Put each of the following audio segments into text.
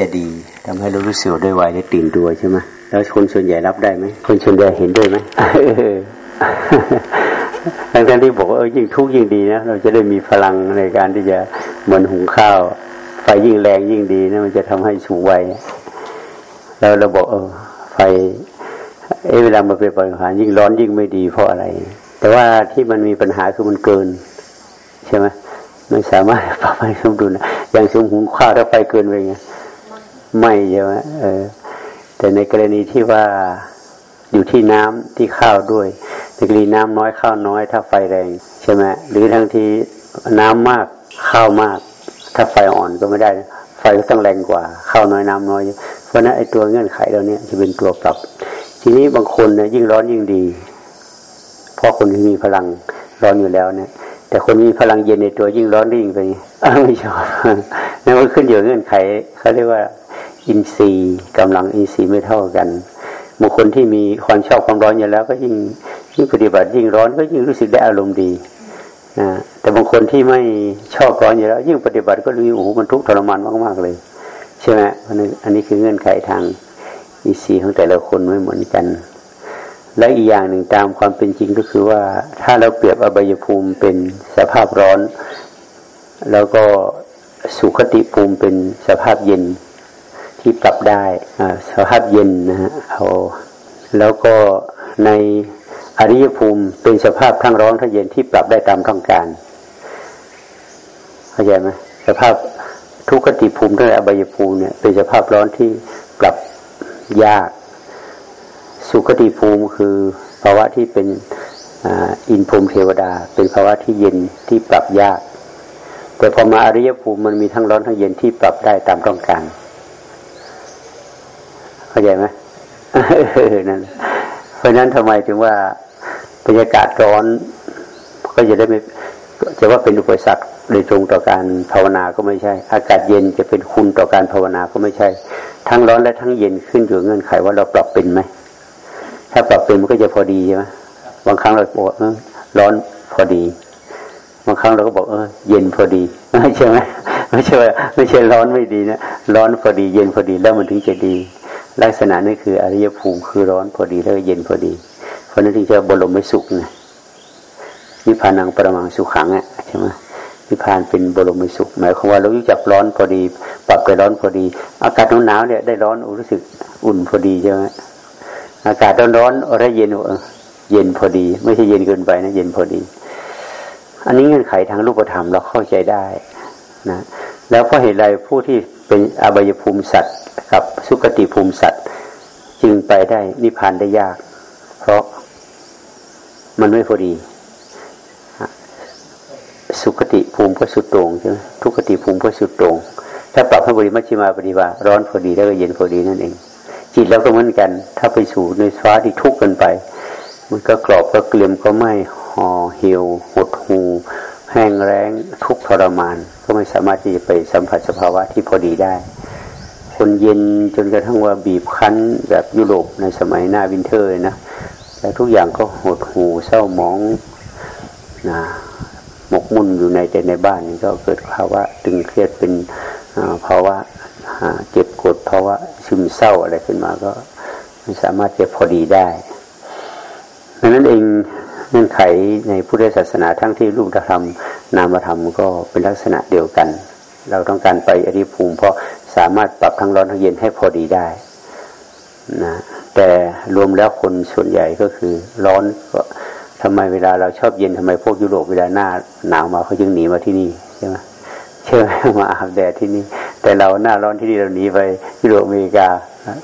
จะดีทำให้เรารู้สึกด้วยวัยได้ตื่นตัวใช่ไหมแล้วคนส่วนใหญ่รับได้ไหมคนส่วนใหญ่เห็นด้วยไหมทั้งที่บอกว่าเออยิ่งทุกข์ยิ่งดีนะเราจะได้มีพลังในการที่จะเหมือนหุงข้าวไฟยิ่งแรงยิ่งดีนะมันจะทำให้สูงวัยแล้วเราบอกเออไฟเอเวลามาเป็นปัญหายิ่งร้อนยิ่งไม่ดีเพราะอะไร แต่ว่าที่มันมีปัญหาคือมันเกิน ใช่ไหมไม่สามารถปรับให้สมดุลอย่างสมหุงข้าวถ้าไฟเกินไปไง ไม่ใช่ไหมเออ แต่ในกรณีที่ว่าอยู่ที่น้ำที่ข้าวด้วยในกรณีน้ำน้อยข้าวน้อย ถ้าไฟแรงใช่ไหมหรือทั้งที่น้ำมากข้าวมาก ถ้าไฟอ่อนก็ไม่ได้ไฟก็ต้องแรงกว่าข้าวน้อยน้ำน้อย เพราะนั้นไอ้ตัวเงื่อนไขเราเนี้ยจะเป็นตัวปรับ ทีนี้บางคนเนี่ยยิ่งร้อนยิ่งดีเพราะคนที่มีพลังร้อนอยู่แล้วเนี่ยแต่คนมีพลังเย็นในตัวยิ่งร้อนยิ่งไปไม่ชอบนั่นก็ขึ้นอยู่เงื่อนไขเขาเรียกว่า อินทรีย์กำลังอินทรีย์ไม่เท่ากันบางคนที่มีความชอบความร้อนอยู่แล้ว ก็ยิ่งยิ่งปฏิบัติยิ่งร้อนก็ยิ่งรู้สึกได้อารมณ์ดีนะแต่บางคนที่ไม่ชอบร้อนอยู่แล้ว ยิ่งปฏิบัติก็รู้โอ้โหมันทุกข์ทรมานมากๆเลยใช่ไหมอันนี้คือเงื่อนไขทางอินทรีย์ของแต่ละคนไม่เหมือนกัน และอีกอย่างหนึ่งตามความเป็นจริงก็คือว่า ถ้าเราเปรียบอบายภูมิเป็นสภาพร้อน แล้วก็สุขติภูมิเป็นสภาพเย็น ที่ปรับได้สภาพเย็นนะฮะเอาแล้วก็ในอริยภูมิเป็นสภาพทั้งร้อนทั้งเย็นที่ปรับได้ตามต้องการเข้าใจไหมสภาพทุกขติภูมิทั้งอบายภูมิเนี่ยเป็นสภาพร้อนที่ปรับยาก สุขติภูมิคือภาวะที่เป็นอินภูมิเทวดา เป็นภาวะที่เย็นที่ปรับยาก แต่พอมาอริยภูมิมันมีทั้งร้อนทั้งเย็นที่ปรับได้ตามต้องการ เข้าใจไหมนั่นเพราะนั้นทำไมถึงว่าบรรยากาศร้อน ก็จะได้ไม่จะว่าเป็นอุปสรรคโดยตรงต่อการภาวนาก็ไม่ใช่ อากาศเย็นจะเป็นคุณต่อการภาวนาก็ไม่ใช่ ทั้งร้อนและทั้งเย็นขึ้นอยู่เงื่อนไขว่าเราปรับเป็นไหมถ้าปรับเป็นมันก็จะพอดีใช่ไหมบางครั้งเราบอกเออร้อนพอดี บางครั้งเราก็บอกเออเย็นพอดีไม่ใช่ไหมไม่ใช่ไม่ใช่ร้อนไม่ดีนะร้อนพอดี เย็นพอดีแล้วมันถึงจะดี ลักษณะนี้คืออริยภูมิคือร้อนพอดีแล้วเย็นพอดี เพราะนั้นถึงจะบรมไม่สุขไงนิพพานังประมังสุขังอะใช่ไหมนิพพานเป็นบรมไม่สุข หมายความว่าเรารู้จักร้อนพอดี ปรับไปร้อนพอดี อากาศหนาวเนี่ยได้ร้อนรู้สึกอุ่นพอดีใช่ไหมอากาศร้อนๆอะไรเย็นเย็นพอดี ไม่ใช่เย็นเกินไปนะเย็นพอดี อันนี้เงื่อนไขทางรูปธรรมเราเข้าใจได้นะแล้วเพราะเหตุไรผู้ที่ เป็นอบายภูมิสัตว์กับสุคติภูมิสัตว์จึงไปได้นิพพานได้ยาก เพราะมันไม่พอดี สุคติภูมิก็สุดโต่งใช่ไหมทุกขติภูมิก็สุดโต่งถ้าปรับให้บริมัชฌิมาปฏิบัติร้อนพอดีแล้วก็เย็นพอดีนั่นเอง จิตเราก็เหมือนกัน ถ้าไปสู่ในฟ้าที่ทุกข์กันไป มันก็กรอบก็เกลียมก็ไม่ห่อเหี่ยวหดหู แห้งแรงทุกทรมาน ก็ไม่สามารถที่จะไปสัมผัสสภาวะที่พอดีได้ คนเย็นจนกระทั่งว่าบีบคั้นแบบยุโรปในสมัยหน้า winter นะแต่ทุกอย่างก็หดหู่เศร้าหมองนะหมกมุ่นอยู่ในแต่ในบ้านนี่ก็เกิดภาวะตึงเครียดเป็นภาวะเก็บกดเพราะว่าซึมเศร้าอะไรขึ้นมาก็ไม่สามารถจะพอดีได้ดังนั้นเอง เงื่อนไขในพุทธศาสนาทั้งที่รูปธรรม นามธรรมก็เป็นลักษณะเดียวกัน เราต้องการไปอริภูมิ เพราะสามารถปรับทั้งร้อนทั้งเย็นให้พอดีได้นะแต่รวมแล้วคนส่วนใหญ่ก็คือร้อนก็ทำไมเวลาเราชอบเย็นทำไมพวกยุโรปเวลาหน้าหนาวมาเขาจึงหนีมาที่นี่ใช่ไหมเชื่อมาอาบแดดที่นี่ แต่เราหน้าร้อนที่นี่เราหนีไปยุโรปอเมริกา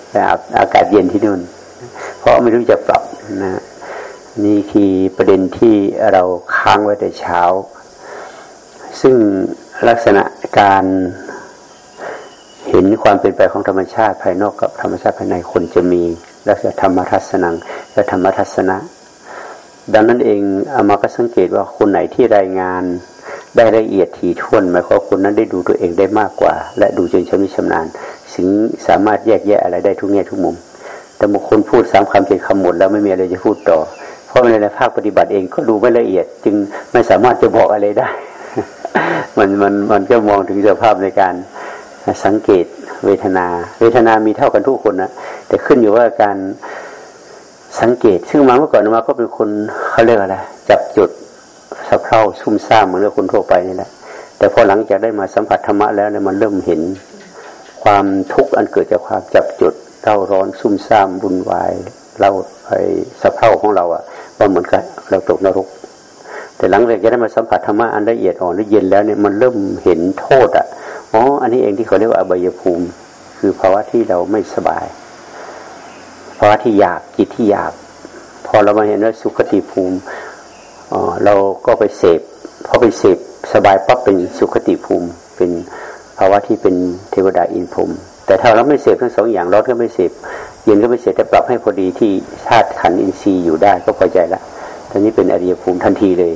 ไปอาบอากาศเย็นที่นู่น เพราะไม่รู้จะปรับนะ นี่คือประเด็นที่เราค้างไว้แต่เช้า ซึ่งลักษณะการเห็นความเป็นไปลงของธรรมชาติภายนอกกับธรรมชาติภายในคนจะมีลักษณะธรรมทัศนังและธรรมทัศนะ ดังนั้นเองอามาก็สังเกตว่าคนไหนที่รายงานได้ละเอียดถี่ถ้วนหมายความคนนั้นได้ดูตัวเองได้มากกว่า และดูจนชำนิชำนาญถึงสามารถแยกแยะอะไรได้ทุกแง่ทุกมุม แต่บางคนพูดสามคำเจ็ดคำหมดแล้วไม่มีอะไรจะพูดต่อ ราะในภาคปฏิบัติเองก็ดูไม่ละเอียด จึงไม่สามารถจะบอกอะไรได้ มันมันมันก็มองถึงสภาพในการสังเกตเวทนา เวทนามีเท่ากันทุกคนนะแต่ขึ้นอยู่ว่าการสังเกต ซึ่งมาเมื่อก่อนมาก็เป็นคนเขาเรียกอะไรจับจุดสะเพร่าซุ่มซ่ามเหมือนคนทั่วไปนี่แหละแต่พอหลังจากได้มาสัมผัสธรรมะแล้วเนี่ยมันเริ่มเห็นความทุกข์อันเกิดจากความจับจุดเร่าร้อนซุ่มซ่ามบุญวายเราไอ้สะเพร่าของเราอะว่าเหมือนกับเราตกนรก แต่หลังจากได้มาสัมผัสธรรมะอันละเอียดอ่อนละเย็นแล้วเนี่ยมันเริ่มเห็นโทษอะอ๋ออันนี้เองที่เขาเรียกว่าอบายภูมิ คือภาวะที่เราไม่สบายภาวะที่อยากจิตที่อยาก พอเรามาเห็นว่าสุขติภูมิอ๋อเราก็ไปเสพพอไปเสพสบายปั๊บเป็นสุขติภูมิ เป็นภาวะที่เป็นเทวดาอินพรมแต่ถ้าเราไม่เสพทั้งสองอย่างเร้อนก็ไม่เสพ เย็นก็ไม่เสพแต่ปรับให้พอดีที่ธาตุขันอินทรีย์อยู่ได้ก็พอใจละตอนนี้เป็นอริยภูมิทันทีเลย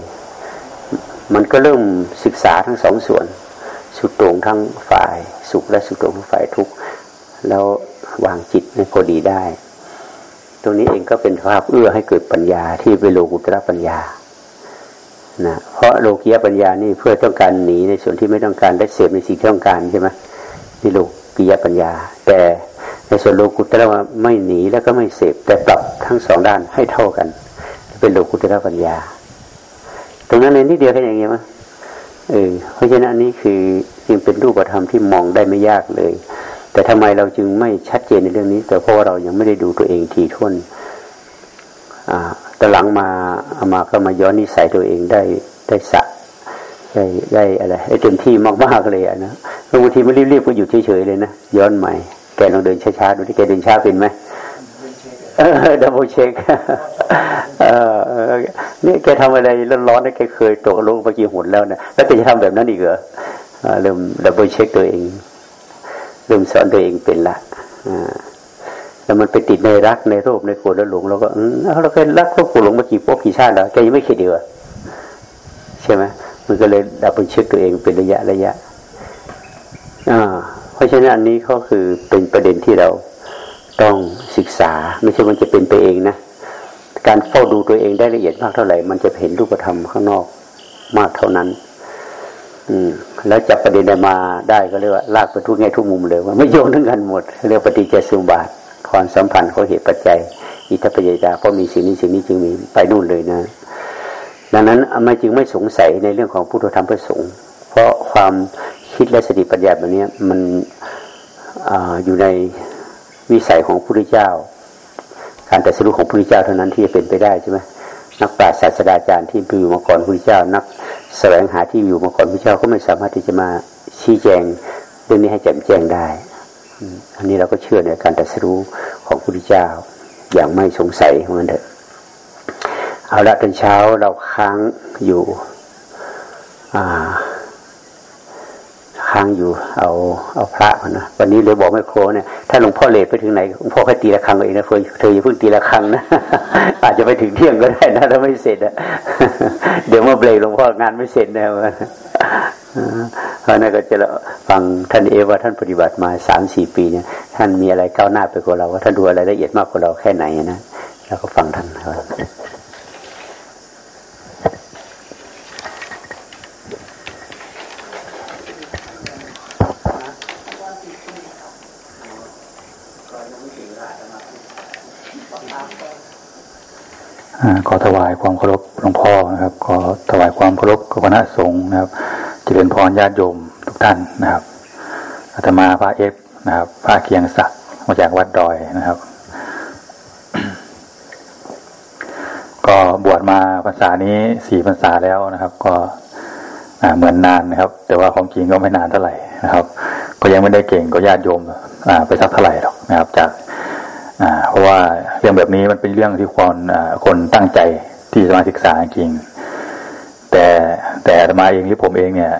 มันก็เริ่มศึกษาทั้งสองส่วน สุดโต่งทั้งฝ่ายสุขและสุดโต่งทั้งฝ่ายทุกข์แล้ววางจิตให้พอดีได้ ตรงนี้เองก็เป็นภาพเอื้อให้เกิดปัญญาที่เป็นโลกุตระปัญญานะเพราะโลกียปัญญานี่เพื่อต้องการหนีในส่วนที่ไม่ต้องการได้เสพในสิ่งที่ต้องการใช่ไหมนี่โลกียปัญญา แต่ ในส่วนโลกุตระไม่หนีแล้วก็ไม่เสพแต่ปรับทั้งสองด้านให้เท่ากัน เป็นโลกุตระปัญญา ตรงนั้นเลยนิดเดียวแค่อย่างเงี้ยมั้งเออเพราะฉะนั้นอันนี้คือจึงเป็นรูปธรรมที่มองได้ไม่ยากเลย แต่ทำไมเราจึงไม่ชัดเจนในเรื่องนี้ แต่เพราะว่าเรายังไม่ได้ดูตัวเองถี่ถ้วนอ่าแต่หลังมาเอามาก็มาย้อนนิสัยตัวเองได้ได้สะได้ได้อะไรให้เต็มที่มากๆเลยอะนะบางทีไม่รีบๆก็อยู่เฉยๆเลยนะย้อนใหม่ ลองเดินช้าๆดูที่แกเดินช้าเป็นไหม double check นี่แกทำอะไรร้อนๆนี่แกเคยตกลงไปกี่หนแล้วนะแล้วแกจะทำแบบนั้นอีกเหรอเริ่ม double check ตัวเองเริ่มสอนตัวเองเป็นละแล้วมันไปติดในรักในโลภในโกรธและหลงเราก็เราเคยรักโลภโกรธหลงมากี่ภพกี่ชาติแล้วแกยังไม่คิดดีกว่าใช่ไหมมันก็เลย double check ตัวเองเป็นระยะระยะอ่า เพราะฉะนั้นอันนี้ก็คือเป็นประเด็นที่เราต้องศึกษา ไม่ใช่มันจะเป็นไปเองนะ การเฝ้าดูตัวเองได้ละเอียดมากเท่าไหร่ มันจะเห็นรูปธรรมข้างนอกมากเท่านั้น อืม แล้วจับประเด็นมาได้ก็เรียกว่าลากไปทุกแง่ทุกมุมเลยว่าไม่โยงทั้งกันหมด เรียกปฏิจจสมบาทความสัมพันธ์ของเหตุปัจจัย อิทธิปัจจาเพราะมีสิ่งนี้สิ่งนี้จึงมีไปนู่นเลยนะ ดังนั้นไม่จึงไม่สงสัยในเรื่องของพุทธธรรมประสงค์เพราะความ คิดและสติปัญญาแบบนี้มันออยู่ในวิสัยของพระพุทธเจ้า การแต่สรุปของพระพุทธเจ้าเท่านั้นที่จะเป็นไปได้ใช่ไหมนักปราชญ์ศาสตราจารย์ที่อยู่มาก่อนพระพุทธเจ้า นักแสวงหาที่อยู่มาก่อนพระพุทธเจ้าก็ไม่สามารถที่จะมาชี้แจงเรื่องนี้ให้แจ่มแจ้งได้ อันนี้เราก็เชื่อในการแตรัสรู้ของพระพุทธเจ้า อย่างไม่สงสัยเหมือนเดิมเอาละตอนเช้าเราค้างอยู่อ่า ค้างอยู่เอาเอาพระนะวันนี้เลยบอกไม่โคเนี่ยถ้าหลวงพ่อเลทไปถึงไหนหลวงพ่อแค่ตีละครั้งเองนะเฟยเธออย่าเพิ่งตีละครั้งนะอาจจะไปถึงเที่ยงก็ได้นะถ้าไม่เสร็จอะเดี๋ยวเมื่อเบรกหลวงพ่องานไม่เสร็จนะเพราะนั่นก็จะฟังท่านเอว่าท่านปฏิบัติมาสามสี่ปีเนี่ย ท่านมีอะไรก้าวหน้าไปกว่าเราว่าท่านดูอะไรละเอียดมากกว่าเราแค่ไหนนะเราก็ฟังท่านครับ ขอถวายความเคารพหลวงพ่อนะครับ ขอถวายความเคารพกับคณะสงฆ์นะครับเจริญพรญาติโยมทุกท่านนะครับอาตมาพระเอฟนะครับพระเคียงศักดิ์มาจากวัดดอยนะครับ ก็บวชมาภาษานี้สี่ภาษาแล้วนะครับ ก็เหมือนนานนะครับ แต่ว่าของจริงก็ไม่นานเท่าไหร่นะครับ ก็ยังไม่ได้เก่งก็ญาติโยมไปสักเท่าไหร่หรอกนะครับ จาก เพราะว่าเรื่องแบบนี้มันเป็นเรื่องที่คนคนตั้งใจที่จะมาศึกษาจริง แต่แต่มาเองหรือผมเองเนี่ย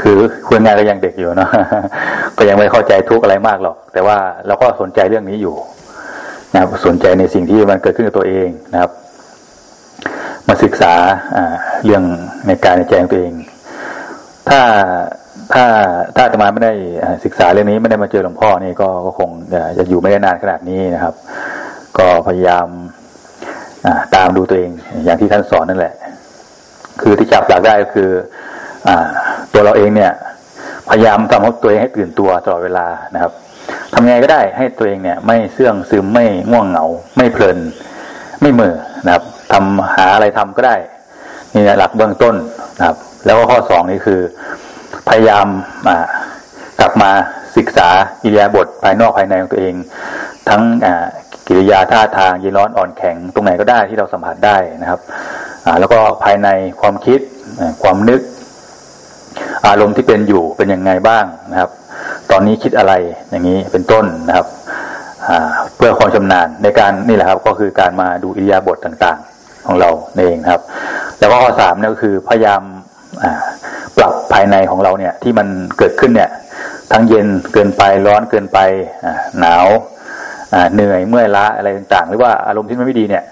คือคุณงานก็ยังเด็กอยู่เนาะก็ยังไม่เข้าใจทุกอะไรมากหรอก แต่ว่าเราก็สนใจเรื่องนี้อยู่นะครับสนใจในสิ่งที่มันเกิดขึ้นกับตัวเองนะครับ มาศึกษาเรื่องในการในใจของตัวเอง ถ้า ถ้าถ้าจะมาไม่ได้ศึกษาเรื่องนี้ไม่ได้มาเจอหลวงพ่อนี่ก็คงจะอยู่ไม่ได้นานขนาดนี้นะครับ ก็พยายามตามดูตัวเองอย่างที่ท่านสอนนั่นแหละ คือที่จับหลักได้ก็คืออตัวเราเองเนี่ย พยายามทำให้ตัวเองให้ตื่นตัวตลอดเวลานะครับทำไงก็ได้ให้ตัวเองเนี่ย ไม่เสื่องซึมไม่ง่วงเหงา ไม่เพลิน ไม่เมื่อนะครับทำหาอะไรทำก็ได้นี่หลักเบื้องต้นนะครับ แล้วก็ข้อสองนี่คือ พยายามกลับมาศึกษาอิริยาบถภายนอกภายในของตัวเอง ทั้งกิริยาท่าทางยีร้อนอ่อนแข็งตรงไหนก็ได้ที่เราสัมผัสได้นะครับแล้วก็ภายในความคิดความนึก อารมณ์ที่เป็นอยู่เป็นยังไงบ้างนะครับ ตอนนี้คิดอะไรอย่างนี้เป็นต้นนะครับเพื่อความชำนาญในการนี่แหละครับก็คือการมาดูอิริยาบถต่างๆของเราเองครับ แล้วก็ข้อสามนี่ก็คือพยายาม รับภายในของเราเนี่ยที่มันเกิดขึ้นเนี่ย ทั้งเย็นเกินไปร้อนเกินไปหนาวเหนื่อยเมื่อยล้าอะไรต่างๆ หรือว่าอารมณ์ที่มันไม่ดีเนี่ย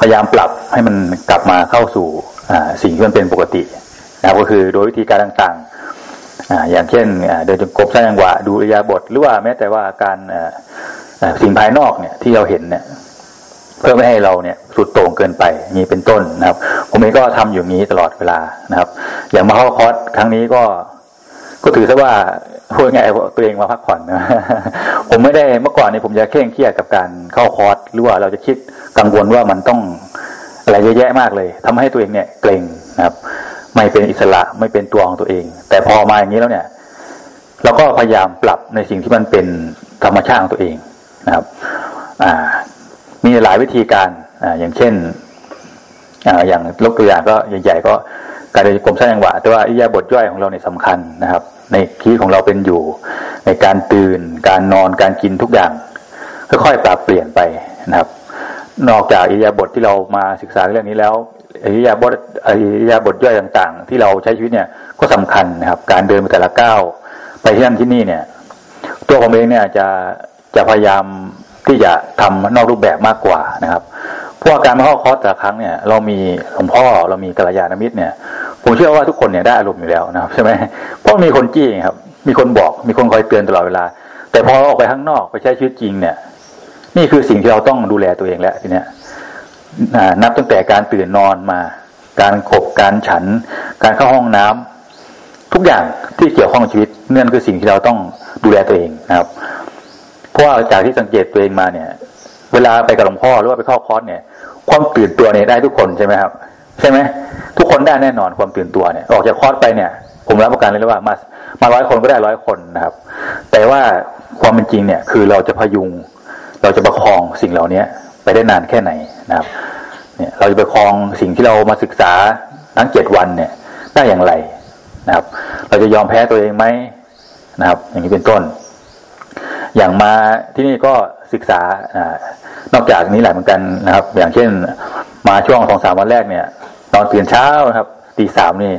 พยายามปรับให้มันกลับมาเข้าสู่สิ่งที่มันเป็นปกตินะก็คือโดยวิธีการต่างๆ อย่างเช่นเดินจงกรมสร้างจังหวะดูอิยาบทหรือว่าแม้แต่ว่าการสิ่งภายนอกเนี่ยที่เราเห็นเนี่ย เพื่อไม่ให้เราเนี่ยสุดโต่งเกินไปนี้เป็นต้นนะครับ ผมเองก็ทำอยู่นี้ตลอดเวลานะครับ อย่างมาเข้าคอร์สครั้งนี้ก็ ก็ถือซะว่าพูดง่ายตัวเองมาพักผ่อนนะผมไม่ได้เมื่อก่อนนี้ผมจะเคร่งเครียดกับการเข้าคอร์สหรือว่าเราจะคิดกังวลว่ามันต้องอะไรเยอะแยะมากเลยทำให้ตัวเองเนี่ยเกรงนะครับ ไม่เป็นอิสระไม่เป็นตัวของตัวเอง แต่พอมาอย่างนี้แล้วเนี่ย เราก็พยายามปรับในสิ่งที่มันเป็นธรรมชาติของตัวเองนะครับ อ่า มีหลายวิธีการออย่างเช่นออย่างลกตัวอย่างก็ใหญ่ๆก็การเดินกรมสร้างจังหวะแต่ว่าอิยาบทย่อยของเราเนี่ยสำคัญนะครับ ในคีของเราเป็นอยู่ ในการตื่น การนอนการกินทุกอย่างค่อยๆปรับเปลี่ยนไปนะครับ นอกจากอิยาบทที่เรามาศึกษาเรื่องนี้แล้วอิยาบทอิยาบทย่อยต่าง ๆ ที่เราใช้ชีวิตเนี่ยก็สำคัญนะครับ การเดินไปแต่ละก้าวไปที่นั่นที่นี่เนี่ย ตัวผมเองเนี่ยจะจะพยายาม ที่จะทำนอกรูปแบบมากกว่านะครับพราะการมาเข้าคอร์สแต่ละครั้งเนี่ยเรามีหลวงพ่อเรามีกัลยาณมิตรเนี่ย ผมเชื่อว่าทุกคนเนี่ยได้อารมณ์อยู่แล้วนะครับใช่ไหมเพราะมีคนจี้ครับ มีคนบอก มีคนคอยเตือนตลอดเวลา แต่พอออกไปข้างนอกไปใช้ชีวิตจริงเนี่ย นี่คือสิ่งที่เราต้องดูแลตัวเองแล้วทีเนี้ยนับตั้งแต่การตื่นนอนมา การขบการฉัน การเข้าห้องน้ำทุกอย่างที่เกี่ยวข้องกับชีวิตนั่นคือสิ่งที่เราต้องดูแลตัวเองนะครับ ราะว่าจากที่สังเกตตัวเองมาเนี่ย เวลาไปกับหลวงพ่อหรือว่าไปเข้าคอร์สเนี่ย ความตื่นตัวเนี่ยได้ทุกคนใช่ไหมครับ ใช่ไหมทุกคนได้แน่นอนความตื่นตัวเนี่ย ออกจากคอร์สไปเนี่ยผมรับประกันเลยว่ามามาร้อยคนก็ได้ร้อยคนนะครับ แต่ว่าความเป็นจริงเนี่ยคือเราจะพยุง เราจะประคองสิ่งเหล่านี้ไปได้นานแค่ไหนนะครับ เนี่ยเราจะประคองสิ่งที่เรามาศึกษาทั้งเจ็ดวันเนี่ยได้อย่างไรนะครับ เราจะยอมแพ้ตัวเองไหมนะครับ อย่างนี้เป็นต้น อย่างมาที่นี่ก็ศึกษาอนอกจากนี้หลายเหมือนกันนะครับ อย่างเช่น มาช่วงสองสามวันแรกเนี่ย ตอนตื่นเช้านะครับตีสามนี่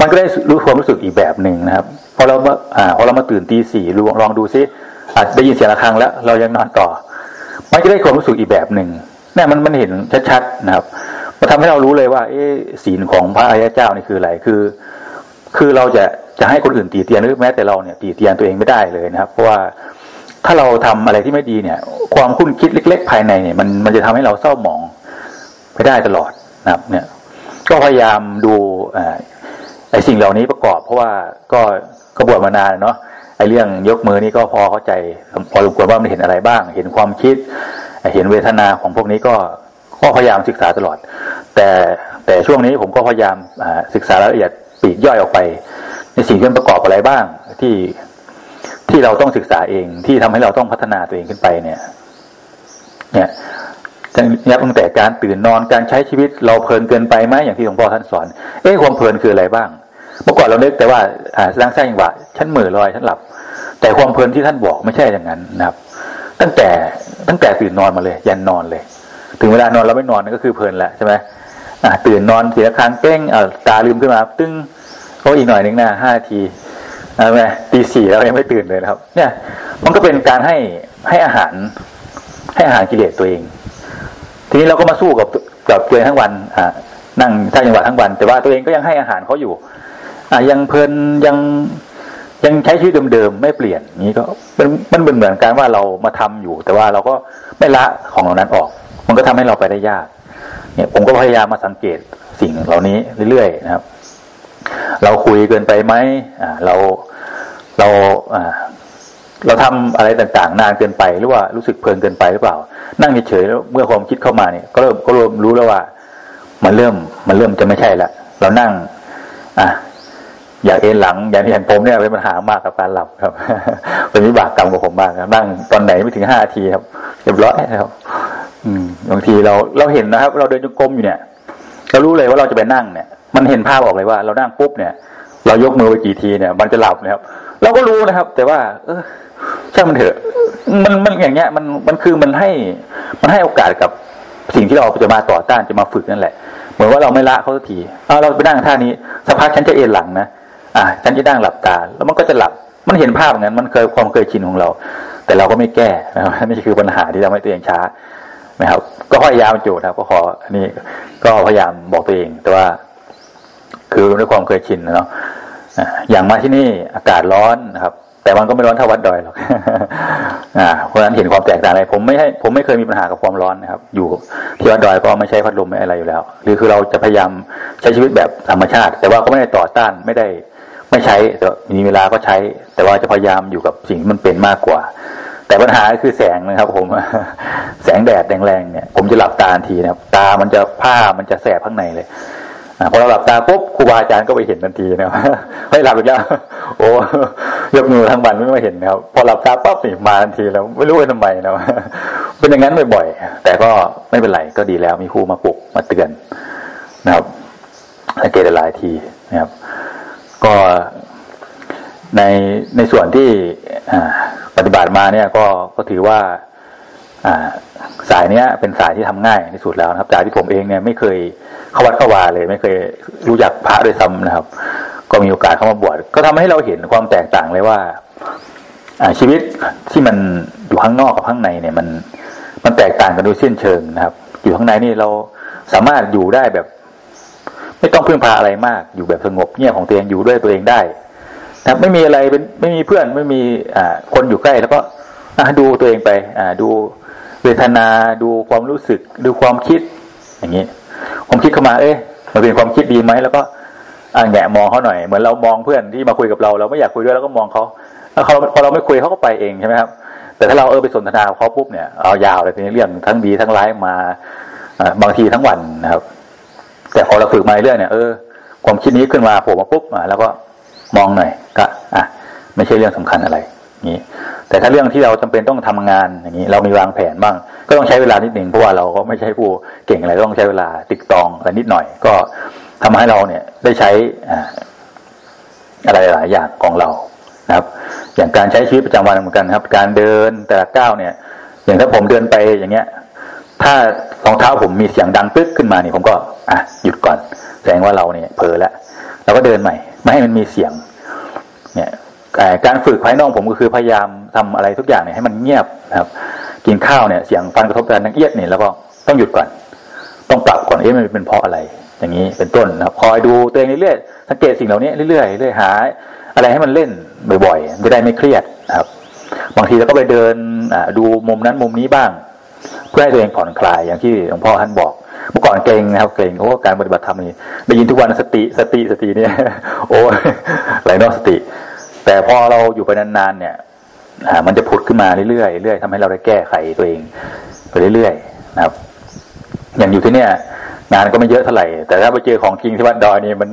มันก็ได้รู้ความรู้สึกอีกแบบหนึ่งนะครับพอเราอ่าพอเรามาตื่นตีสี่ลองลองดูซิอาจได้ยินเสียงะระฆังแล้ว เรายังนอนต่อ มันจะได้ความรู้สึกอีกแบบหนึ่งนี่มันมันเห็นชัดๆนะครับมันทำให้เรารู้เลยว่า เออศีลของพระอริยเจ้านี่คืออะไรคือ คือเราจะจะให้คนอื่นตีเตียนหรือแม้แต่เราเนี่ยตีเตียนตัวเองไม่ได้เลยนะครับ เพราะว่า ถ้าเราทำอะไรที่ไม่ดีเนี่ย ความคุ้นคิดเล็ก ๆ ภายในเนี่ยมันมันจะทำให้เราเศร้าหมองไปได้ตลอดนะครับ เนี่ย ก็พยายามดูไอ้สิ่งเหล่านี้ประกอบ เพราะว่าก็ก็บวชมานานเนาะไอ้เรื่องยกมือนี่ก็พอเข้าใจ พอรู้กว่ามันเห็นอะไรบ้าง เห็นความคิด เห็นเวทนาของพวกนี้ก็ก็พยายามศึกษาตลอด แต่แต่ช่วงนี้ผมก็พยายามศึกษารายละเอียดปีกย่อยออกไป ในสิ่งที่ประกอบอะไรบ้าง ที่ ที่เราต้องศึกษาเอง ที่ทำให้เราต้องพัฒนาตัวเองขึ้นไปเนี่ย เนี่ยนับตั้งแต่การตื่นนอนการใช้ชีวิตเราเพลินเกินไปไหมอย่างที่หลวงพ่อท่านสอน เอ๊ะความเพลินคืออะไรบ้าง เมื่อก่อนเราเนึกแต่ว่าอ่าร่างสร้างว่าฉันเหม่อลอยฉันหลับ แต่ความเพลินที่ท่านบอกไม่ใช่อย่างนั้นนะครับ ตั้งแต่ตั้งแต่ตื่นนอนมาเลย ยันนอนเลย ถึงเวลานอนเราไม่นอนนั่นก็คือเพลินแหละใช่ไหมตื่นนอนเสียครั้งเป้งอ่าตาลืมขึ้นมา ตึ้งเขาอีกหน่อยนึงนะห้าที นะแม่ตีสี่แล้วยังไม่ตื่นเลยนะครับ เนี่ย มันก็เป็นการให้ให้อาหาร ให้อาหารกิเลสตัวเอง ทีนี้เราก็มาสู้กับกับตัวเองทั้งวัน อ่า นั่งท่าจังหวะทั้งวัน แต่ว่าตัวเองก็ยังให้อาหารเขาอยู่ อ่ายังเพลินยังยังใช้ชีวิตเดิมๆไม่เปลี่ยนนี้ก็มันมันเหมือนเหมือนกันว่าเรามาทำอยู่ แต่ว่าเราก็ไม่ละของเหล่านั้นออก มันก็ทำให้เราไปได้ยาก เนี่ย ผมก็พยายามมาสังเกตสิ่งเหล่านี้เรื่อยๆนะครับ เราคุยเกินไปไหมเราเราเราทำอะไรต่างๆ นานเกินไปหรือว่ารู้สึกเพลินเกินไปหรือเปล่า นั่งเฉยๆเมื่อความคิดเข้ามาเนี่ย ก็เริ่มก็เริ่มรู้แล้วว่า มันเริ่มมันเริ่มจะไม่ใช่ละเรานั่ง อะอยากเอนหลังอย่างที่เห็นผมเนี่ยเป็นปัญหามากกับการหลับครับ เป็นวิบากกรรมกับผมมากครับนั่งตอนไหนไม่ถึงห้านาทีครับเรียบร้อยครับ อืมบางทีเราเราเห็นนะครับ เราเดินจงกรมอยู่เนี่ย เรารู้เลยว่าเราจะไปนั่งเนี่ย มันเห็นภาพออกเลยว่า เรานั่งปุ๊บเนี่ย เรายกมือไปกี่ทีเนี่ย มันจะหลับนะครับ เราก็รู้นะครับ แต่ว่า เออช่างมันเถอะ มันมันอย่างเงี้ย มันมันคือมันให้ มันให้โอกาสกับสิ่งที่เราจะมาต่อต้านจะมาฝึกนั่นแหละ เหมือนว่าเราไม่ละเขาสักทีเอาเราไปนั่งท่านี้สักพักฉันจะเอนหลังนะอ่าฉันจะนั่งหลับตา แล้วมันก็จะหลับ มันเห็นภาพอย่างนั้น มันเคยความเคยชินของเรา แต่เราก็ไม่แก้นะครับนี่คือปัญหาที่ทำให้ตัวเองช้านะครับ ก็พยายามจทย์ครับ ก็ขออันนี้ก็พยายามบอกตัวเอง แต่ว่า คือด้วยความเคยชินเนาะอย่างมาที่นี่อากาศร้อนนะครับ แต่มันก็ไม่ร้อนเท่าวัดดอยหรอกเพราะฉะนั้นเห็นความแตกต่างอะไรผมไม่ให้ผมไม่เคยมีปัญหากับความร้อนนะครับ อยู่ที่วัดดอยก็ไม่ใช้พัดลมไม่อะไรอยู่แล้ว หรือคือเราจะพยายามใช้ชีวิตแบบธรรมชาติ แต่ว่าก็ไม่ได้ต่อต้านไม่ได้ไม่ใช้แต่มีเวลาก็ใช้ แต่ว่าจะพยายามอยู่กับสิ่งที่มันเป็นมากกว่า แต่ปัญหาคือแสงนะครับ ผม แสงแดดแรงๆเนี่ย ผมจะหลับตาทีนะครับ ตามันจะผ้ามันจะแสบข้างในเลย พอเราหลับตาปุ๊บครูบาอาจารย์ก็ไปเห็นทันทีนะครับไม่หลับอีกแล้วโอ้ยกมือทั้งวันไม่มาเห็นนะครับ พอหลับตาปั๊บนี่มาทันทีแล้วไม่รู้ว่าทำไมนะเป็นอย่างนั้นบ่อยๆแต่ก็ไม่เป็นไรก็ดีแล้วมีครูมาปลุกมาเตือนนะครับสังเกตหลายทีนะครับ ก็ในในส่วนที่ปฏิบัติมาเนี่ยก็ก็ถือว่า สายเนี้ยเป็นสายที่ทำง่ายที่สุดแล้วนะครับจากที่ผมเองเนี่ยไม่เคยเข้าวัดเข้าวาเลย ไม่เคยรู้จักพระด้วยซ้ำนะครับ ก็มีโอกาสเข้ามาบวชก็ทำให้เราเห็นความแตกต่างเลยว่าชีวิตที่มันอยู่ข้างนอกกับข้างในเนี่ยมันมันแตกต่างกันโดยสิ้นเชิงนะครับ อยู่ข้างในนี่เราสามารถอยู่ได้แบบ ไม่ต้องพึ่งพาอะไรมาก อยู่แบบสงบเงียบของตัวเองอยู่ด้วยตัวเองได้นะครับ ไม่มีอะไรเป็นไม่มีเพื่อนไม่มีอ่าคนอยู่ใกล้แล้วก็ดูตัวเองไป อ่าดู เวทนาดูความรู้สึก ดูความคิด อย่างนี้ความคิดเข้ามา เอ๊ะมันเป็นความคิดดีไหมแล้วก็อ่าแงะมองเขาหน่อยเหมือนเรามองเพื่อนที่มาคุยกับเรา เราไม่อยากคุยด้วยแล้วก็มองเขาแล้วเขาพอเราไม่คุยเขาก็ไปเองใช่ไหมครับ แต่ถ้าเราเออไปสนทนาเขาปุ๊บเนี่ยเอายาวเลยทีนี้เรื่องทั้งดีทั้งร้ายมาบางทีทั้งวันนะครับ แต่พอเราฝึกมาเรื่อยเนี่ยเออความคิดนี้ขึ้นมาโผมมาปุ๊บมาแล้วก็มองหน่อยก็ อะ ไม่ใช่เรื่องสำคัญอะไรนี้ แต่ถ้าเรื่องที่เราจำเป็นต้องทำงานอย่างนี้เรามีวางแผนบ้าง ก็ต้องใช้เวลานิดหนึ่งเพราะว่าเราก็ไม่ใช่ผู้เก่งอะไรต้องใช้เวลาติดตองอะไรนิดหน่อย ก็ทำให้เราเนี่ยได้ใช้อะไรหลายอย่างของเรานะครับ อย่างการใช้ชีวิตประจำวันเหมือนกันครับ การเดินแต่ละก้าวเนี่ย อย่างถ้าผมเดินไปอย่างเงี้ย ถ้ารองเท้าผมมีเสียงดังปึ๊กขึ้นมาเนี่ยผมก็อะหยุดก่อนแสดงว่าเราเนี่ยเผลอแล้วเราก็เดินใหม่ ไม่ให้มันมีเสียง เนี่ย การฝึกภายนอกผมก็คือพยายามทำอะไรทุกอย่างเนี่ยให้มันเงียบนะครับ กินข้าวเนี่ยเสียงฟันกระทบกันนังเอียดเนี่ยแล้วก็ต้องหยุดก่อน ต้องปรับก่อนเอ๊ะมันเป็นเพราะอะไร อย่างนี้เป็นต้นนะครับคอยดูตัวเองเรื่อยๆสังเกตสิ่งเหล่านี้เรื่อยๆเรื่อยหา อะไรให้มันเล่นบ่อยๆไม่ได้ไม่เครียดนะครับ บางทีเราก็ไปเดินดูมุมนั้นมุมนี้บ้าง เพื่อให้ตัวเองผ่อนคลายอย่างที่หลวงพ่อท่านบอกเมื่อก่อนเกรงนะครับเกรงเพราะว่าการปฏิบัติธรรมนี่ได้ยินทุกวันสติสติสติเนี่ย โอ้ไหลนอกสติ แต่พอเราอยู่ไปนานๆเนี่ยมันจะผุดขึ้นมาเรื่อยๆเรื่อยๆทำให้เราได้แก้ไขตัวเองไปเรื่อยๆนะครับ อย่างอยู่ที่เนี่ย งานก็ไม่เยอะเท่าไหร่ แต่ถ้าไปเจอของจริงที่วัดดอยนี่มัน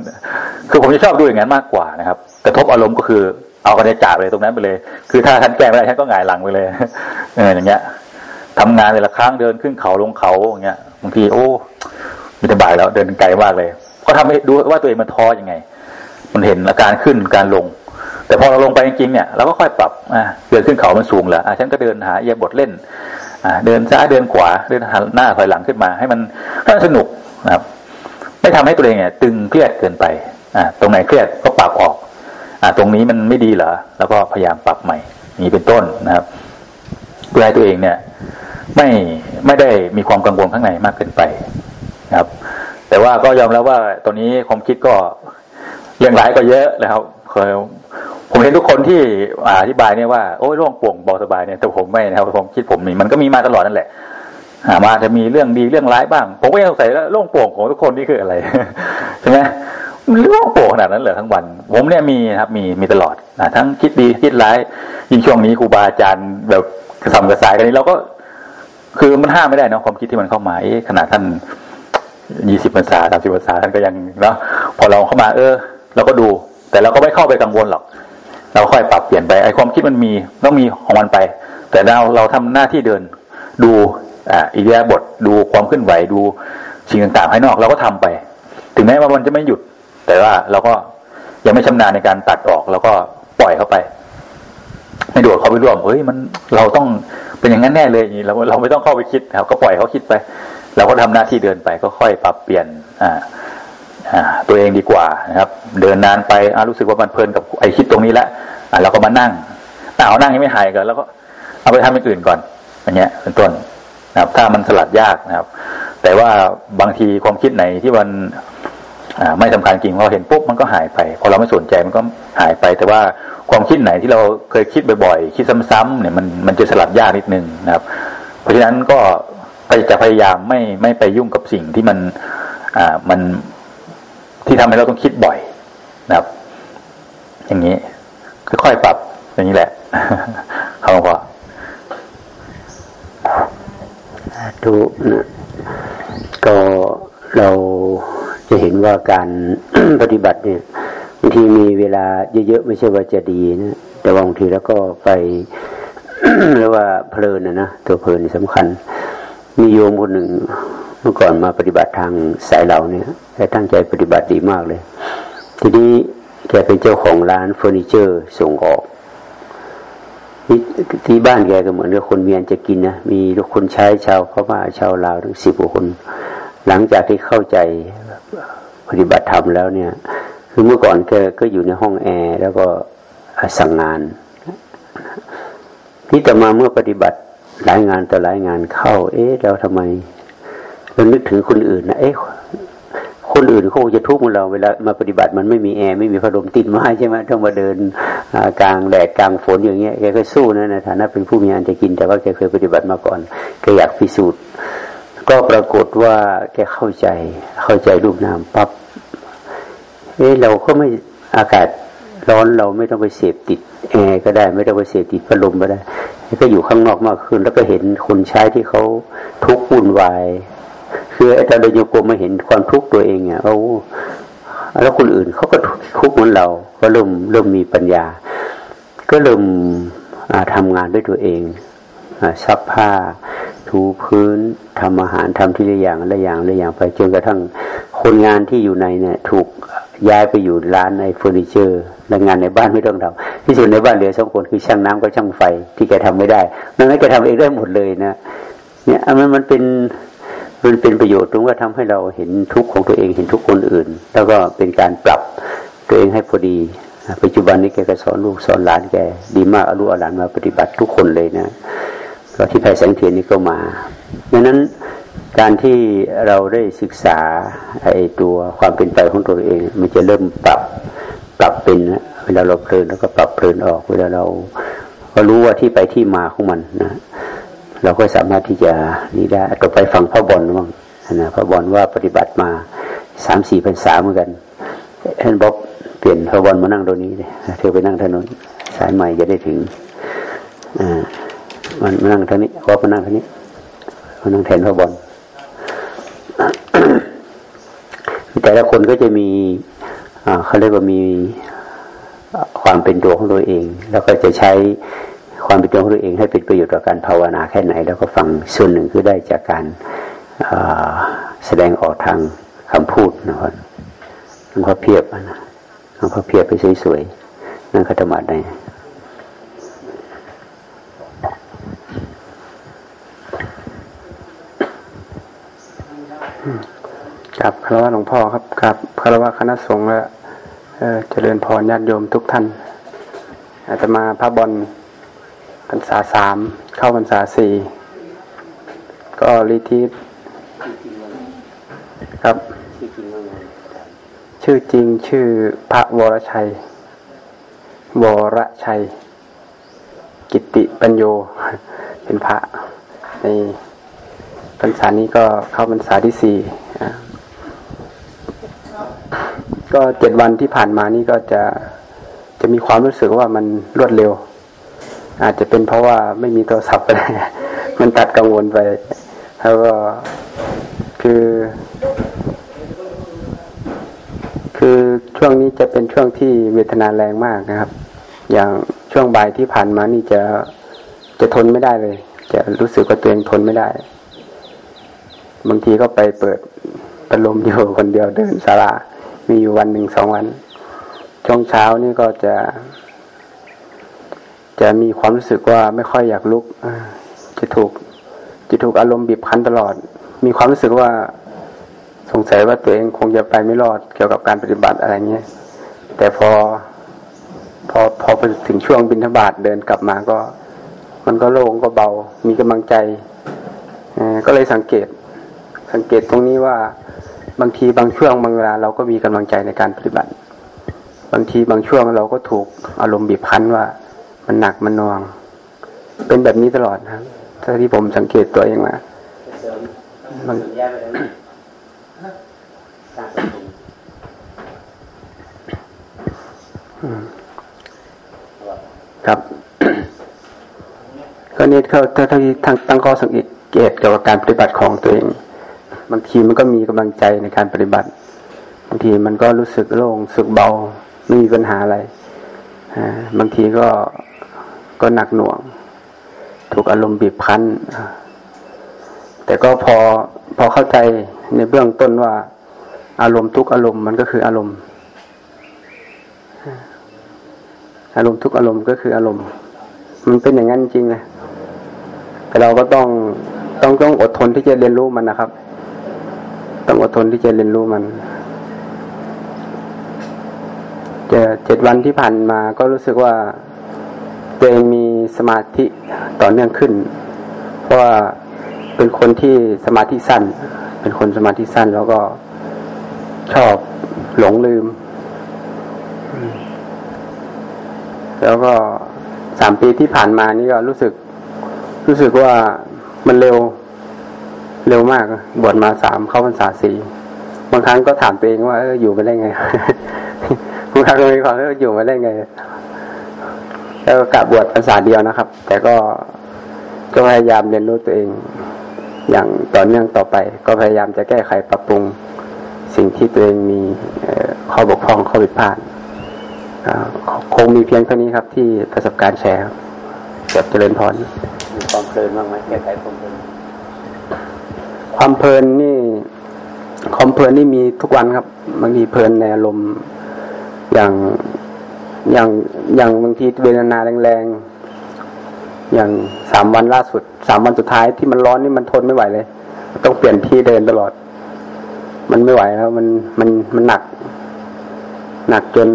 คือผมจะชอบดูอย่างนั้นมากกว่านะครับ กระทบอารมณ์ก็คือเอากันจ่าเลยตรงนั้นไปเลย คือถ้าท่านแก้ไม่ได้ท่านก็หงายหลังไปเลยเอออย่างเงี้ยทำงานแต่ละครั้งเดินขึ้นเขาลงเขาอย่างเงี้ยบางทีโอ้มีสบายแล้วเดินไกลมากเลย ก็ทำให้ดูว่าตัวเองมันท้อยังไง มันเห็นอาการขึ้นการลง แต่พอเราลงไปจริงๆเนี่ยเราก็ค่อยปรับอ่าเดินขึ้นเขามันสูงแล้วอ่าฉันก็เดินหาเอียบทเล่นอ่าเดินซ้ายเดินขวาเดินหันหน้าถอยหลังขึ้นมา ให้มันให้มันสนุกนะครับไม่ทำให้ตัวเองเนี่ยตึงเครียดเกินไปอ่าตรงไหนเครียดก็ปรับออกอ่าตรงนี้มันไม่ดีเหรอแล้วก็พยายามปรับใหม่นี้เป็นต้นนะครับเพื่อให้ตัวเองเนี่ย ไม่ไม่ได้มีความกังวลข้างในมากเกินไปนะครับ แต่ว่าก็ยอมแล้วว่าตอนนี้ความคิดก็ยังหลายก็เยอะนะครับเคย ผมเห็นทุกคนที่อธิบายเนี่ยว่าโอ้ยร่องป่วงเบาสบายเนี่ยแต่ผมไม่นะครับผมคิดผมนี่มันก็มีมาตลอดนั่นแหละมาจะมีเรื่องดีเรื่องร้ายบ้าง ผมก็ยังสงสัยว่าร่องป่วงของทุกคนนี่คืออะไรใช่ไหมร่องโปขนาดนั้นเหรอทั้งวัน ผมเนี่ยมีครับมีมีตลอดนะทั้งคิดดีคิดร้ายยิ่งช่วงนี้ครูบาอาจารย์แบบกระทำกระสายกันนี้เราก็ คือมันห้ามไม่ได้นะความคิดที่มันเข้ามาเอขนาดท่านยี่สิบภาษาสามสิบภาษาท่านก็ยังเนาะพอเราเข้ามาเออเราก็ดู แต่เราก็ไม่เข้าไปกังวลหรอก เราค่อยปรับเปลี่ยนไปไอ้ความคิดมันมีต้องมีของมันไป แต่เราเราทำหน้าที่เดิน ดูอ่าอิเดียบทดูความเคลื่อนไหวดูสิ่งต่างๆภายนอกเราก็ทำไป ถึงแม้ว่ามันจะไม่หยุด แต่ว่าเราก็ยังไม่ชำนาญในการตัดออกแล้วก็ปล่อยเข้าไป ไม่โดดเขาไปร่วมเฮ้ยมันเราต้องเป็นอย่างนั้นแน่เลยอย่างนี้เราเราไม่ต้องเข้าไปคิดครับก็ปล่อยเขาคิดไปเราก็ทำหน้าที่เดินไปก็ค่อยปรับเปลี่ยนอ่า ตัวเองดีกว่านะครับ เดินนานไปอารู้สึกว่ามันเพลินกับไอคิดตรงนี้แล้วเราก็มานั่งเอานั่งยังไม่หายกันแล้วก็เอาไปทำอย่างอื่นก่อนอย่างเงี้ยเป็นต้นนะครับ ถ้ามันสลัดยากนะครับ แต่ว่าบางทีความคิดไหนที่มันไม่สำคัญจริงเราเห็นปุ๊บมันก็หายไปพอเราไม่สนใจมันก็หายไป แต่ว่าความคิดไหนที่เราเคยคิดบ่อยๆคิดซ้ำๆเนี่ยมันมันจะสลัดยากนิดนึงนะครับ เพราะฉะนั้นก็จะพยายามไม่ไม่ไปยุ่งกับสิ่งที่มันอ่ามัน ที่ทำให้เราต้องคิดบ่อยนะครับ อย่างนี้ค่อยๆปรับ อย่างนี้แหละครับหลวงพ่อดูนะก็เราจะเห็นว่าการปฏิบัติเนี่ยบางทีมีเวลาเยอะๆไม่ใช่ว่าจะดีนะแต่บางทีแล้วก็ไปเรียกว่าเพลินนะนะตัวเพลินสำคัญ มีโยมคนหนึ่ง เมื่อก่อนมาปฏิบัติทางสายเราเนี่ยแกตั้งใจปฏิบัติดีมากเลย ทีนี้แกเป็นเจ้าของร้านเฟอร์นิเจอร์ส่งออกที่บ้านแกก็เหมือนกับคนเมียนจะกินนะมีคนใช้ชาวพม่าชาวลาวทั้งสิบกว่าคน หลังจากที่เข้าใจปฏิบัติธรรมแล้วเนี่ย คือเมื่อก่อนแกก็อยู่ในห้องแอร์แล้วก็สั่งงาน ที่ต่อมาเมื่อปฏิบัติหลายงานต่อหลายงานเข้า เอ๊ะเราทำไม เรานึกถึงคนอื่นนะเอ๊ะคนอื่นเขาจะทุกข์เหมือนเราเวลามาปฏิบัติมันไม่มีแอร์ไม่มีพัดลมติดไมาใช่ไหมต้องมาเดินกลางแดดกลางฝนอย่างเงี้ยแกก็สู้นะในฐานะเป็นผู้มีอันจะกินแต่ว่าแกเคยปฏิบัติมาก่อนแกอยากพิสูจน์ ก็ปรากฏว่าแกเข้าใจ เข้าใจรูปนามปั๊บเอ้เราก็ไม่อากาศร้อนเราไม่ต้องไปเสพติดแอร์ก็ได้ไม่ต้องไปเสพติดพัดลมก็ได้ก็อยู่ข้างนอกมากขึ้น แล้วก็เห็นคนใช้ที่เขาทุกข์วุ่นวาย คืออาจารย์เดินโยกมาเห็นความทุกข์ตัวเองอะเอาแล้วคนอื่นเขาก็ทุกข์เหมือนเรา ก็เริ่มเริ่มมีปัญญา ก็เริ่มทำงานด้วยตัวเองซักผ้า ถูพื้นทำอาหารทำทีละอย่างละอย่างละอย่างไปจนกระทั่งคนงานที่อยู่ในเนี่ย ถูกย้ายไปอยู่ร้านในเฟอร์นิเจอร์และงานในบ้านไม่ต้องทำที่สุดในบ้านเหลือสองคนคือช่างน้ำกับช่างไฟที่แกทำไม่ได้นั่นแกทำเองได้หมดเลยนะ เนี่ยมันมันเป็น มันเป็นประโยชน์ตรงว่าทำให้เราเห็นทุกข์ของตัวเองเห็นทุกคนอื่น แล้วก็เป็นการปรับตัวเองให้พอดี ปัจจุบันนี้แกก็สอนลูกสอนหลานแกดีมากเอาลูกเอาหลานมาปฏิบัติทุกคนเลยนะก็ที่ไผ่แสงเทียนนี่ก็มาดังนั้นการที่เราได้ศึกษาไอ้ตัวความเป็นไปของตัวเอง มันจะเริ่มปรับปรับเป็นเวลาเราเพลินแล้วก็ปรับเพลินออก เวลาเราก็รู้ว่าที่ไปที่มาของมันนะ เราก็สามารถที่จะนี่ได้ต่อไปฟังพระบอลบ้างนะพระบอลว่าปฏิบัติมาสามสี่พรรษาเหมือนกันท่านบอกเปลี่ยนพระบอลมานั่งตรงนี้เลยเธอไปนั่งถนนสายใหม่จะได้ถึงอ่ามันมานั่งทางนี้ว่ามานั่งทางนี้มานั่งแทนพระบอลแต่ละคนก็จะมีเขาเรียกว่ามีความเป็นตัวของตัวเอง แล้วก็จะใช้ ความเป็นตัวของตัวเองให้เป็นประโยชน์ต่อการภาวนาแค่ไหน แล้วก็ฟังส่วนหนึ่งคือได้จากการแสดงออกทางคำพูดนะครับหลวงพ่อเพียบนะหลวงพ่อเพียบไปสวยๆนั่งคัตมาดได้กับคารวะหลวงพ่อครับกับคารวะคณะสงฆ์และเจริญพรญาติโยมทุกท่านอาจจะมาพระบอล รรษาสามเข้าพรรษาสี่ก็ลิทิตครับ ชื่อจริงชื่อพระวรชัย วรชัย กิติปัญโย เป็นพระ ในพรรษานี้ก็เข้าพรรษาที่สี่ก็เจ็ดวันที่ผ่านมานี่ก็จะจะมีความรู้สึกว่ามันรวดเร็ว อาจจะเป็นเพราะว่าไม่มีโทรศัพท์ไปมันตัดกังวลไป แล้วก็คือ คือช่วงนี้จะเป็นช่วงที่เวทนาแรงมากนะครับ อย่างช่วงบ่ายที่ผ่านมานี่จะจะทนไม่ได้เลย จะรู้สึกว่าตัวเองทนไม่ได้ บางทีก็ไปเปิดประลมอยู่คนเดียวเดินสารามีอยู่วันหนึ่งสองวัน ช่วงเช้านี่ก็จะ จะมีความรู้สึกว่าไม่ค่อยอยากลุกจะถูกจะถูกอารมณ์บีบคั้นตลอด มีความรู้สึกว่าสงสัยว่าตัวเองคงจะไปไม่รอดเกี่ยวกับการปฏิบัติอะไรเงี้ยแต่พอ พอพอไปถึงช่วงบินทบาทเดินกลับมาก็ มันก็โล่งก็เบา มีกำลังใจก็เลยสังเกต สังเกตตรงนี้ว่าบางทีบางช่วงบางเวลาเราก็มีกำลังใจในการปฏิบัติ บางทีบางช่วงเราก็ถูกอารมณ์บีบคั้นว่า มันหนักมันนวงเป็นแบบนี้ตลอดครับถ้าที่ผมสังเกตตัวเองมามันครับ ก็นี่เขาถ้าที่ตั้งข้อสังเกตเกี่ยวกับการปฏิบัติของตัวเอง บางทีมันก็มีกำลังใจในการปฏิบัติ บางทีมันก็รู้สึกโล่งสึกเบาไม่มีปัญหาอะไรบางทีก็ ก็หนักหน่วง ถูกอารมณ์บีบคั้น แต่ก็พอพอเข้าใจในเบื้องต้นว่า อารมณ์ทุกอารมณ์มันก็คืออารมณ์ อารมณ์ทุกอารมณ์ก็คืออารมณ์ มันเป็นอย่างนั้นจริงเลยแต่เราก็ต้องต้องต้องอดทนที่จะเรียนรู้มันนะครับ ต้องอดทนที่จะเรียนรู้มันจะเจ็ดวันที่ผ่านมาก็รู้สึกว่า ตัวเองมีสมาธิต่อเนื่องขึ้น เพราะว่าเป็นคนที่สมาธิสั้น เป็นคนสมาธิสั้นแล้วก็ชอบหลงลืม แล้วก็สามปีที่ผ่านมานี่ก็รู้สึก รู้สึกว่ามันเร็วเร็วมากบวชมาสามเข้าพรรษาสี่บางครั้งก็ถามตัวเองว่าเอออยู่มาได้ไงบางครั้งก็มีความว่าอยู่มาได้ไง แล้วกะบวชพรรษาเดียวนะครับ แต่ก็ก็พยายามเรียนรู้ตัวเอง อย่างต่อเนื่องต่อไป ก็พยายามจะแก้ไขปรับปรุงสิ่งที่ตัวเองมีข้อบกพร่องข้อผิดพลาดคงมีเพียงเท่านี้ครับ ที่ประสบการณ์แชร์ครับเจริญพรมีความเพลินบ้างไหมแก้ไขความเพลินความเพลินนี่ความเพลินนี่มีทุกวันครับบางทีเพลินในอารมณ์อย่าง อย่างอย่างบางทีเวทนาแรงๆ อย่างสามวันล่าสุดสามวันสุดท้ายที่มันร้อนนี่มันทนไม่ไหวเลย ต้องเปลี่ยนที่เดินตลอด มันไม่ไหวแล้ว มันมันมันหนัก หนักจน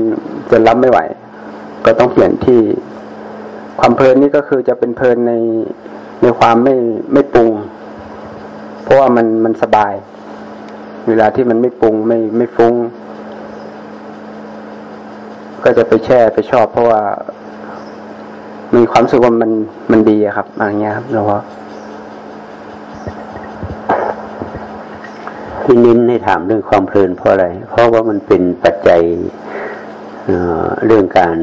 จนรับไม่ไหว ก็ต้องเปลี่ยนที่ ความเพลินนี่ก็คือจะเป็นเพลินในในความไม่ไม่ปรุง เพราะว่ามันมันสบาย เวลาที่มันไม่ปรุงไม่ไม่ฟุ้ง ก็จะไปแช่ไปชอบ เพราะว่า มีความสึกว่ามันมันดีครับอะไรเงี้ยครับเราว่าที่นิ้นให้ถามเรื่องความเพลินเพราะอะไร เพราะว่ามันเป็นปัจจัยเเรื่องการ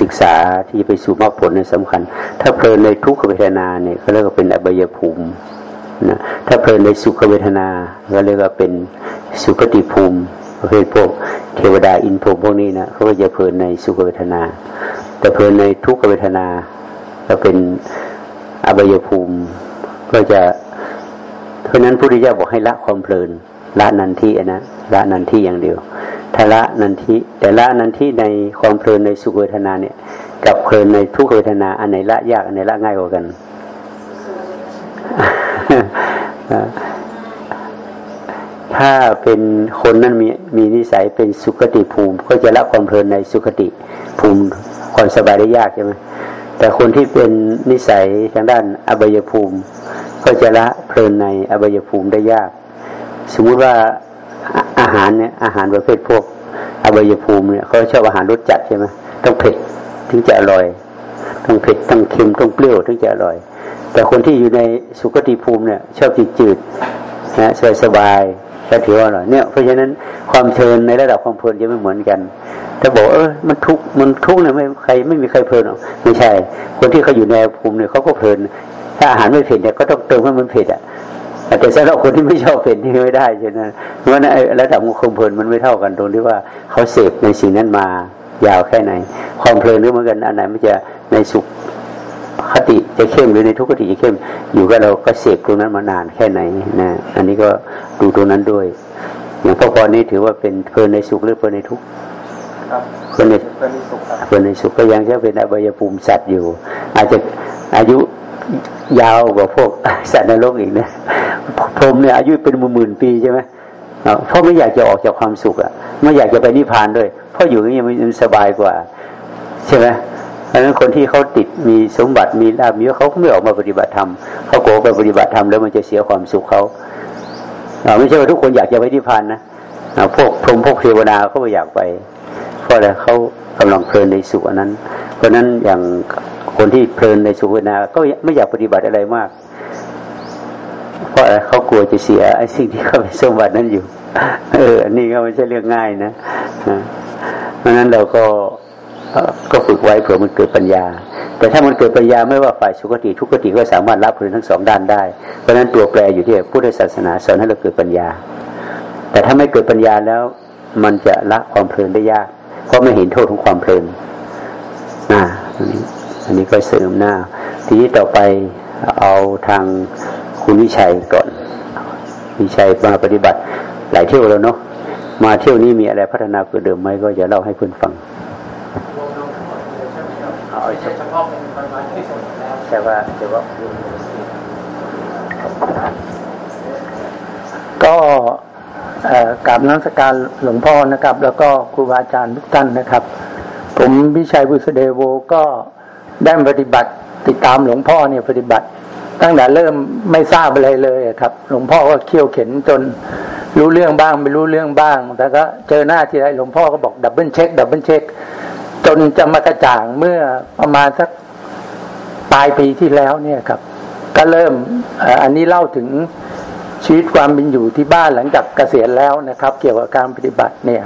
ศึกษาที่ไปสู่มรรคผลในสำคัญ ถ้าเพลินในทุกขเวทนาเนี่ยเขาเรียกว่าเป็นอบายภูมินะถ้าเพลินในสุขเวทนา ก็เรียกว่าเป็นสุขติภูมิ ประเภทพวกเทวดาอินพรหมพวกนี้นะเขาก็จะเพลินในสุขเวทนา แต่เพลินในทุกขเวทนาก็เป็นอบายภูมิ ก็จะเพราะนั้นพุทธิเจ้าบอกให้ละความเพลินละนันทีนะละนันทีอย่างเดียวถ้าละนันทีแต่ละนันทีในความเพลินในสุขเวทนาเนี่ย กับเพลินในทุกเวทนาอันไหนละยากอันไหนละง่ายกว่ากัน ถ้าเป็นคนนั้นมีมีนิสัยเป็นสุขติภูมิ ก็จะละความเพลินในสุขติภูมิความสบายได้ยากใช่ไหมแต่คนที่เป็นนิสัยทางด้านอบายภูมิ ก็จะละเพลินในอบายภูมิได้ยาก สมมุติว่าอาหารเนี่ยอาหารประเภทพวกอบายภูมิเนี่ยเขาชอบอาหารรสจัดใช่ไหมต้องเผ็ดถึงจะอร่อยต้องเผ็ดต้องเค็มต้องเปรี้ยวถึงจะอร่อย แต่คนที่อยู่ในสุขติภูมิเนี่ยชอบจืดจืดนะสบายสบาย ก็ถือว่าอร่อยเนี่ยเพราะฉะนั้นความเพลินในระดับความเพลินจะไม่เหมือนกันถ้าบอกเออมันทุกมันทุกเนี่ยไม่ใครไม่มีใครเพลินหรอกไม่ใช่ คนที่เขาอยู่ในภูมิเนี่ยเขาก็เพลิน ถ้าอาหารไม่เผ็ดเนี่ยก็ต้องเติมให้มันเผ็ดอะแต่สำหรับคนที่ไม่ชอบเผ็ดที่ไม่ได้ใช่ไหมเพราะนั้นระดับความเพลินมันไม่เท่ากันตรงที่ว่าเขาเสพในสิ่งนั้นมายาวแค่ไหน ความเพลินหรือเหมือนกันอันไหนมันจะในสุข คติจะเข้มหรือในทุกขติจะเข้ม อยู่กับเราก็เสพตรงนั้นมานานแค่ไหนนะอันนี้ก็ดูตรงนั้นด้วย อย่างพ่อพรนี้ถือว่าเป็นเพลินในสุขหรือเพลินในทุกข์เพลินในเพลินในสุขก็ยังจะเป็นอบายภูมิสัตว์อยู่ อาจจะอายุยาวกว่าพวกสัตว์ในโลกอีกนะพรมเนี่ยอายุเป็นหมื่นปีใช่ไหมเพราะไม่อยากจะออกจากความสุขอะไม่อยากจะไปนิพพานด้วย เพราะอยู่อย่างนี้มันสบายกว่า ใช่ไหม ราะนั้นคนที่เขาติดมีสมบัติมีลาบมีเขาก็ไม่ออกมาปฏิบัติธรรมเขาโกไปปฏิบัติธรรมแล้วมันจะเสียความสุขเขาไม่ใช่ว่าทุกคนอยากจะไปนิพพานนะพวกพรหมพวกเทวดาเขาไม่อยากไป เพราะอะไรเขากำลังเพลินในสุขอนั้น เพราะนั้นอย่างคนที่เพลินในสุขเวนาก็ไม่อยากปฏิบัติอะไรมาก เพราะเขากลัวจะเสียไอ้สิ่งที่เขาเป็นสมบัตินั้นอยู่ เอออันนี้ก็ไม่ใช่เรื่องง่ายนะเพราะนั้นเราก็ ก็ฝึกไว้เผื่อมันเกิดปัญญา แต่ถ้ามันเกิดปัญญาไม่ว่าฝ่ายสุขติทุกขติก็สามารถรับผลทั้งสองด้านได้ เพราะฉะนั้นตัวแปรอยู่ที่พุทธศาสนาสอนให้เราเกิดปัญญา แต่ถ้าไม่เกิดปัญญาแล้วมันจะละความเพลินได้ยาก เพราะไม่เห็นโทษของความเพลินนะอันนี้อันนี้ก็เสริมหน้า ทีนี้ต่อไปเอาทางคุณวิชัยก่อนวิชัยมาปฏิบัติหลายเที่ยวแล้วเนาะมาเที่ยวนี้มีอะไรพัฒนาเกิดเดิมไหมก็จะเล่าให้เพื่อนฟัง เฉพาะเป็นวันที่สุดแล้วแต่ว่าแต่ว่าก็กราบนักการหลวงพ่อนะครับ แล้วก็ครูบาอาจารย์ทุกท่านนะครับ ผมพิชัยบุษเดโวก็ได้ปฏิบัติติดตามหลวงพ่อเนี่ยปฏิบัติ ตั้งแต่เริ่มไม่ทราบอะไรเลยครับ หลวงพ่อก็เคี่ยวเข็นจนรู้เรื่องบ้างไม่รู้เรื่องบ้าง แต่ก็เจอหน้าทีไรหลวงพ่อก็บอก double check double check จนจะมากระจ่างเมื่อประมาณสักปลายปีที่แล้วเนี่ยครับ ก็เริ่มอันนี้เล่าถึงชีวิตความเป็นอยู่ที่บ้านหลังจากเกษียณแล้วนะครับ เกี่ยวกับการปฏิบัติเนี่ย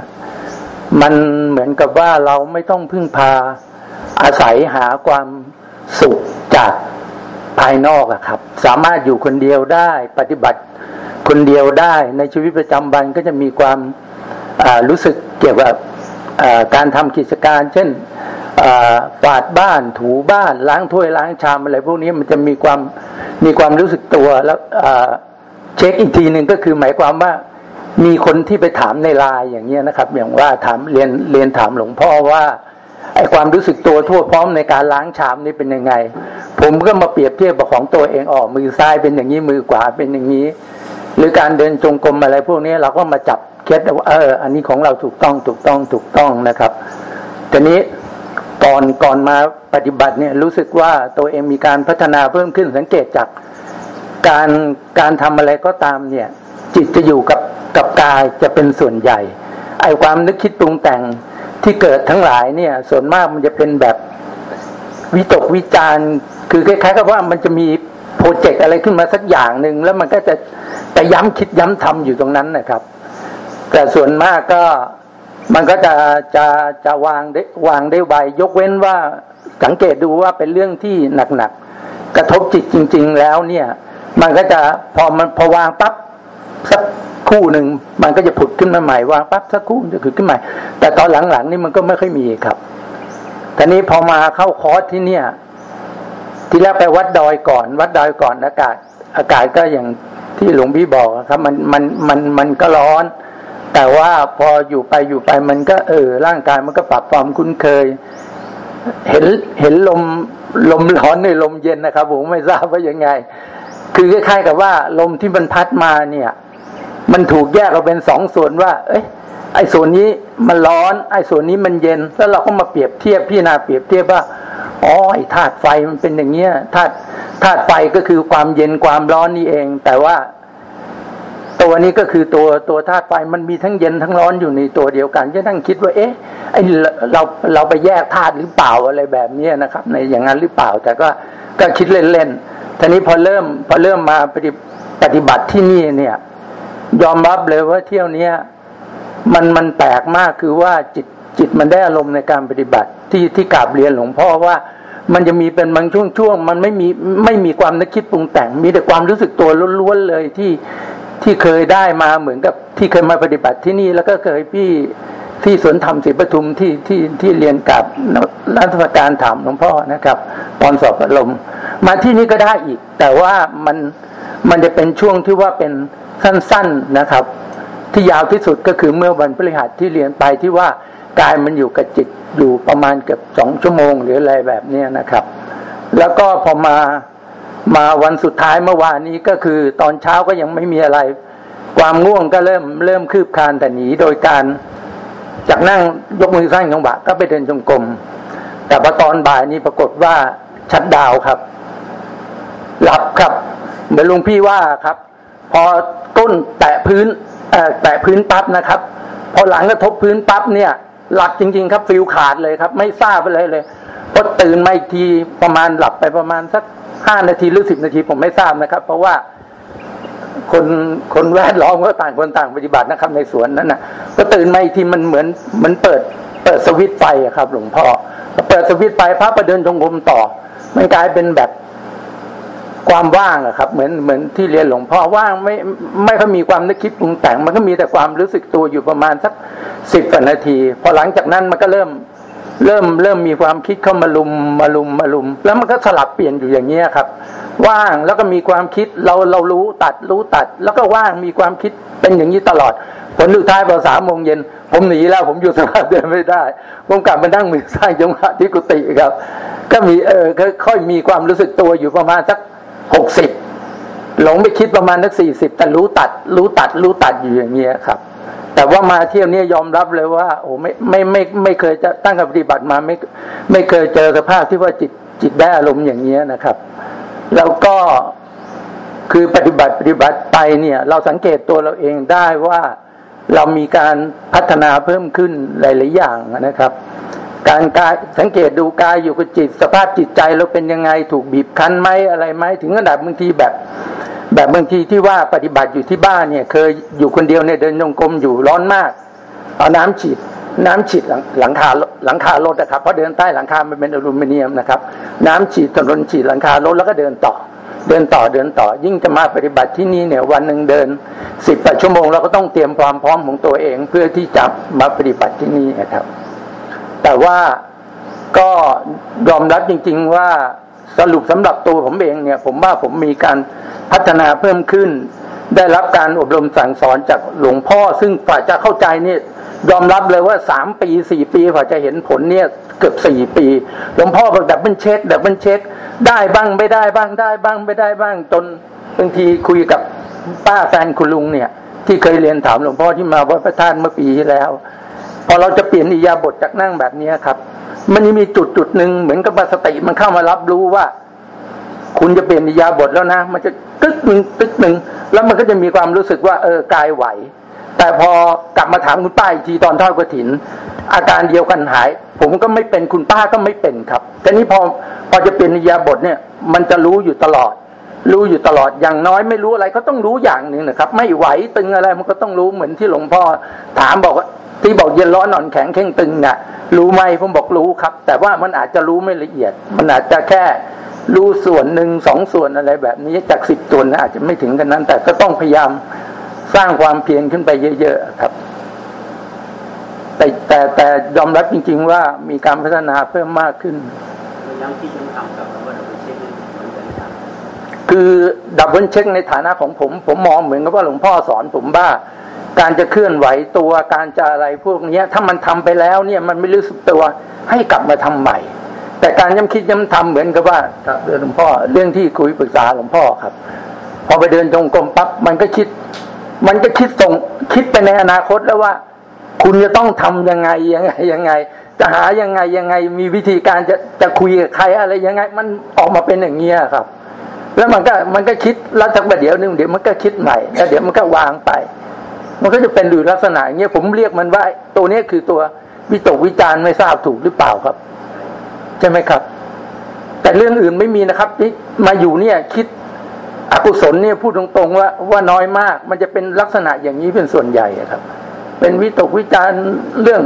มันเหมือนกับว่าเราไม่ต้องพึ่งพาอาศัยหาความสุขจากภายนอกอะครับ สามารถอยู่คนเดียวได้ปฏิบัติคนเดียวได้ในชีวิตประจำวันก็จะมีความรู้สึกเกี่ยวกับ การทำกิจการ เช่นฝาดบ้านถูบ้านล้างถ้วยล้างชามอะไรพวกนี้มันจะมีความมีความรู้สึกตัวแล้วเช็คอีกทีหนึ่งก็คือหมายความว่ามีคนที่ไปถามในไลน์อย่างเงี้ยนะครับ อย่างว่าถามเรียนเรียนถามหลวงพ่อว่าไอความรู้สึกตัวทั่วพร้อมในการล้างชามนี่เป็นยังไง ผมก็มาเปรียบเทียบกับของตัวเองออกมือซ้ายเป็นอย่างนี้มือขวาเป็นอย่างนี้ หรือการเดินจงกรมอะไรพวกนี้เราก็มาจับเคล็ดว่าเออ อันนี้ของเราถูกต้องถูกต้องถูกต้องนะครับทีนี้ก่อนก่อนมาปฏิบัติเนี่ยรู้สึกว่าตัวเองมีการพัฒนาเพิ่มขึ้นสังเกตจากการการทำอะไรก็ตามเนี่ย จิตจะอยู่กับกับกายจะเป็นส่วนใหญ่ไอความนึกคิดปรุงแต่งที่เกิดทั้งหลายเนี่ย ส่วนมากมันจะเป็นแบบวิตกวิจารคือคล้ายๆกับว่ามันจะมีโปรเจกต์อะไรขึ้นมาสักอย่างหนึ่งแล้วมันก็จะ แต่ย้ำคิดย้ำทำอยู่ตรงนั้นนะครับ แต่ส่วนมากก็มันก็จะจะจะวางได้วางได้ไวยกเว้นว่าสังเกตดูว่าเป็นเรื่องที่หนักๆกระทบจิตจริง ๆ แล้วเนี่ย มันก็จะพอมันพอวางปั๊บสักคู่หนึ่งมันก็จะผุดขึ้นมาใหม่วางปั๊บสักคู่จะขึ้นขึ้นใหม่ แต่ตอนหลังๆนี่มันก็ไม่ค่อยมีครับทีนี้พอมาเข้าคอร์สที่เนี่ย ที่แรกไปวัดดอยก่อน วัดดอยก่อนอากาศ อากาศก็อย่าง ที่หลวงพี่บอกครับมันมันมันมันก็ร้อน แต่ว่าพออยู่ไปอยู่ไปมันก็เออร่างกายมันก็ปรับความคุ้นเคย เห็นเห็นลมลมร้อนในลมเย็นนะครับ ผมไม่ทราบว่ายังไง คือคล้ายๆกับว่า ลมที่มันพัดมาเนี่ย มันถูกแยกออกเป็นสองส่วนว่า เอ้ยไอ้ส่วนนี้มันร้อน ไอ้ส่วนนี้มันเย็น แล้วเราก็มาเปรียบเทียบพี่นาเปรียบเทียบว่า อ๋อไอ้ธาตุไฟมันเป็นอย่างเงี้ยธาตุธาตุไฟก็คือความเย็นความร้อนนี่เอง แต่ว่า ตัวนี้ก็คือตัวตัวธาตุไฟมันมีทั้งเย็นทั้งร้อนอยู่ในตัวเดียวกันจะนั่งคิดว่า เอ๊ะไอเราเราไปแยกธาตุหรือเปล่าอะไรแบบนี้นะครับ ในอย่างนั้นหรือเปล่า แต่ก็ก็คิดเล่นๆทีนี้พอเริ่ม พอเริ่มมาปฏิปฏิบัติที่นี่เนี่ย ยอมรับเลยว่าเที่ยวเนี้ยมันมันแปลกมากคือว่าจิต จิตมันได้อารมณ์ในการปฏิบัติที่ที่กราบเรียนหลวงพ่อว่ามันจะมีเป็นบางช่วงช่วงมันไม่มีไม่มีความนึกคิดปรุงแต่ง มีแต่ความรู้สึกตัวล้วนๆเลยที่ที่เคยได้มาเหมือนกับที่เคยมาปฏิบัติที่นี่แล้วก็เคยพี่ที่สวนธรรมศรีปทุมที่ที่ที่เรียนกับรัฐการถามหลวงพ่อนะครับ ตอนสอบอารมณ์มาที่นี่ก็ได้อีก แต่ว่ามันมันจะเป็นช่วงที่ว่าเป็นสั้นๆนะครับ ที่ยาวที่สุดก็คือเมื่อวันพฤหัสที่เรียนไปที่ว่า กายมันอยู่กับจิตอยู่ประมาณเกือบสองชั่วโมงหรืออะไรแบบนี้นะครับ แล้วก็พอมามาวันสุดท้ายเมื่อวานนี้ก็คือตอนเช้าก็ยังไม่มีอะไร ความง่วงก็เริ่มเริ่มคืบคลานแต่หนีโดยการจากนั่งยกมือสร้างจังหวะก็ไปเดินจงกรมแต่พอตอนบ่ายนี้ปรากฏว่าชัดดาวครับ หลับครับเหมือนลุงพี่ว่าครับ พอก้นแตะพื้นแตะพื้นปั๊บนะครับ พอหลังกระทบพื้นปั๊บเนี่ย หลับจริง ๆ ครับฟิลขาดเลยครับ ไม่ทราบไปเลยเลยพอตื่นมาอีกทีประมาณหลับไปประมาณสักห้านาทีหรือสิบนาทีผมไม่ทราบนะครับ เพราะว่าคนคนแวดล้อมก็ต่างคนต่างปฏิบัตินะครับ ในสวนนั้นนะก็ตื่นมาอีกทีมันเหมือนมันเปิดเปิดสวิตไฟครับ หลวงพ่อเปิดสวิตไฟพระประเดินจงกรมต่อ มันกลายเป็นแบบ ความว่างอะครับ เหมือนเหมือนที่เรียนหลวงพ่อว่างไม่ไม่ค่อยมีความนึกคิดปรุงแต่ง มันก็มีแต่ความรู้สึกตัวอยู่ประมาณสักสิบนาที พอหลังจากนั้นมันก็เริ่มเริ่มเริ่มมีความคิดเข้ามาลุมมาลุมมาลุม แล้วมันก็สลับเปลี่ยนอยู่อย่างเงี้ยครับ ว่างแล้วก็มีความคิดเราเรารู้ตัดรู้ตัด แล้วก็ว่างมีความคิดเป็นอย่างนี้ตลอด ผลสุดท้ายพอสามโมงเย็น ผมหนีแล้วผมอยู่สภาพเดินไม่ได้ผมกลับมานั่งมือสร้างจังหวะที่กุฏิครับ ก็มีเออค่อยมีความรู้สึกตัวอยู่ประมาณสัก หกสิบหลงไปคิดประมาณสักสี่สิบแต่รู้ตัด รู้ตัด รู้ตัดอยู่อย่างเงี้ยครับ แต่ว่ามาเที่ยวนี้ยอมรับเลยว่า โอ้ไม่ไม่ไม่ไม่เคยจะตั้งกับปฏิบัติมาไม่ไม่เคยเจอสภาพที่ว่าจิตจิตได้อารมณ์อย่างเงี้ยนะครับ แล้วก็คือปฏิบัติปฏิบัติไปเนี่ย เราสังเกตตัวเราเองได้ว่าเรามีการพัฒนาเพิ่มขึ้นหลาย ๆ อย่างนะครับ การกายสังเกตดูกายอยู่กับจิต สภาพจิตใจเราเป็นยังไงถูกบีบคั้นไหมอะไรไหมถึงขนาดบางทีแบบ แบบบางทีที่ว่าปฏิบัติอยู่ที่บ้านเนี่ย เคยอยู่คนเดียวเนี่ยเดินยงกลมอยู่ร้อนมาก เอาน้ำฉีดน้ำฉีดหลังคาหลังคารถนะครับเพราะเดินใต้หลังคามันเป็นอลูมิเนียมนะครับ น้ำฉีดถนนฉีดหลังคารถแล้วก็เดินต่อ เดินต่อเดินต่อ ยิ่งจะมาปฏิบัติที่นี่เนี่ยวันหนึ่งเดินสิบแปดชั่วโมงเราก็ต้องเตรียมความพร้อมของตัวเองเพื่อที่จะมาปฏิบัติที่นี่นะครับ แต่ว่าก็ยอมรับจริง ๆ ว่าสรุปสำหรับตัวผมเองเนี่ย ผมว่าผมมีการพัฒนาเพิ่มขึ้น ได้รับการอบรมสั่งสอนจากหลวงพ่อ ซึ่งกว่าจะเข้าใจเนี่ยอมรับเลยว่าสามปีสี่ปีกว่าจะเห็นผลเนี่ยเกือบสี่ปีหลวงพ่อบอก double check double check ได้บ้างไม่ได้บ้างได้บ้างไม่ได้บ้างจนบางทีคุยกับป้าแฟนคุณลุงเนี่ย ที่เคยเรียนถามหลวงพ่อที่มาวัดพระธาตุเมื่อปีที่แล้ว พอเราจะเปลี่ยนอิริยาบถจากนั่งแบบนี้ครับ มันยังมีจุดจุดหนึ่งเหมือนกับสติมันเข้ามารับรู้ว่า คุณจะเปลี่ยนอิยาบทแล้วนะ มันจะกึกหนึ่งตึ๊กหนึ่งแล้วมันก็จะมีความรู้สึกว่า เออกายไหว แต่พอกลับมาถามคุณป้าอีกทีตอนทอดกระถิน อาการเดียวกันหาย ผมก็ไม่เป็นคุณป้าก็ไม่เป็นครับแต่นี้พอพอจะเปลี่ยนอิยาบทเนี่ย มันจะรู้อยู่ตลอดรู้อยู่ตลอดอย่างน้อยไม่รู้อะไรก็ต้องรู้อย่างหนึ่งนะครับ ไม่ไหวตึงอะไรมันก็ต้องรู้เหมือนที่หลวงพ่อถามบอกว่า ที่บอกเย็นร้อนนอนแข็งเข่งตึงเนี่ยรู้ไหมผมบอกรู้ครับ แต่ว่ามันอาจจะรู้ไม่ละเอียด มันอาจจะแค่รู้ส่วนหนึ่งสองส่วนอะไรแบบนี้จากสิบส่วนนะอาจจะไม่ถึงขั้นนั้น แต่ก็ต้องพยายามสร้างความเพียรขึ้นไปเยอะๆครับ แต่แต่แต่ยอมรับจริง ๆ ว่ามีการพัฒนาเพิ่มมากขึ้นเหมือนกันคือ double check ในฐานะของผม ผมมองเหมือนกับว่าหลวงพ่อสอนผมว่า การจะเคลื่อนไหวตัวการจะอะไรพวกนี้ถ้ามันทำไปแล้วเนี่ยมันไม่รู้สึกตัวให้กลับมาทำใหม่ แต่การย้ำคิดย้ำทำเหมือนกับว่าเดินหลวงพ่อเรื่องที่คุยปรึกษาหลวงพ่อครับ พอไปเดินจงกรมปั๊บมันก็คิด มันก็คิดตรงคิดไปในอนาคตแล้วว่า คุณจะต้องทำยังไงยังไงยังไง จะหายังไงยังไงมีวิธีการจะจะคุยกับใครอะไรยังไง มันออกมาเป็นอย่างเงี้ยครับแล้วมันก็มันก็คิดแล้วสักประเดี๋ยวนึงเดี๋ยวมันก็คิดใหม่แล้วเดี๋ยวมันก็วางไป มันก็จะเป็นดูลักษณะอย่างเงี้ยผมเรียกมันว่า ตัวนี้คือตัววิตกวิจารไม่ทราบถูกหรือเปล่าครับใช่ไหมครับ แต่เรื่องอื่นไม่มีนะครับที่มาอยู่เนี่ย คิดอกุศลเนี่ยพูดตรงๆว่าว่าน้อยมาก มันจะเป็นลักษณะอย่างนี้เป็นส่วนใหญ่ครับ เป็นวิตกวิจารเรื่อง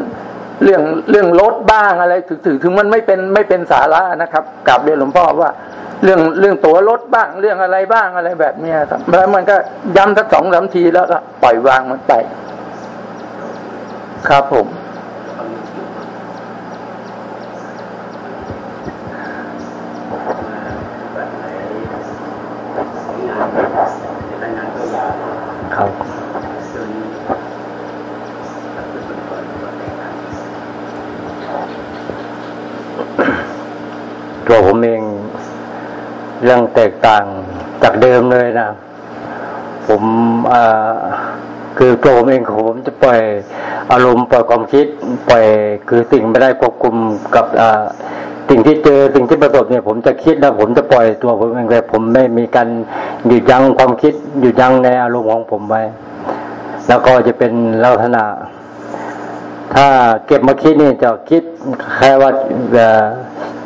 เรื่องเรื่องรถบ้างอะไรถึงถึงมันไม่เป็นไม่เป็นสาระนะครับกลับเรียนหลวงพ่อว่า เรื่องเรื่องตั๋วรถบ้างเรื่องอะไรบ้างอะไรแบบเนี้ยครับแล้วมันก็ย้ำสักสองสามทีแล้วก็ปล่อยวางมันไป ครับผม ครับตัวผมเอง เรื่องแตกต่างจากเดิมเลยนะ ผมคือตัวผมเองของผมจะปล่อยอารมณ์ปล่อยความคิดปล่อยคือสิ่งไม่ได้ควบคุมกับสิ่งที่เจอสิ่งที่ประสบเนี่ย ผมจะคิดนะผมจะปล่อยตัวผมเองเลยผมไม่มีการหยุดยั้งความคิดหยุดยั้งในอารมณ์ของผมไว้ แล้วก็จะเป็นลักษณะถ้าเก็บมาคิดนี่จะคิดแค่ว่า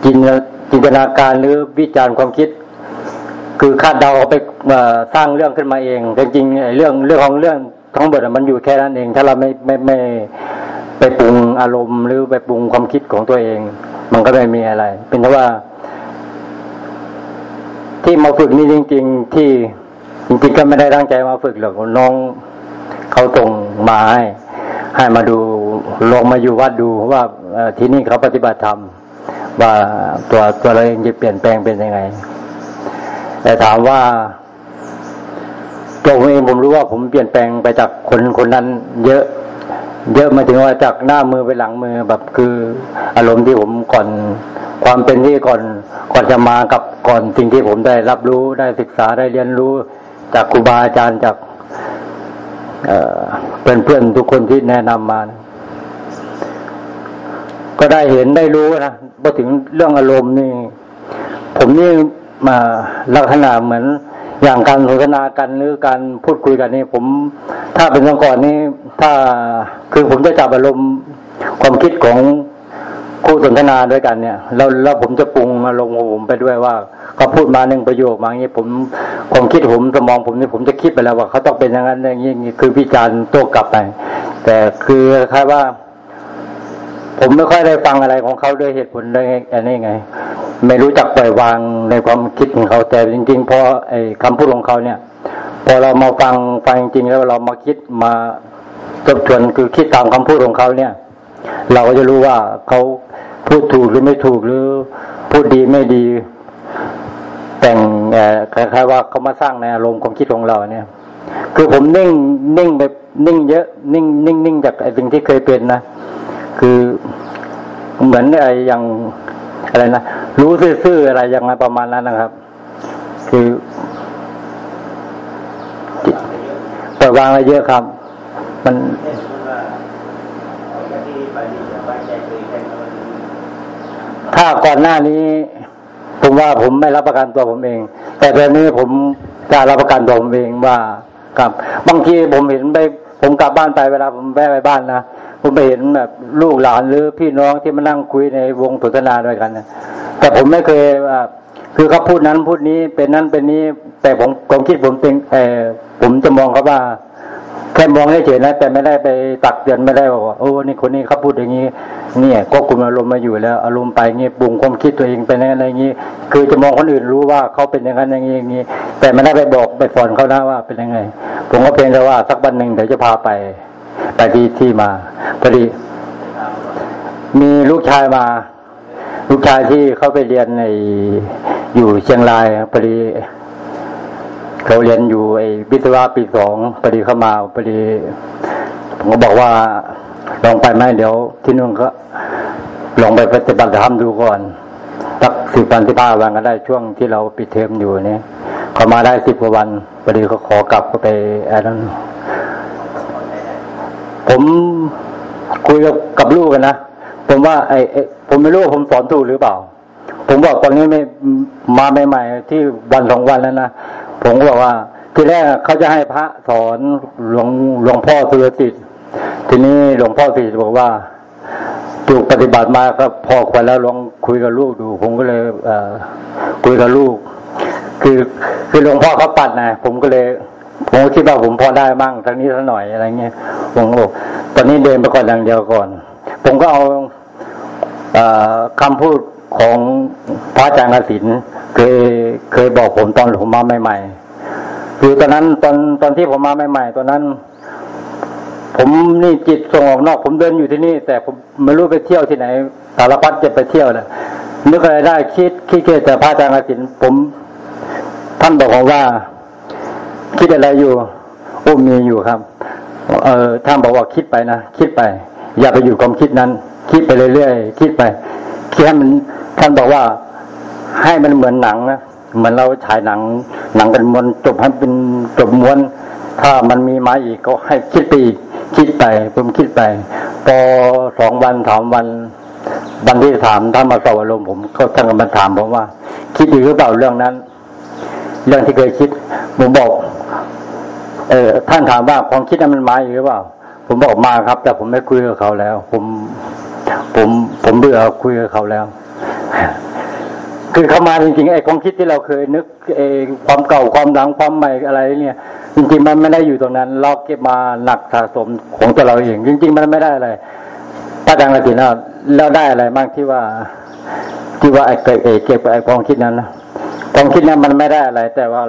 จินจินตนาการหรือวิจารณ์ความคิด คือคาดเดาไปสร้างเรื่องขึ้นมาเองจริงๆเรื่องเรื่องของเรื่องทั้งหมดมันอยู่แค่นั้นเอง ถ้าเราไม่ไม่ไม่ไปปรุงอารมณ์ หรือไปปรุงความคิดของตัวเอง มันก็ไม่มีอะไร เป็นเพราะว่า ที่มาฝึกนี่จริง ๆ ที่จริงๆก็ไม่ได้ตั้งใจมาฝึกหรอกน้องเขาตรงมาให้ให้มาดูลงมาอยู่วัดดูว่าที่นี่เขาปฏิบัติธรรมว่าตัวตัวเราเองจะเปลี่ยนแปลงเป็นยังไง แต่ถามว่าตัวผมเองผมรู้ว่าผมเปลี่ยนแปลงไปจากคนคนนั้น เยอะ เยอะมาถึงว่าจากหน้ามือไปหลังมือแบบคืออารมณ์ที่ผมก่อนความเป็นที่ก่อนก่อนจะมากับก่อนสิ่งที่ผมได้รับรู้ได้ศึกษาได้เรียนรู้จากครูบาอาจารย์จากเพื่อนเพื่อนทุกคนที่แนะนำมานะก็ได้เห็นได้รู้นะพอถึงเรื่องอารมณ์นี่ ผมนี่ ลักษณะเหมือนอย่างการสนทนากันหรือการพูดคุยกันนี่ผม ถ้าเป็นเมื่อก่อนนี่ถ้าคือผมจะจับอารมณ์ความคิดของคู่สนทนาด้วยกันเนี่ยแล้วแล้วผมจะปรุงอารมณ์ของผมไปด้วยว่าเขาพูดมาหนึ่งประโยคมาอย่างนี้ผมความคิดผมสมองผมนี่ผมจะคิดไปแล้วว่าเขาต้องเป็นอย่างนั้นอย่างนี้คือพิจารณ์โต้กลับไป แต่คือคล้ายว่า ผมไม่ค่อยได้ฟังอะไรของเขาด้วยเหตุผลด้วยอันนี้ไง ไม่รู้จักปล่อยวางในความคิดของเขาแต่จริงๆพอไอ้คำพูดของเขาเนี่ยพอเรามาฟังฟังจริงแล้วเรามาคิดมาจบทวนคือคิดตามคำพูดของเขาเนี่ย เราก็จะรู้ว่าเขาพูดถูกหรือไม่ถูกหรือพูดดีไม่ดี แต่งคล้ายๆว่าเขามาสร้างในอารมณ์ความคิดของเราเนี่ย คือผมนิ่งนิ่งแบบนิ่งเยอะ นิ่งนิ่งนิ่งจากไอ้สิ่งที่เคยเป็นนะ คือเหมือนอะไรอย่างอะไรนะรู้ซื่อๆอะไรอย่างไรประมาณนั้นนะครับ คือปล่อยวางอะไรเยอะครับ มันถ้าก่อนหน้านี้ ผมว่าผมไม่รับประกันตัวผมเอง แต่ตอนนี้ผมจะรับประกันตัวผมเองว่าครับ บางทีผมเห็นไป ผมกลับบ้านไปเวลาผมแวะไปบ้านนะ ผมไปเห็นแบบลูกหลานหรือพี่น้องที่มานั่งคุยในวงสนทนาด้วยกันนะแต่ผมไม่เคยว่าคือเขาพูดนั้นพูดนี้เป็นนั้นเป็นนี้ แต่ผมผมคิดผมเป็นเออผมจะมองเขาว่าแค่มองเฉยๆนะแต่ไม่ได้ไปตักเตือนไม่ได้บอกว่าโอ้นี่คนนี้เขาพูดอย่างนี้ เนี่ยก็คุมอารมณ์มาอยู่แล้ว อารมณ์ไปเงี้ยปรุงความคิดตัวเองเป็นอะไรอย่างนี้ คือจะมองคนอื่นรู้ว่าเขาเป็นอย่างนั้นอย่างนี้อย่างนี้ แต่ไม่ได้ไปบอกไปสอนเขานะว่าเป็นยังไง ผมก็เพียงแต่ว่าสักวันหนึ่งเดี๋ยวจะพาไป ไปที่ที่มาพอดี มีลูกชายมา ลูกชายที่เขาไปเรียนในอยู่เชียงรายพอดีเขาเรียนอยู่ไอ้วิศวะปีสองพอดีเข้ามาพอดีผมก็บอกว่าลองไปไหมเดี๋ยว ที่นู่นก็ลองไปปฏิบัติธรรมดูก่อนสักสิบวันที่พ้าวันก็ได้ช่วงที่เราปิดเทอมอยู่เนี่ยเขามาได้สิบกว่าวันพอดีเขาขอกลับก็ไปแอดนั้น ผมคุยกับกับลูกกันนะผมว่าไอ้ผมไม่รู้ว่าผมสอนถูกหรือเปล่า ผมบอกตอนนี้ไม่มาใหม่ ๆ ที่วันสองวันแล้วนะผมก็บอกว่า ทีแรกเขาจะให้พระสอนหลวงหลวงพ่อสุรติดทีนี้หลวงพ่อสุรติบอกว่าถูกปฏิบัติมาก็พอควรแล้วลองคุยกับลูกดู ผมก็เลยเอคุยกับลูก คือคือหลวงพ่อเขาปัดนะผมก็เลย ผมคิดว่าผมพอได้มั่งทั้งนี้ทั้งหน่อยอะไรเงี้ยผมก็บอกตอนนี้เดินไปก่อนอย่างเดียวก่อน ผมก็เอาอคำพูดของพระอาจารย์กสินเคยเคยบอกผมตอนผมมาใหม่ๆคือตอนนั้นตอนตอนที่ผมมาใหม่ ๆ ตอนนั้น ผมนี่จิตส่งออกนอก ผมเดินอยู่ที่นี่ แต่ผมไม่รู้ไปเที่ยวที่ไหนสารพัดจะไปเที่ยวเลยนึกอะไรได้คิดคิดเกแต่พระอาจารย์กสินผม ท่านบอกผมว่า คิดอะไรอยู่โอ้มีอยู่ครับ เออท่านบอกว่าคิดไปนะคิดไป อย่าไปอยู่ความคิดนั้น คิดไปเรื่อยๆคิดไปคิดให้มันท่านบอกว่าให้มันเหมือนหนังนะเหมือนเราฉายหนัง หนังกันม้วนจบให้เป็นจบม้วน ถ้ามันมีมาอีกก็ให้คิดไปอีกคิดไปผมคิดไป พอสองวันสามวันวันที่ถามท่านมาสอบอารมณ์ผมก็ท่านก็มาถามผมว่า คิดดีหรือเปล่าเรื่องนั้น เรื่องที่เคยคิด ผมบอก เออท่านถามว่าความคิดนั้นมันมาอยู่หรือเปล่า ผมบอกมาครับ แต่ผมไม่คุยกับเขาแล้ว ผม ผม ผมเบื่อคุยกับเขาแล้ว คือเขามาจริงๆไอ้ความคิดที่เราเคยนึกไอ้ความเก่าความหลังความใหม่อะไร เนี่ย จริง ๆ มันไม่ได้อยู่ตรงนั้น เราเก็บมาหนักสะสมของตัวเราเอง จริง ๆ มันไม่ได้อะไรป้าดังละทีนะแล้วได้อะไรบ้างที่ว่า ที่ว่าไอ้เก็บไอ้ความคิดนั้นนะ ความคิดนั้นมันไม่ได้อะไร แต่ว่า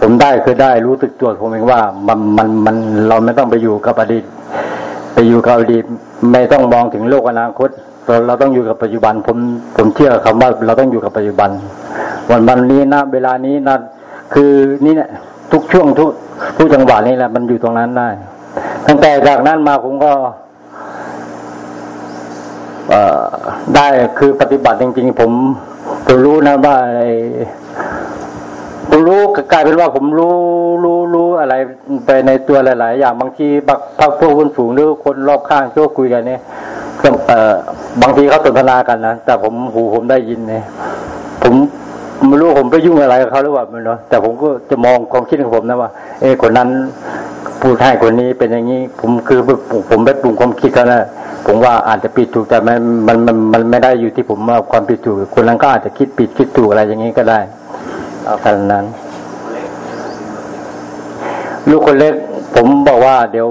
ผมได้คือได้รู้สึกตัวผมเองว่ามันมันมันเราไม่ต้องไปอยู่กับอดีต ไปอยู่กับอดีตไม่ต้องมองถึงโลกอนาคต เราเราต้องอยู่กับปัจจุบัน ผมผมเชื่อคำว่าเราต้องอยู่กับปัจจุบัน วันวันนี้นะเวลานี้นะคือนี่เนี่ยทุกช่วงทุกทุกจังหวะนี่แหละมันอยู่ตรงนั้นได้ ตั้งแต่จากนั้นมาผมก็ได้คือปฏิบัติจริง ๆ ผม ผมรู้นะว่าอะไรผมรู้กลายเป็นว่าผมรู้รู้รู้อะไรไปในตัวหลาย ๆ อย่างบางทีบักพักพวกคนสูงหรือคนรอบข้างที่คุยกันเนี่ยเออบางทีเขาสนทนากันนะแต่ผมหูผมได้ยินเนี่ยผมไม่รู้ผมไปยุ่งอะไรกับเขาหรือเปล่าไม่รู้แต่ผมก็จะมองความคิดของผมนะว่า เออคนนั้นผู้ให้คนนี้เป็นอย่างนี้ ผมคือผมไปปรุงความคิดเขานะ ผมว่าอาจจะผิดถูกแต่มันมันมันมันไม่ได้อยู่ที่ผมว่าความผิดถูกคนนั้นก็อาจจะคิดผิดคิดถูกอะไรอย่างนี้ก็ได้เอาขนาดนั้น ลูกคนเล็ก ผมบอกว่า เดี๋ยว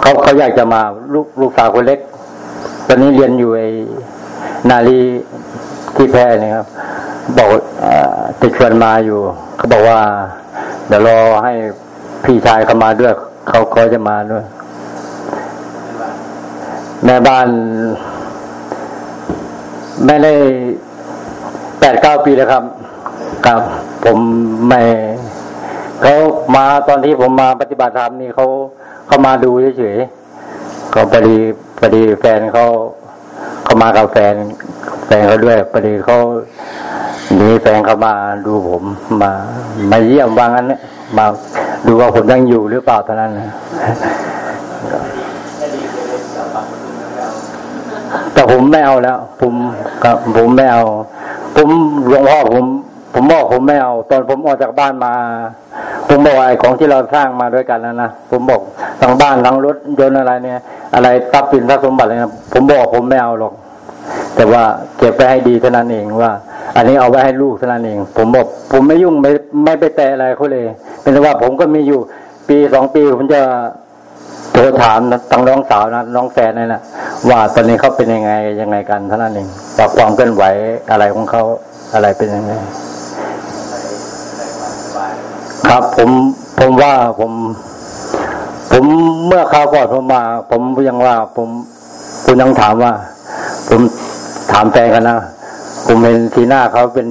เขาเขาอยากจะมาลูกลูกสาวคนเล็ก ตอนนี้เรียนอยู่ไอ้นาลีที่แพร่นี่ครับ บอกจะชวนมาอยู่เขาบอกว่า เดี๋ยวรอให้พี่ชายเขามาด้วยเขาเขาจะมาด้วย แม่บ้าน ไม่ได้แปดเก้าปีแล้วครับ ครับ ผมไม่เขามาตอนที่ผมมาปฏิบัติธรรมนี่เขาเขามาดูเฉยๆเขาพอดีพอดีแฟนเขาเขามากับแฟน แฟนเขาด้วยพอดีเขาหนีแฟนเขามาดูผมมามาเยี่ยมว่างั้นเนี่ยมาดูว่าผมยังอยู่หรือเปล่าเท่านั้นนะ แต่ผมไม่เอาแล้ว ผมกับผมไม่เอา ผมหลวงพ่อผม ผมบอกผมไม่เอา ตอนผมออกจากบ้านมา ผมบอกไอ้ของที่เราสร้างมาด้วยกันนะนะผมบอกทั้งบ้านทั้งรถยนต์อะไรเนี่ย อะไรทรัพย์สินทรัพย์สมบัติอะไรนะผมบอกผมไม่เอาหรอก แต่ว่าเก็บไปให้ดีเท่านั้นเองว่า อันนี้เอาไว้ให้ลูกเท่านั้นเอง ผมบอกผมไม่ยุ่งไม่ไม่ไปแตะอะไรเขาเลย เป็นว่าผมก็มีอยู่ปีสองปีผมจะ โทรถามทั้งน้องสาวนะน้องแฟนนี่แหละว่าตอนนี้เขาเป็นยังไงยังไงกันเท่านั้นเองว่าความเคลื่อนไหวอะไรของเขาอะไรเป็นยังไง ครับผมผมว่าผม ผมเมื่อคราวก่อนผมมา ผมยังว่า ผมคุณยังถามว่า ผมถามแฟนกันนะผมเห็นทีหน้าเขาเป็น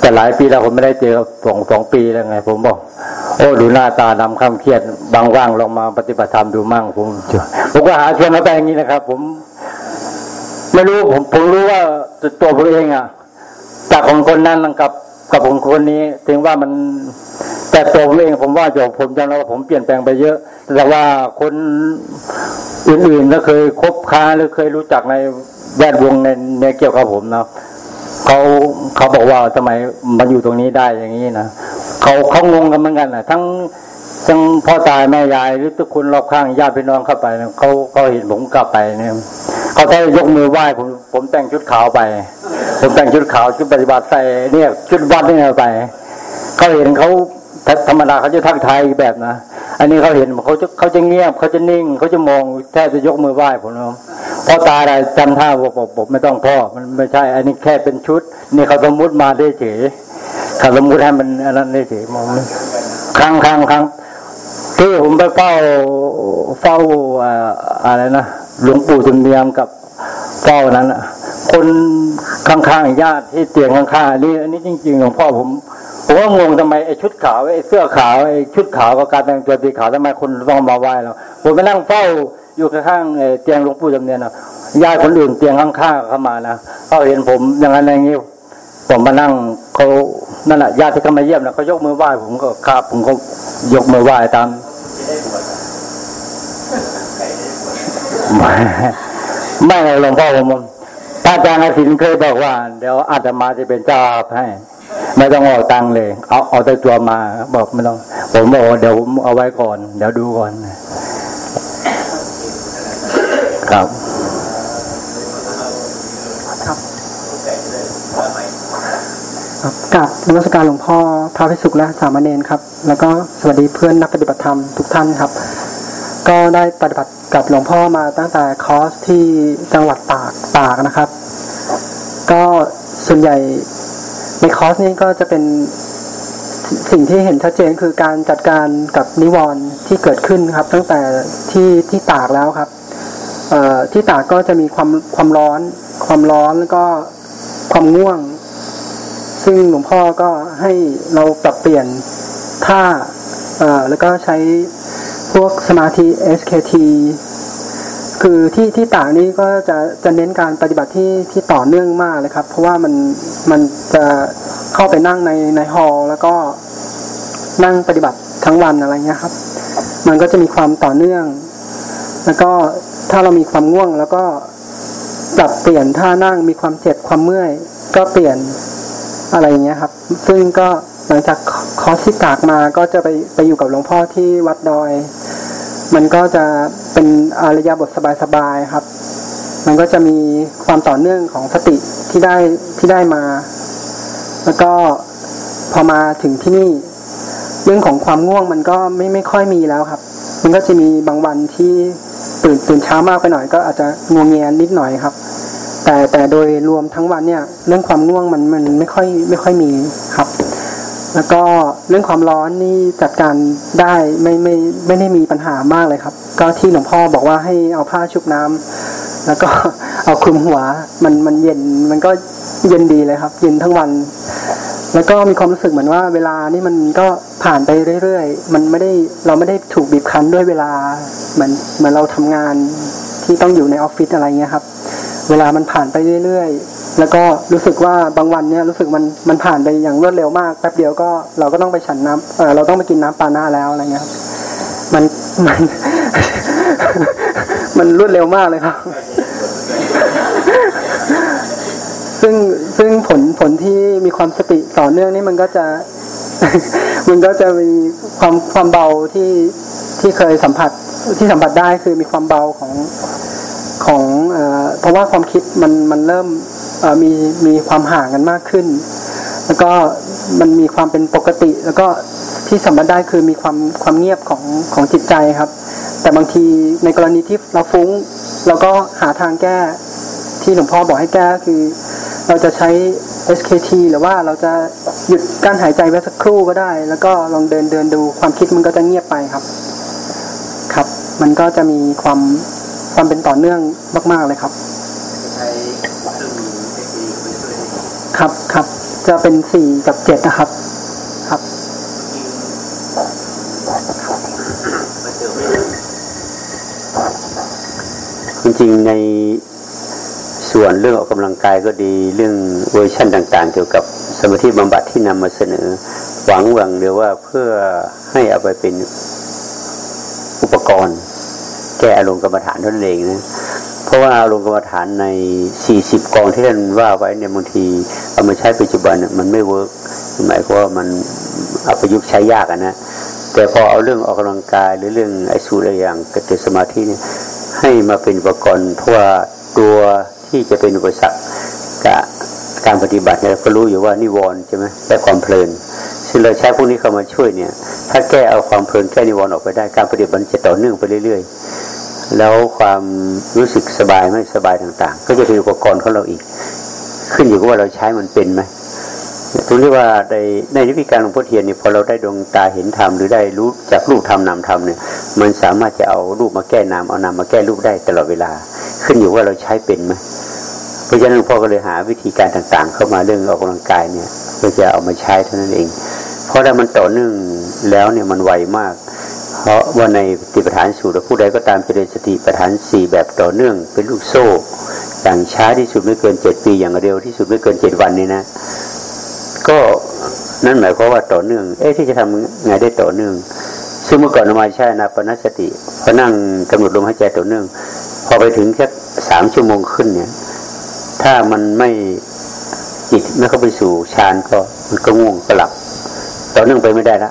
แต่หลายปีแล้วผมไม่ได้เจอสองสองปีแล้วไง ผมบอก โอ้ดูหน้าตาดำข้าเครียดบางว่างลองมาปฏิบัติธรรมดูมั่งผมผมก็หาเทียนมาแต่อย่างนี้นะครับ ผม ไม่รู้ผมผมรู้ว่าตัวผมเองอะจากของคนนั้นกับกับของคนนี้ ถึงว่ามันแต่ตัวผมเองผมว่าจบผมจะแล้วผมเปลี่ยนแปลงไปเยอะ แต่ว่าคนอื่นๆก็เคยคบค้าหรือเคยรู้จักในแวดวงในในเกี่ยวกับผมเนาะเขาเขาบอกว่าทำไมมันอยู่ตรงนี้ได้อย่างนี้นะ เขาเขางงกันเหมือนกันนะทั้งทั้งพ่อตายแม่ยายหรือทุกคนรอบข้างญาติพี่น้องเข้าไปเขาเขาเห็นผมกลับไปเนี่ยเขาแค่ยกมือไหว้ผมผมแต่งชุดขาวไป ผมแต่งชุดขาวชุดปฏิบัติใส่เนี่ยชุดวัดนี่ไปเขาเห็นเขาธรรมดาเขาจะทักทายแบบนะอันนี้เขาเห็นเขาจะเขาจะเงียบเขาจะนิ่งเขาจะมองแทบจะยกมือไหว้ผมนะพอตาอะไรจำท่าบอกบอกไม่ต้องพ่อมันไม่ใช่ อันนี้แค่เป็นชุด นี่เขาสมมุติมาได้เฉย เขาสมมุติให้มันอันนั้นได้เฉยมองครั้งครั้งครั้งที่ผมไปเฝ้าเฝ้าอะไรนะหลวงปู่จุนเนียมกับเฝ้านั้นคนข้างๆญาติที่เตียงข้างๆนี่อันนี้จริงๆของพ่อผมผมว่างงทำไมไอ้ชุดขาวไอ้เสื้อขาวไอ้ชุดขาวกับการแต่งตัวสีขาวทำไมคนต้องมาไหว้เราผมไปนั่งเฝ้าอยู่ข้างๆเตียงหลวงปู่จำเนียนนะญาติคนอื่นเตียงข้างๆเข้ามานะเขาเห็นผมอย่างนั้นอย่างนี้ ผมมานั่งเขานั่นแหละญาติที่เขามาเยี่ยมนะเขายกมือไหว้ผมก็คาบผมก็ยกมือไหว้ตามไม่ไม่หลวงพ่อผมพระอาจารย์อาศินเคยบอกว่า เดี๋ยวอาจจะมาจะเป็นเจ้าให้ ไม่ต้องออกตังเลย เอาเอาแต่ตัวมา บอกไม่ต้องผมบอกเดี๋ยวเอาไว้ก่อน เดี๋ยวดูก่อนครับ ครับกับนมัสการหลวงพ่อพระพิสุขและสามเณรครับ แล้วก็สวัสดีเพื่อนนักปฏิบัติธรรมทุกท่านครับ ก็ได้ปฏิบัติกับหลวงพ่อมาตั้งแต่คอร์สที่จังหวัดตากตากนะครับ ก็ส่วนใหญ่ในคอร์สนี้ก็จะเป็นสิ่งที่เห็นชัดเจนคือการจัดการกับนิวรณ์ที่เกิดขึ้นครับ ตั้งแต่ที่ที่ตากแล้วครับที่ตากก็จะมีความความร้อน ความร้อนแล้วก็ความง่วง ซึ่งหลวงพ่อก็ให้เราปรับเปลี่ยนท่าแล้วก็ใช้พวกสมาธิ SKT คือที่ที่ต่างนี้ก็จะจะเน้นการปฏิบัติที่ที่ต่อเนื่องมากเลยครับ เพราะว่ามันมันจะเข้าไปนั่งในในฮอลแล้วก็นั่งปฏิบัติทั้งวันอะไรเงี้ยครับ มันก็จะมีความต่อเนื่อง แล้วก็ถ้าเรามีความง่วง แล้วก็ปรับเปลี่ยนท่านั่งมีความเจ็บความเมื่อย ก็เปลี่ยน อะไรเงี้ยครับ ซึ่งก็หลังจากคอร์สที่กากมาก็จะไปไปอยู่กับหลวงพ่อที่วัดดอย มันก็จะเป็นอารยาบทสบายๆครับ มันก็จะมีความต่อเนื่องของสติที่ได้ที่ได้มา แล้วก็พอมาถึงที่นี่ เรื่องของความง่วงมันก็ไม่ไม่ค่อยมีแล้วครับ มันก็จะมีบางวันที่ตื่นตื่นเช้ามากไปหน่อยก็อาจจะงวงเงียนิดหน่อยครับ แต่แต่โดยรวมทั้งวันเนี่ย เรื่องความง่วงมันมันไม่ค่อยไม่ค่อยมีครับ แล้วก็เรื่องความร้อนนี่จัดการได้ไม่ไม่ไม่ได้มีปัญหามากเลยครับ ก็ที่หลวงพ่อบอกว่าให้เอาผ้าชุบน้ำแล้วก็เอาคลุมหัว มันมันเย็นมันก็เย็นดีเลยครับ เย็นทั้งวัน แล้วก็มีความรู้สึกเหมือนว่า เวลานี่มันก็ผ่านไปเรื่อยๆ มันไม่ได้เราไม่ได้ถูกบีบคั้นด้วยเวลาเหมือนเหมือนเราทำงานที่ต้องอยู่ในออฟฟิศอะไรเงี้ยครับ เวลามันผ่านไปเรื่อยๆ แล้วก็รู้สึกว่าบางวันเนี่ยรู้สึกมันมันผ่านไปอย่างรวดเร็วมากแป๊บเดียวก็เราก็ต้องไปฉันน้ำเออเราต้องไปกินน้ำปาหน้าแล้วอะไรเงี้ยมันมัน มันรวดเร็วมากเลยครับ ซึ่งซึ่งผลผลที่มีความสติต่อเนื่องนี่มันก็จะ มันก็จะมีความความเบาที่ที่เคยสัมผัสที่สัมผัสได้คือมีความเบาของของ เพราะว่าความคิดมันมันเริ่มมีมีความห่างกันมากขึ้น แล้วก็มันมีความเป็นปกติ แล้วก็ที่สัมผัสได้คือมีความความเงียบของของจิตใจครับ แต่บางทีในกรณีที่เราฟุ้ง เราก็หาทางแก้ที่หลวงพ่อบอกให้แก้คือ เราจะใช้ SKT หรือว่าเราจะหยุดการหายใจไว้สักครู่ก็ได้ แล้วก็ลองเดินเดินดูความคิดมันก็จะเงียบไปครับ ครับ มันก็จะมีความ ความเป็นต่อเนื่องมาก ๆเลยครับครับครับจะเป็นสี่กับเจ็ดนะครับ ครับจริงๆในส่วนเรื่องออกกำลังกายก็ดีเรื่องเวอร์ชันต่าง ๆ เกี่ยวกับสมาธิบำบัดที่นำมาเสนอ หวังหวังเดียวว่าเพื่อให้เอาไปเป็นอุปกรณ์ แก้อารมณ์กรรมฐานท่านเองนะเพราะว่าอารมณ์กรรมฐานในสี่สิบกองที่ท่านว่าไว้เนี่ยบางทีเอามาใช้ปัจจุบันมันไม่เวิร์กหมายความว่ามันเอาประยุกต์ใช้ยากนะแต่พอเอาเรื่องออกกำลังกายหรือเรื่องไอสูอะไรอย่างกติสมาธิเนี่ยให้มาเป็นอุปกรณ์เพราะว่าตัวที่จะเป็นอุปสรรคกับการปฏิบัติเนี่ยก็รู้อยู่ว่านิวรณ์ใช่ไหมและความเพลินซึ่งเราใช้พวกนี้เข้ามาช่วยเนี่ย ถ้าแก้เอาความเพลินแก้นิวรณ์ออกไปได้การปฏิบัติจะต่อเนื่องไปเรื่อยๆ แล้วความรู้สึกสบายไม่สบายต่าง ๆ ก็จะเป็นอุปกรณ์ของเราอีก ขึ้นอยู่กับว่าเราใช้มันเป็นไหมตรงที่ว่าในในวิธีการหลวงพ่อเทียนเนี่ยพอเราได้ดวงตาเห็นธรรมหรือได้รู้จากรูปธรรมนามธรรมเนี่ยมันสามารถจะเอารูปมาแก้นามเอานามมาแก้รูปได้ตลอดเวลา ขึ้นอยู่ว่าเราใช้เป็นไหมเพราะฉะนั้นพ่อก็เลยหาวิธีการต่างๆ เข้ามาเรื่องออกกำลังกายเนี่ยเพื่อจะเอามาใช้เท่านั้นเอง เพราะถ้ามันต่อเนื่องแล้วเนี่ยมันไวมาก เพราะว่าในติปฐานสูตรผู้ใดก็ตามเจริญสติปัฏฐานสี่แบบต่อเนื่องเป็นลูกโซ่ อย่างช้าที่สุดไม่เกินเจ็ดปีอย่างเร็วที่สุดไม่เกินเจ็ดวันนี่นะ ก็นั่นหมายความว่าต่อเนื่อง เอ๊ะที่จะทำไงได้ต่อเนื่อง ซึ่งเมื่อก่อนมาใช่นะปนสติพอนั่งกำหนดลมหายใจต่อเนื่อง พอไปถึงแค่สามชั่วโมงขึ้นเนี่ย ถ้ามันไม่จิตไม่เข้าไปสู่ฌานก็มันก็ง่วงก็หลับต่อเนื่องไปไม่ได้ละ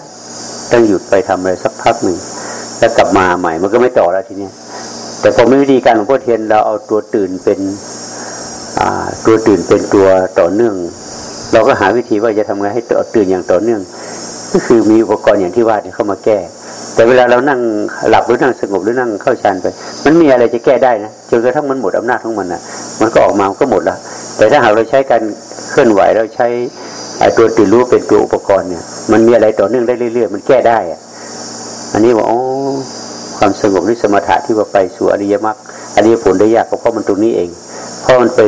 ต้องหยุดไปทำอะไรสักพักหนึ่งแล้วกลับมาใหม่มันก็ไม่ต่อแล้วทีเนี้ยแต่พอมีวิธีการของพ่อเทียนเราเอาตัวตื่นเป็นตัวตื่นเป็นตัวต่อเนื่อง เราก็หาวิธีว่าจะทำไงให้ตื่นอย่างต่อเนื่อง ก็คือมีอุปกรณ์อย่างที่ว่าเข้ามาแก้ แต่เวลาเรานั่งหลับหรือนั่งสงบหรือนั่งเข้าฌานไป มันมีอะไรจะแก้ได้นะจนกระทั่งมันหมดอำนาจของมันนะมันก็ออกมามันก็หมดละแต่ถ้าหากเราใช้การเคลื่อนไหวเราใช้ตัวตื่นรู้เป็นตัวอุปกรณ์เนี่ย มันมีอะไรต่อเนื่องได้เรื่อยๆ มันแก้ได้อะอันนี้ว่าอ๋อความสงบนี่สมถะที่ว่าไปสู่อริยมรรคอริยผลได้ยากก็เพราะมันตรงนี้เอง เพราะมันไป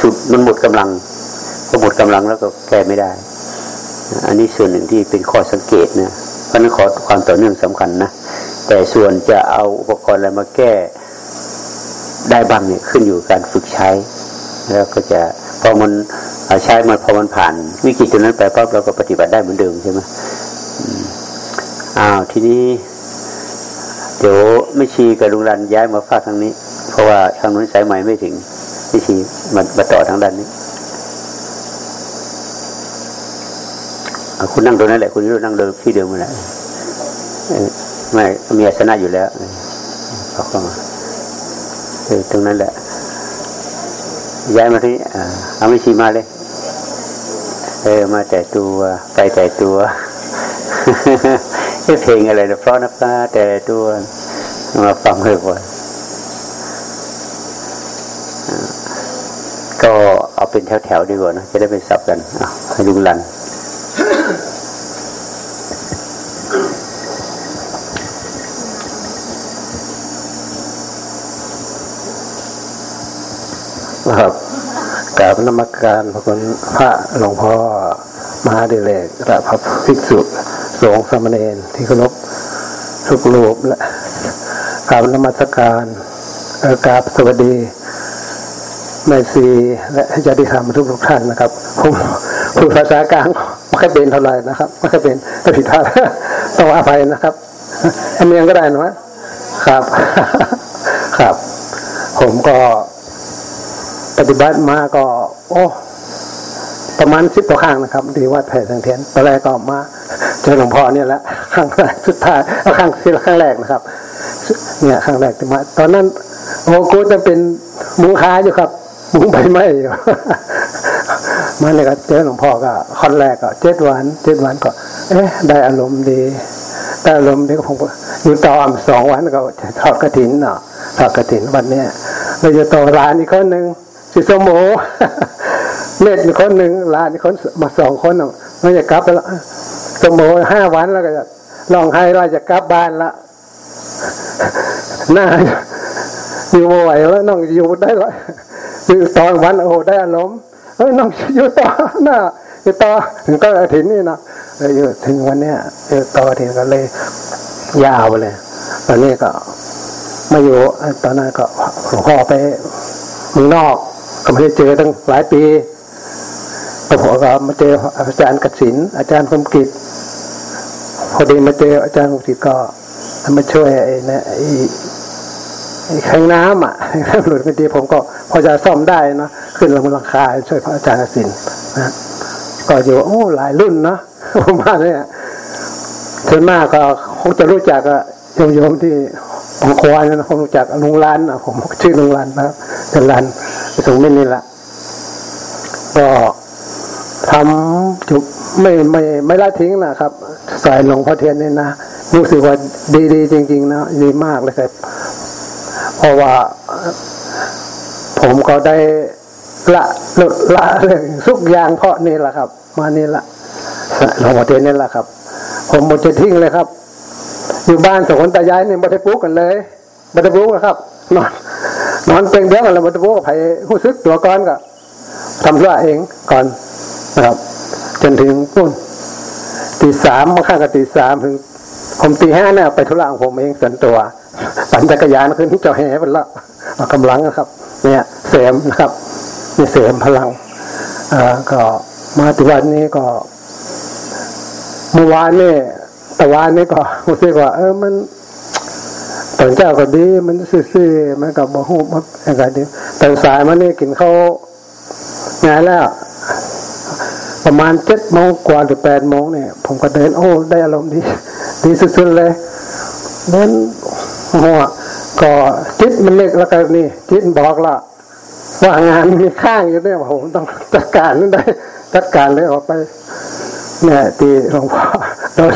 สุดมันหมดกำลังพอหมดกำลังแล้วก็แก้ไม่ได้ อันนี้ส่วนหนึ่งที่เป็นข้อสังเกตนะ พราะนั้นขอความต่อเนื่องสำคัญนะ แต่ส่วนจะเอาอุปกรณ์อะไรมาแก้ได้บ้างเนี่ยขึ้นอยู่การฝึกใช้ แล้วก็จะพอมันใช้มันพอมันผ่านวิกฤตตรงนั้นไปปั๊บเราก็ปฏิบัติได้เหมือนเดิมใช่ไหมอ้าวทีนี้เดี๋ยวไม่ชีกับลุงรันย้ายมาฝากทางนี้ เพราะว่าทางนู้นสายใหม่ไม่ถึงไม่ชีมันมาต่อทางด้านนี้ คุณนั่งตรงนั้นแหละ คุณรู้นั่งเดิมที่เดิมแหละไม่มีอาสนะอยู่แล้วเอาเข้ามาเออตรงนั้นแหละ ย้ายมาที่เอาไม่ชีมาเลย เออ มาแต่ตัวไปแต่ตัวเพลงอะไรนะเพราะนะป้าแต่ตัวมาฟังเลยบ่อยก็เอาเป็นแถวๆดีกว่านะจะได้เป็นสับกันให้ลุงลันครับก ราบนมักการพระคุณพระหลวงพ่อมหาเดเลกและพระภิกษุสงฆ์สมณีที่เคารพทุกรูปและกราบนมัสการกราบสวัสดีแม่ซีและญาติธรรมทุกทุกท่านนะครับผมพูดภาษากลางไม่ค่อยเป็นเท่าไหร่นะครับไม่ค่อยเป็นถ้าผิดพลาดต้องอภัยนะครับอันนี้ก็ได้นะ ครับ ครับ ผมก็ ปฏิบัติมาก็ โอ้ประมาณสิบกว่าครั้งนะครับดีวัดแผ่สังเทียนตอนแรกก็มาเจอหลวงพ่อเนี่ยแหละครั้งแรกสุดท้ายครั้งที่ครั้งแรกนะครับ เนี่ยครั้งแรกที่มา ตอนนั้นโอ้กูจะเป็นหมูค้าอยู่ครับหมูใบไม้อยู่มาเลยก็เจอหลวงพ่อก็คอนแรกก็เจ็ดวันเจ็ดวันก็ เอ๊ะ ได้อารมณ์ดีได้อารมณ์ดีก็ผมอยู่ต่อสองวันก็ทอดกระถินเนาะทอดกระถินวันเนี้ยเราจะต่อร้านอีกคนหนึ่ง สิสมโมเม็ดอีกคนหนึ่งร้านอีกคนมาสองคนเราจะกลับไปแล้วสมโมห้าวันแล้วก็จะลองให้เราจะกลับบ้านละหน้าอยู่ไหวแล้วน้องอยู่ได้เลยอยู่ตอนวันโอ้ได้อารมณ์เฮ้ยน้องอยู่ต่อหน้าอยู่ต่อถึงก็ถึงนี่นะอยู่ถึงวันเนี้ยอยู่ต่อถึงกันเลยยาวเลยตอนนี้ก็มาอยู่ตอนนั้นก็หลวงพ่อไปเมืองนอก ก็ไม่ได้เจอตั้งหลายปีแต่ผมก็มาเจออาจารย์กสินอาจารย์คมกิจพอดีมาเจออาจารย์คมกิจก็มาช่วยไอ้นะไอ้แข้งน้ำอะหลุดไปดีผมก็พอจะซ่อมได้นะขึ้นลงบนหลังคาช่วยพระอาจารย์กสินนะก็อยู่โอ้หลายรุ่นเนาะผมว่าเนี่ยส่วนมากก็คงจะรู้จักอะโยมๆที่ บางควายนะผมรู้จักลุงลันนะผมชื่อลุงลันนะครับเป็นลันไปส่งไม่นี่ละก็ทำจุไม่ไม่ไม่ละทิ้งนะครับสายหลวงพ่อเทียนนี่นะรู้สึกว่าดีดีจริง ๆ นะดีมากเลยครับ เพราะว่าผมก็ได้ละลดละเลยทุกอย่างเพราะนี่แหละครับ มานี่ละหลวงพ่อเทียนนี่แหละครับ ผมหมดจะทิ้งเลยครับ อยู่บ้านสองคนตายายนี่ไม่ได้ปลูกกันเลยไม่ได้ปลูกนะครับ นอน นอนเป็นเดียวกันแล้วไม่ได้ปลูกกับไผ่หู้ซึกตัวก้อนก็ทำเรื่อเองก่อนนะครับ จนถึงปุ่นตีสามบางครั้งก็ตีสามถึงผมตีห้าเนี่ยไปธุระของผมเองส่วนตัวปั่นจักรยานขึ้นเจ้าแห่เป็นละเอากำลังนะครับ เนี่ยเสริมนะครับนี่เสริมพลังอ่าก็มาถึงวันนี้ก็เมื่อวานเนี่แต่วานนี้ก็รู้สึกว่า เออมันตอนเจ้าก็ดี มันซื่อๆมันกับบ่ฮู้มันอะไรดีตอนสายมันนี่กินข้าวงานแล้ว ประมาณเจ็ดโมงกว่าหรือแปดโมงเนี่ย ผมก็เดินโอ้ได้อารมณ์ดีดีสุดๆเลยเดินหัวก็จิตมันเล็กแล้วก็นี่จิตบอกละว่างานมีข้างอยู่เนี่ยผมต้องจัดการนั่นได้จัดการเลยออกไปเนี่ยตีหลวงพ่อโดน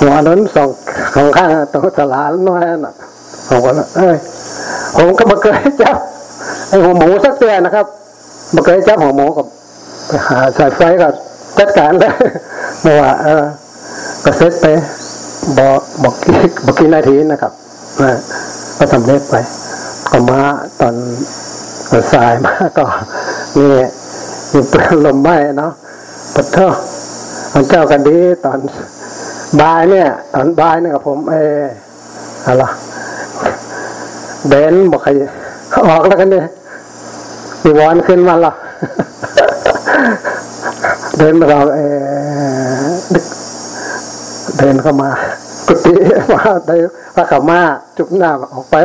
หัวนั้นสองสองข้างตรงตลาดน้อยน่ะผมก็เอ้ยผมก็มาเคยจับไอ้หัวหมูสักเตือนนะครับมาเคยจับหัวหมูกับไปหาสายไฟก็จัดการเลยเมื่อว่าเออก็เซ็ตไปบอกบอกกี่บอกกี่นาทีนะครับนะก็สำเร็จไป ก็มาตอนตอนสายมาก็นี่มีเปลืองลมไหม้เนาะปัดเท่าตอนเจ้ากันดีตอน บายเนี่ยตอนบายเนี่ยกับผมเอออะไรเบนบอกใครออกแล้วกันเนี่ยมีวอนขึ้นมาหรอเดินมาเราเออเดินเข้ามากุฏิมาได้พระขามาจุบหน้าออกไป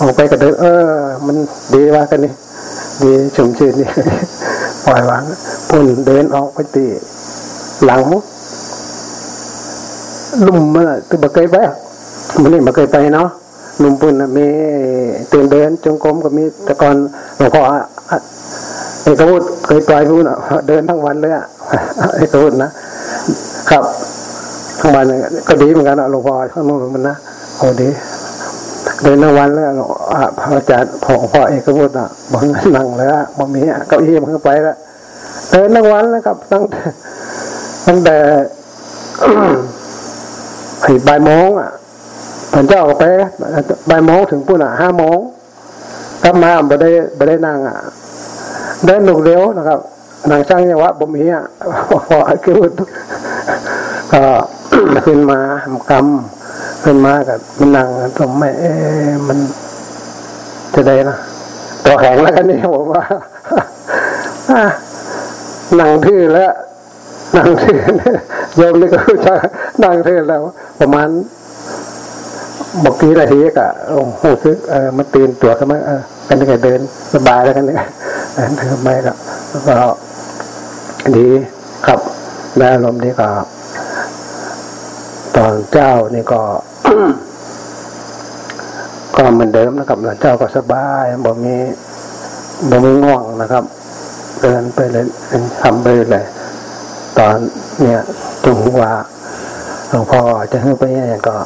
ออกไปก็เดินเออ มันดีว่ากันนี่ดีชมชื่นนี่ปล่อยวางพุ่นเดินออกไปตีหลัง ลุ่มมันตัวบกเคยไปมันนี่บกเคยไปเนาะลุ่มปุ่นมีตื่นเดินจงกรมก็มีแต่ก่อนหลวงพ่อไอ้กระพุดเคยปล่อยพูดเดินทั้งวันเลยอะไอ้กระพุดนะครับทั้งวันก็ดีเหมือนกันหลวงพ่อข้างนู้นมันนะโอ้ดีเดินทั้งวันแล้วพระอาจารย์พ่อพ่อเอกพุทธอะบังนั่งเลยอะบ่มีเก้าอี้มันก็ไปแล้วเดินทั้งวันแล้วครับตั้งตั้งแต่ ไอ้บ่ายโมงอะตอนเจ้าไปบ่ายโมงถึงปุ่นอะห้าโมงกลับมาบ่ได้บ่ได้นั่งอะเดินหนุกเร็วนะครับนางช่างยังวะบ่มีอะพอไอ้คือก็ขึ้นมาทำกรรมขึ้นมากับมันนั่งตรงไม่เอ๊มันจะได้นะตัวแข็งแล้วกันนี่ผมว่านั่งทื่อแล้ว นั่งทื่อโยมนี่ก็จะนั่งเทื่อแล้ว ประมาณบอกกี่นาทีกะโอ้โหซึกเออมันตื่นตัวกันมาเออกันก็เดินสบายแล้วกันเนี่ยเดินไมก็ก็ดีครับได้อารมณ์ดีก็ ตอนเจ้านี่ก็ ก็เหมือนเดิมนะครับเจ้าก็สบายบ่มีบ่มีง่วงนะครับเดินไปเลยทำไปเลย ตอนเนี่ยถึงว่าหลวงพ่อจะให้ไปเนี่ยก็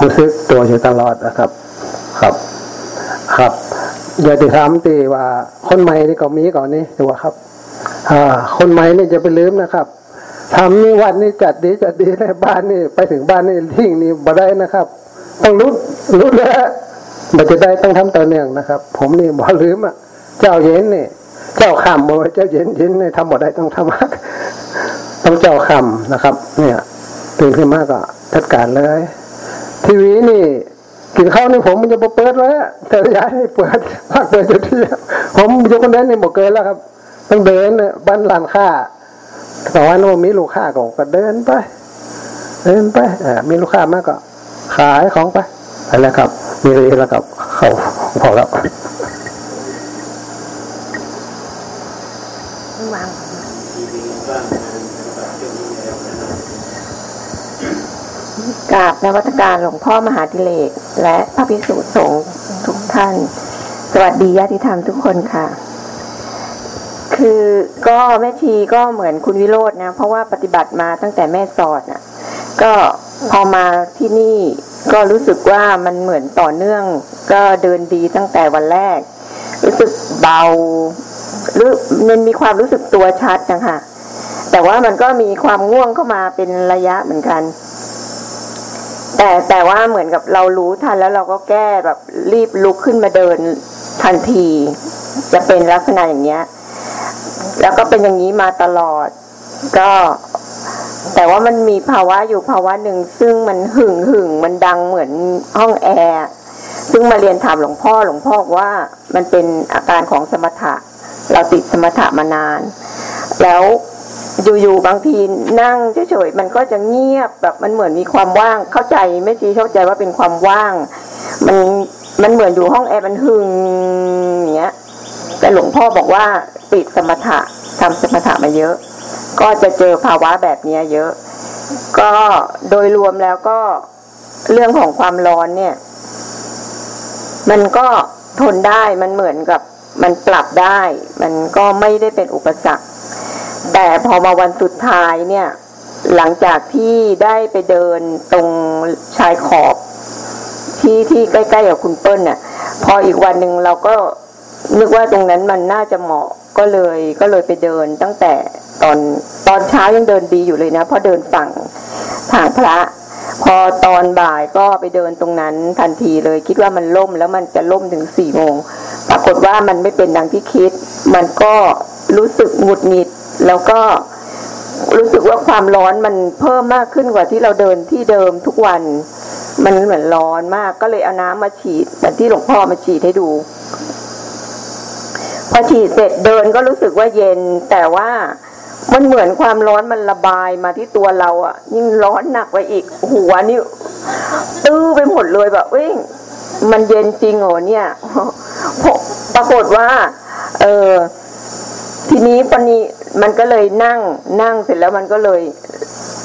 รู้สึกตัวอยู่ตลอดนะครับ ครับ ครับอย่าติดามตีว่าคนใหม่นี่ก็มีก่อนนี่ถือว่าครับ อ่า คนใหม่นี่จะไปลืมนะครับทำนี่วัดนี่จัดดีจัดดีในบ้านนี่ไปถึงบ้านนี่ทิ้งนี่บ่ได้นะครับ ต้องรู้รู้แล้วมันจะได้ต้องทำต่อเนื่องนะครับ ผมนี่บ่ลืมอะ เจ้าเย็นนี่ เจ้าคำบอกเจ้าเย็นเย็นในทำบ่ได้ต้องทำต้องเจ้าคำนะครับ เนี่ยตื่นขึ้นมาก็จัดการเลย ทีวีนี่กินข้าวนี่ผมมันจะเปิดไว้วแต่ย้ายให้เปิดพักเปิดจุดที่ผมยกคนนั้นนี่บอกเกินแล้วครับต้องเดินบ้านลานค่าแต่ว่าโนมีลูกค้าก็เดินไป เดินไปมีลูกค้ามากก็ขายของไปอะไรครับ มีอะไรแล้วกับเขาพอแล้วาง กราบนวัตการหลวงพ่อมหาดิเลกและพระภิกษุสงฆ์ทุกท่าน สวัสดีญาติธรรมทุกคนค่ะ คือก็แม่ชีก็เหมือนคุณวิโรจน์นะ เพราะว่าปฏิบัติมาตั้งแต่แม่สอดน่ะ ก็พอมาที่นี่ก็รู้สึกว่ามันเหมือนต่อเนื่อง ก็เดินดีตั้งแต่วันแรก รู้สึกเบาหรือมันมีความรู้สึกตัวชัดนะคะแต่ว่ามันก็มีความง่วงเข้ามาเป็นระยะเหมือนกัน แต่แต่ว่าเหมือนกับเรารู้ทันแล้วเราก็แก้แบบรีบลุกขึ้นมาเดินทันที จะเป็นลักษณะอย่างเงี้ย แล้วก็เป็นอย่างนี้มาตลอด ก็ แต่ว่ามันมีภาวะอยู่ภาวะหนึ่งซึ่งมันหึ่งหึ่งมันดังเหมือนห้องแอร์ซึ่งมาเรียนถามหลวงพ่อหลวงพ่อว่ามันเป็นอาการของสมถะ เราติดสมถะมานาน แล้ว อยู่ๆบางทีนั่งเฉยๆมันก็จะเงียบแบบมันเหมือนมีความว่างเข้าใจไม่ชีเข้าใจว่าเป็นความว่าง มันมันเหมือนอยู่ห้องแอร์มันหึงอย่างเงี้ยแต่หลวงพ่อบอกว่าติดสมถะทำสมถะมาเยอะ ก็จะเจอภาวะแบบเนี้ยเยอะ ก็โดยรวมแล้วก็เรื่องของความร้อนเนี่ย มันก็ทนได้มันเหมือนกับมันปรับได้ มันก็ไม่ได้เป็นอุปสรรค แต่พอมาวันสุดท้ายเนี่ย หลังจากที่ได้ไปเดินตรงชายขอบ ที่ที่ใกล้ๆกับคุณเปิ้ลเนี่ยพออีกวันหนึ่งเราก็นึกว่าตรงนั้นมันน่าจะเหมาะก็เลยก็เลยไปเดินตั้งแต่ตอนตอนเช้ายังเดินดีอยู่เลยนะ เพราะเดินฝั่งทางพระ พอตอนบ่ายก็ไปเดินตรงนั้นทันทีเลยคิดว่ามันล่มแล้วมันจะล่มถึงสี่โมงปรากฏว่ามันไม่เป็นดังที่คิด มันก็รู้สึกหงุดหงิด แล้วก็รู้สึกว่าความร้อนมันเพิ่มมากขึ้นกว่าที่เราเดินที่เดิมทุกวัน มันเหมือนร้อนมากก็เลยเอาน้ำมาฉีดแบบที่หลวงพ่อมาฉีดให้ดู พอฉีดเสร็จเดินก็รู้สึกว่าเย็น แต่ว่ามันเหมือนความร้อนมันระบายมาที่ตัวเราอะ่ะ ยิ่งร้อนหนักไปอีกหัวนี่ตื้อไปหมดเลยแบบเอ้ยมันเย็นจริงเหรอเนี่ยปรากฏว่า เออ ทีนี้ปนี้มันก็เลยนั่งนั่งเสร็จแล้วมันก็เลย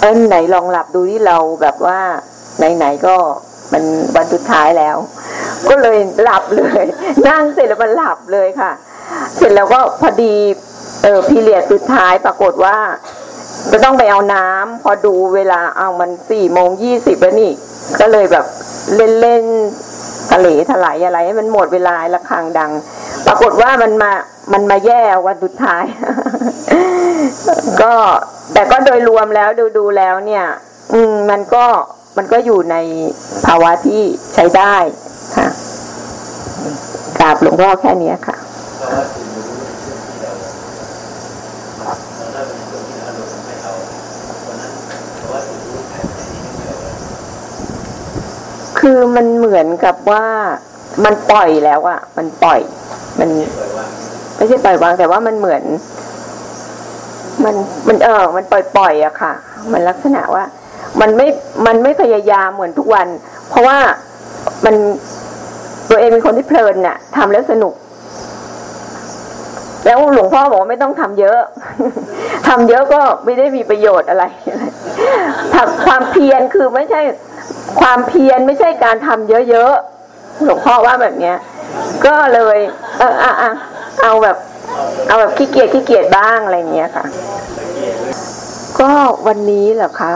เอ้นไหนลองหลับดูที่เราแบบว่าไหนๆก็มันวันสุดท้ายแล้ว ก็เลยหลับเลย นั่งเสร็จแล้วมันหลับเลยค่ะ เสร็จแล้วก็พอดีเออพีเรียดสุดท้ายปรากฏว่า จะต้องไปเอาน้ำพอดูเวลาเอามันสี่โมงยี่สิบแล้วนี่ ก็เลยแบบเล่น เล่นทะเลถลายอะไรให้มันหมดเวลาละคังดัง ปรากฏว่ามันมามันมาแย่วันสุดท้าย ก็แต่ก็โดยรวมแล้วดูดูแล้วเนี่ย อืมมันก็มันก็อยู่ในภาวะที่ใช้ได้ค่ะกราบหลวงพ่อแค่นี้ค่ะ คือมันเหมือนกับว่ามันปล่อยแล้วอะมันปล่อย มันไม่ใช่ปล่อยวาง แต่ว่ามันเหมือน มันมันเออ มันปล่อยปล่อยอะค่ะ มันลักษณะว่า มันไม่มันไม่พยายามเหมือนทุกวัน เพราะว่ามันตัวเองเป็นคนที่เพลินน่ะทำแล้วสนุก แล้วหลวงพ่อบอกว่าไม่ต้องทำเยอะทำเยอะก็ไม่ได้มีประโยชน์อะไรความเพียรคือไม่ใช่ความเพียรไม่ใช่การทำเยอะๆหลวงพ่อว่าแบบเนี้ย ก็เลย เอออะอะเอาแบบ เอาแบบขี้เกียจขี้เกียจบ้างอะไรเงี้ยค่ะ ก็วันนี้เหรอคะ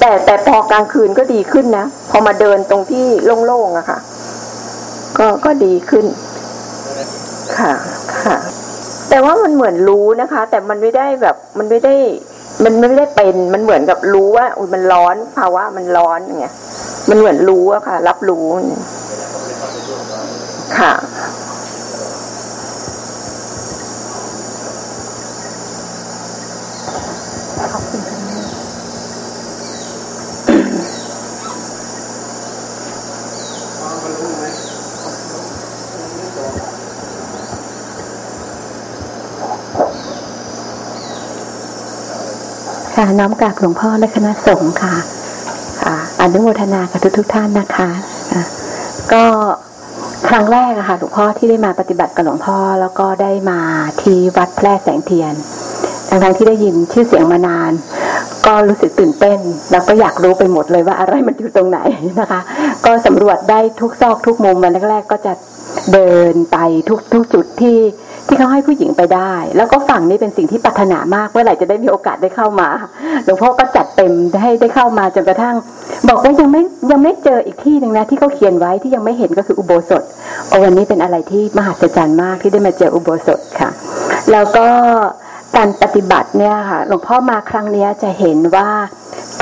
แต่แต่พอกลางคืนก็ดีขึ้นนะพอมาเดินตรงที่โล่งๆอะค่ะ ก็ก็ดีขึ้น ค่ะค่ะ แต่ว่ามันเหมือนรู้นะคะ แต่มันไม่ได้แบบมันไม่ได้ มันไม่ได้เป็นมันเหมือนกับรู้ว่าอุ้ยมันร้อนภาวะมันร้อนไงมันเหมือนรู้อะค่ะ รับรู้ค่ะ ค่ะน้อมกราบหลวงพ่อและคณะสงฆ์ค่ะค่ะอนุโมทนากับทุกทุกท่านนะคะะก็ครั้งแรกอะค่ะหลวงพ่อที่ได้มาปฏิบัติกับหลวงพ่อแล้วก็ได้มาที่วัดแพร่แสงเทียนทั้งที่ได้ยินชื่อเสียงมานาน ก็รู้สึกตื่นเต้น แล้วก็อยากรู้ไปหมดเลยว่าอะไรมันอยู่ตรงไหนนะคะ ก็สำรวจได้ทุกซอกทุกมุมวันแรกๆก็จะเดินไปทุกทุกจุดที่ ที่เขาให้ผู้หญิงไปได้ แล้วก็ฝั่งนี้เป็นสิ่งที่ปรารถนามากเมื่อไหร่จะได้มีโอกาสได้เข้ามาหลวงพ่อก็จัดเต็มให้ได้เข้ามาจนกระทั่ง บอกว่ายังไม่ยังไม่เจออีกที่หนึ่งนะที่เขาเขียนไว้ที่ยังไม่เห็นก็คืออุโบสถโอ้วันนี้เป็นอะไรที่มหัศจรรย์มากที่ได้มาเจออุโบสถค่ะ แล้วก็การปฏิบัติเนี่ยค่ะหลวงพ่อมาครั้งนี้จะเห็นว่า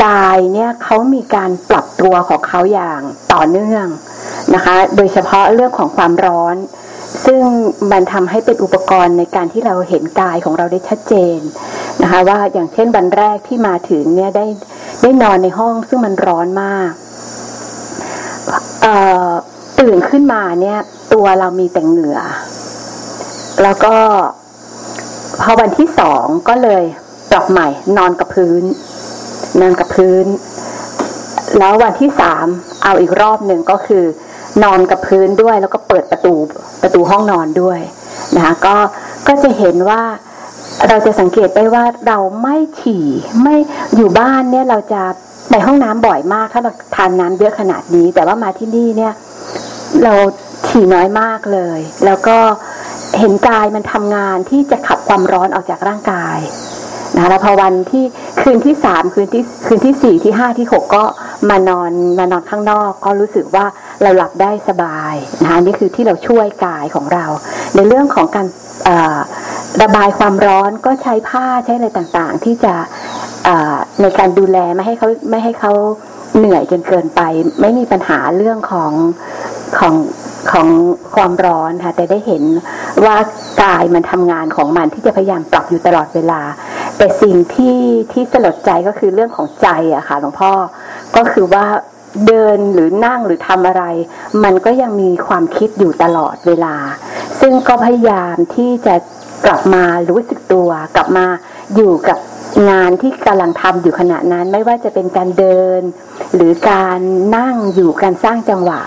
กายเนี่ยเขามีการปรับตัวของเขาอย่างต่อเนื่องนะคะ โดยเฉพาะเรื่องของความร้อน ซึ่งมันทำให้เป็นอุปกรณ์ในการที่เราเห็นกายของเราได้ชัดเจนนะคะว่าอย่างเช่นวันแรกที่มาถึงเนี่ยได้ได้นอนในห้องซึ่งมันร้อนมากตื่นขึ้นมาเนี่ย ตัวเรามีแต่เหงื่อ แล้วก็พอวันที่สองก็เลยปรับใหม่ นอนกับพื้น นอนกับพื้น แล้ววันที่สามเอาอีกรอบหนึ่งก็คือ นอนกับพื้นด้วย แล้วก็เปิดประตูประตูห้องนอนด้วยนะคะก็ก็จะเห็นว่าเราจะสังเกตได้ว่าเราไม่ฉี่ไม่อยู่บ้านเนี่ยเราจะไปห้องน้ำบ่อยมาก ถ้าเราทานน้ำเยอะขนาดนี้ แต่ว่ามาที่นี่เนี่ย เราฉี่น้อยมากเลย แล้วก็เห็นกายมันทำงานที่จะขับความร้อนออกจากร่างกาย นะแล้วพอวันที่คืนที่สามคืนที่คืนที่สี่ที่ห้าที่หกก็มานอนมานอนข้างนอก ก็รู้สึกว่าเราหลับได้สบายนะคะนี่คือที่เราช่วยกายของเรา ในเรื่องของการระบายความร้อนก็ใช้ผ้าใช้อะไรต่างๆ ที่จะในการดูแลไม่ให้เขาไม่ให้เขาเหนื่อยจนเกินไป ไม่มีปัญหาเรื่องของของของความร้อนค่ะแต่ได้เห็นว่ากายมันทำงานของมันที่จะพยายามปรับอยู่ตลอดเวลา แต่สิ่งที่ที่สลดใจก็คือเรื่องของใจอะค่ะหลวงพ่อก็คือว่าเดินหรือนั่งหรือทำอะไร มันก็ยังมีความคิดอยู่ตลอดเวลา ซึ่งก็พยายามที่จะกลับมารู้สึกตัว กลับมาอยู่กับงานที่กำลังทำอยู่ขณะนั้น ไม่ว่าจะเป็นการเดิน หรือการนั่งอยู่การสร้างจังหวะ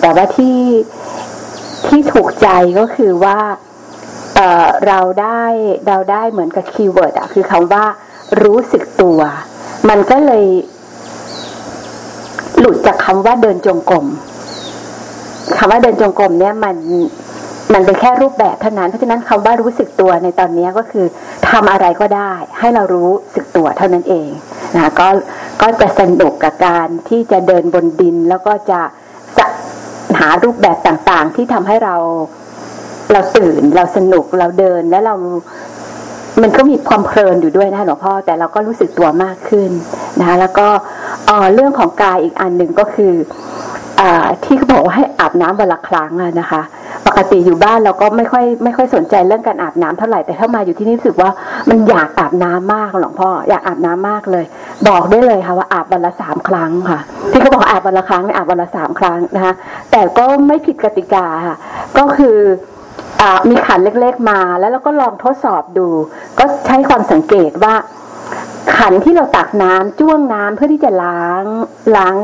แต่ว่าที่ที่ถูกใจก็คือว่า เราได้เราได้เหมือนกับ keyword อะคือคำว่า รู้สึกตัว มันก็เลย หลุดจากคำว่าเดินจงกรมคำว่าเดินจงกรมเนี่ยมันมันเป็นแค่รูปแบบเท่านั้น เพราะฉะนั้นคำว่ารู้สึกตัวในตอนนี้ก็คือทำอะไรก็ได้ ให้เรารู้สึกตัวเท่านั้นเองนะก็ก็จะสนุกกับการที่จะเดินบนดิน แล้วก็จะหารูปแบบต่างๆ ที่ทำให้เรา เราตื่นเราสนุกเราเดินแล้วเรามันก็มีความเพลินอยู่ด้วยนะหลวงพ่อแต่เราก็รู้สึกตัวมากขึ้นนะคะแล้วก็เรื่องของกายอีกอันหนึ่งก็คืออที่เขาบอกว่าให้อาบน้ำวันละครั้งนะคะ ปกติอยู่บ้านเราก็ไม่ค่อยไม่ค่อยสนใจเรื่องการอาบน้ำเท่าไหร่แต่ถ้ามาอยู่ที่นี่รู้สึกว่ามันอยากอาบน้ำมากหลวงพ่ออยากอาบน้ำมากเลย บอกได้เลยค่ะว่าอาบวันละสามครั้งค่ะ ที่เขาบอกอาบวันละครั้งอาบวันละสามครั้งนะคะแต่ก็ไม่ผิดกติกาค่ะก็คือ มีขันเล็กๆมา แล้วเราก็ลองทดสอบดู ก็ใช้ความสังเกตว่า ขันที่เราตักน้ำจ้วงน้ำเพื่อที่จะล้างล้าง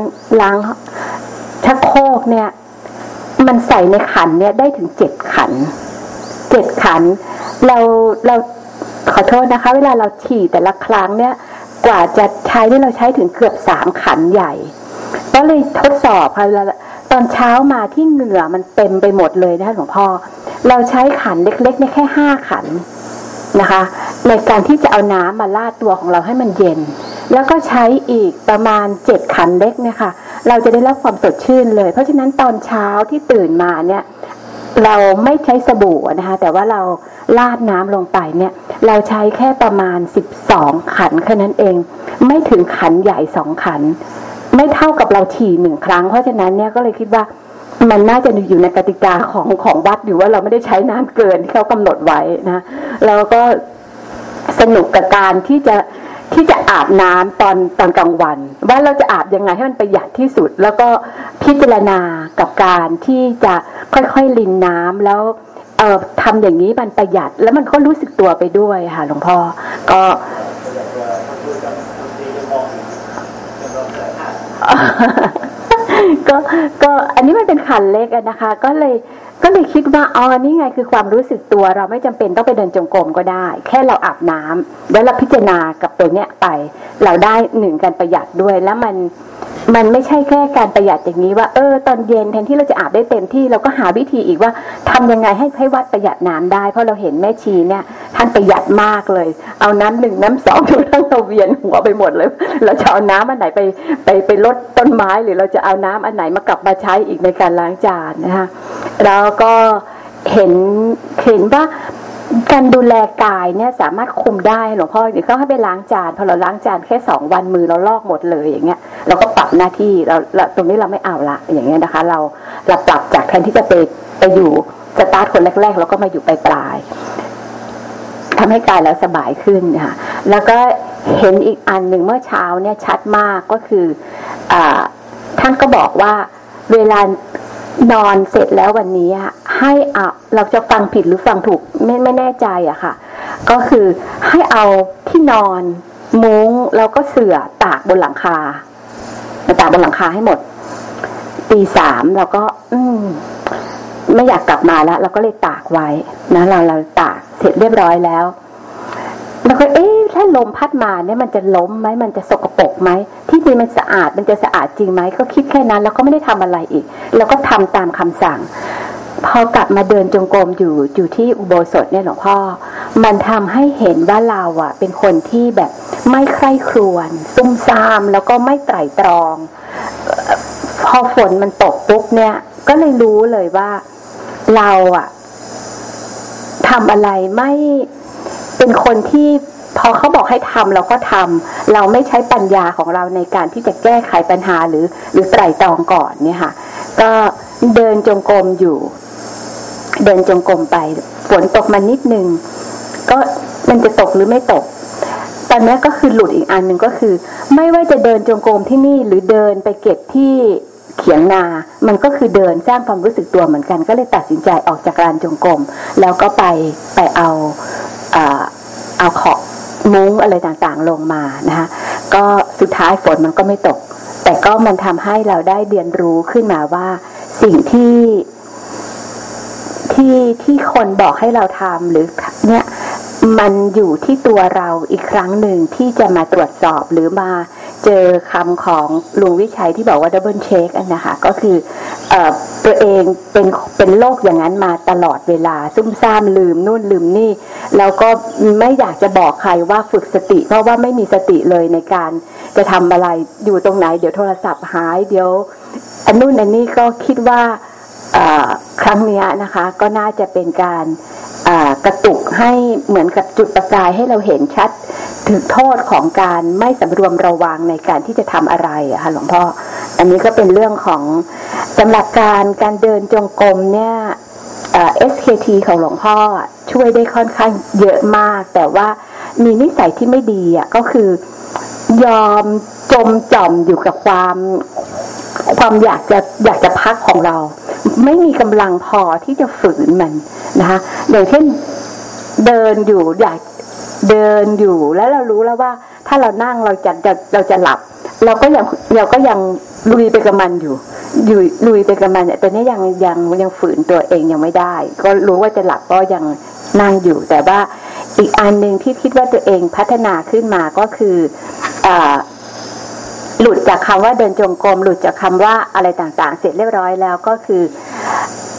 ล้างชักโครกเนี่ย มันใส่ในขันเนี่ยได้ถึงเจ็ดขันเจ็ดขัน เราเราขอโทษนะคะ เวลาเราฉี่แต่ละครั้งเนี่ย กว่าจะใช้เนี่ยเราใช้ถึงเกือบสามขันใหญ่ก็เลยทดสอบค่ะ ตอนเช้ามาที่เหงื่อมันเต็มไปหมดเลยนะคะหลวงพ่อ เราใช้ขันเล็กๆเนี่ยแค่ห้าขันนะคะ ในการที่จะเอาน้ำมาลาดตัวของเราให้มันเย็น แล้วก็ใช้อีกประมาณเจ็ดขันเล็กเนี่ยค่ะ เราจะได้รับความสดชื่นเลย เพราะฉะนั้นตอนเช้าที่ตื่นมาเนี่ยเราไม่ใช้สบู่นะคะ แต่ว่าเราลาดน้ำลงไปเนี่ย เราใช้แค่ประมาณสิบสองขันแค่นั้นเอง ไม่ถึงขันใหญ่สองขัน ไม่เท่ากับเราฉี่หนึ่งครั้ง เพราะฉะนั้นเนี่ยก็เลยคิดว่ามันน่าจะอยู่ในกติกาของของวัดอยู่ว่าเราไม่ได้ใช้น้ำเกินที่เขากำหนดไว้นะแล้วก็สนุกกับการที่จะที่จะอาบน้ำตอนตอนกลางวัน ว่าเราจะอาบยังไงให้มันประหยัดที่สุด แล้วก็พิจารณากับการที่จะค่อยๆลินน้ำแล้วเอ่อทำอย่างนี้มันประหยัด แล้วมันก็รู้สึกตัวไปด้วยค่ะหลวงพ่อก็ ก็ก็อันนี้มันเป็นขันเล็กนะคะ ก็เลยก็เลยคิดว่าอ๋อนี่ไงคือความรู้สึกตัว เราไม่จำเป็นต้องไปเดินจงกรมก็ได้ แค่เราอาบน้ำแล้วเราพิจารณากับตัวเนี้ยไป เราได้หนึ่งการประหยัดด้วยแล้วมัน มันไม่ใช่แค่การประหยัดอย่างนี้ว่า เออตอนเย็นแทนที่เราจะอาบได้เต็มที่เราก็หาวิธีอีกว่าทำยังไงให้ให้วัดประหยัดน้ำได้ เพราะเราเห็นแม่ชีเนี่ยท่านประหยัดมากเลย เอาน้ำหนึ่งน้ำสองทุกทั้งเราเวียนหัวไปหมดเลย เราจะเอาน้ำอันไหนไปไปไปลดต้นไม้หรือเราจะเอาน้ำอันไหนมากลับมาใช้อีกในการล้างจานนะคะแล้วก็เห็นเห็นว่า การดูแลกายเนี่ยสามารถคุมได้หลวงพ่อเดี๋ยวเขาให้ไปล้างจานพอเราล้างจานแค่สองวันมือเราลอกหมดเลยอย่างเงี้ยเราก็ปรับหน้าที่เราตรงนี้เราไม่เอาละอย่างเงี้ยนะคะ เราเราปรับจากแทนที่จะไปไปอยู่สตาร์ทคนแรกๆเราก็มาอยู่ปลายปลายทำให้กายเราสบายขึ้นค่ะแล้วก็เห็นอีกอันหนึ่งเมื่อเช้าเนี่ยชัดมากก็คืออท่านก็บอกว่าเวลา นอนเสร็จแล้ววันนี้ให้เอาเราจะฟังผิดหรือฟังถูกไม่ไม่แน่ใจอะค่ะ ก็คือให้เอาที่นอน มุ้งแล้วก็เสื่อตากบนหลังคาตากบนหลังคาให้หมดตีสามเราก็ อืมไม่อยากกลับมาแล้วเราก็เลยตากไว้ นะเราเราตากเสร็จเรียบร้อยแล้ว แล้วก็เอ๊ะ ถ้าลมพัดมาเนี่ยมันจะล้มไหมมันจะสกปรกไหมที่จริงมันสะอาดมันจะสะอาดจริงไหมก็คิดแค่นั้น แล้วก็ไม่ได้ทำอะไรอีก แล้วก็ทำตามคำสั่ง พอกลับมาเดินจงกรมอยู่อยู่ที่อุโบสถเนี่ยหลวงพ่อ มันทำให้เห็นว่าเราอะ เป็นคนที่แบบไม่ใคร่ครวญซุ่มซ่ามแล้วก็ไม่ไตร่ตรอง พอฝนมันตกปุ๊บเนี่ย ก็เลยรู้เลยว่าเราอะทำอะไรไม่เป็นคนที่ พอเขาบอกให้ทำเราก็ทำเราไม่ใช้ปัญญาของเราในการที่จะแก้ไขปัญหาหรือ หรือไตร่ตรองก่อนเนี่ยค่ะ ก็เดินจงกรมอยู่ เดินจงกรมไปฝนตกมานิดนึงก็มันจะตกหรือไม่ตกตอนนี้ก็คือหลุดอีกอันหนึ่งก็คือ ไม่ว่าจะเดินจงกรมที่นี่หรือเดินไปเก็บที่เขียงนา มันก็คือเดินสร้างความรู้สึกตัวเหมือนกัน ก็เลยตัดสินใจออกจากลานจงกรมแล้วก็ไปไปเอาเอาขอบ มุ้งอะไรต่างๆลงมานะคะก็สุดท้ายฝนมันก็ไม่ตก แต่ก็มันทำให้เราได้เรียนรู้ขึ้นมาว่า สิ่งที่ที่ที่คนบอกให้เราทำหรือเนี่ยมันอยู่ที่ตัวเราอีกครั้งหนึ่งที่จะมาตรวจสอบหรือมา เจอคำของลุงวิชัยที่บอกว่า double check นะคะก็คืออตัวเองเป็นเป็นโรคอย่างนั้นมาตลอดเวลา ซุ่มซ่ามลืมนู่นลืมนี่ แล้วก็ไม่อยากจะบอกใครว่าฝึกสติ เพราะว่าไม่มีสติเลยในการจะทำอะไรอยู่ตรงไหน เดี๋ยวโทรศัพท์หายเดี๋ยวอันนู่นอันนี้ก็คิดว่าครั้งนี้นะคะ ก็น่าจะเป็นการ กระตุกให้เหมือนกับจุดประกายให้เราเห็นชัด ถึงโทษของการไม่สำรวมระวังในการที่จะทำอะไระค่ะหลวงพ่อ อันนี้ก็เป็นเรื่องของสำหรับการการเดินจงกรมเนี่ยเอสเคทีของหลวงพ่อช่วยได้ค่อนข้างเยอะมาก แต่ว่ามีนิสัยที่ไม่ดีอะก็คือยอมจมจ่อมอยู่กับความ ความอยากจะอยากจะพักของเรา ไม่มีกำลังพอที่จะฝืนมันนะคะอย่างเช่นเดินอยู่อยากเดินอยู่แล้วเรารู้แล้วว่า ถ้าเรานั่งเราจะจะเราจะหลับ เราก็ยังเราก็ยังลุยไปกับมันอยู่ อยู่ลุยไปกับมันเนี่ยตอนนี้ยังยังยังฝืนตัวเองยังไม่ได้ ก็รู้ว่าจะหลับก็ยังนั่งอยู่ แต่ว่าอีกอันหนึ่งที่คิดว่าตัวเองพัฒนาขึ้นมาก็คืออ่า หลุดจากคำว่าเดินจงกรมหลุดจากคำว่าอะไรต่างๆ เสร็จเรียบร้อยแล้วก็คือ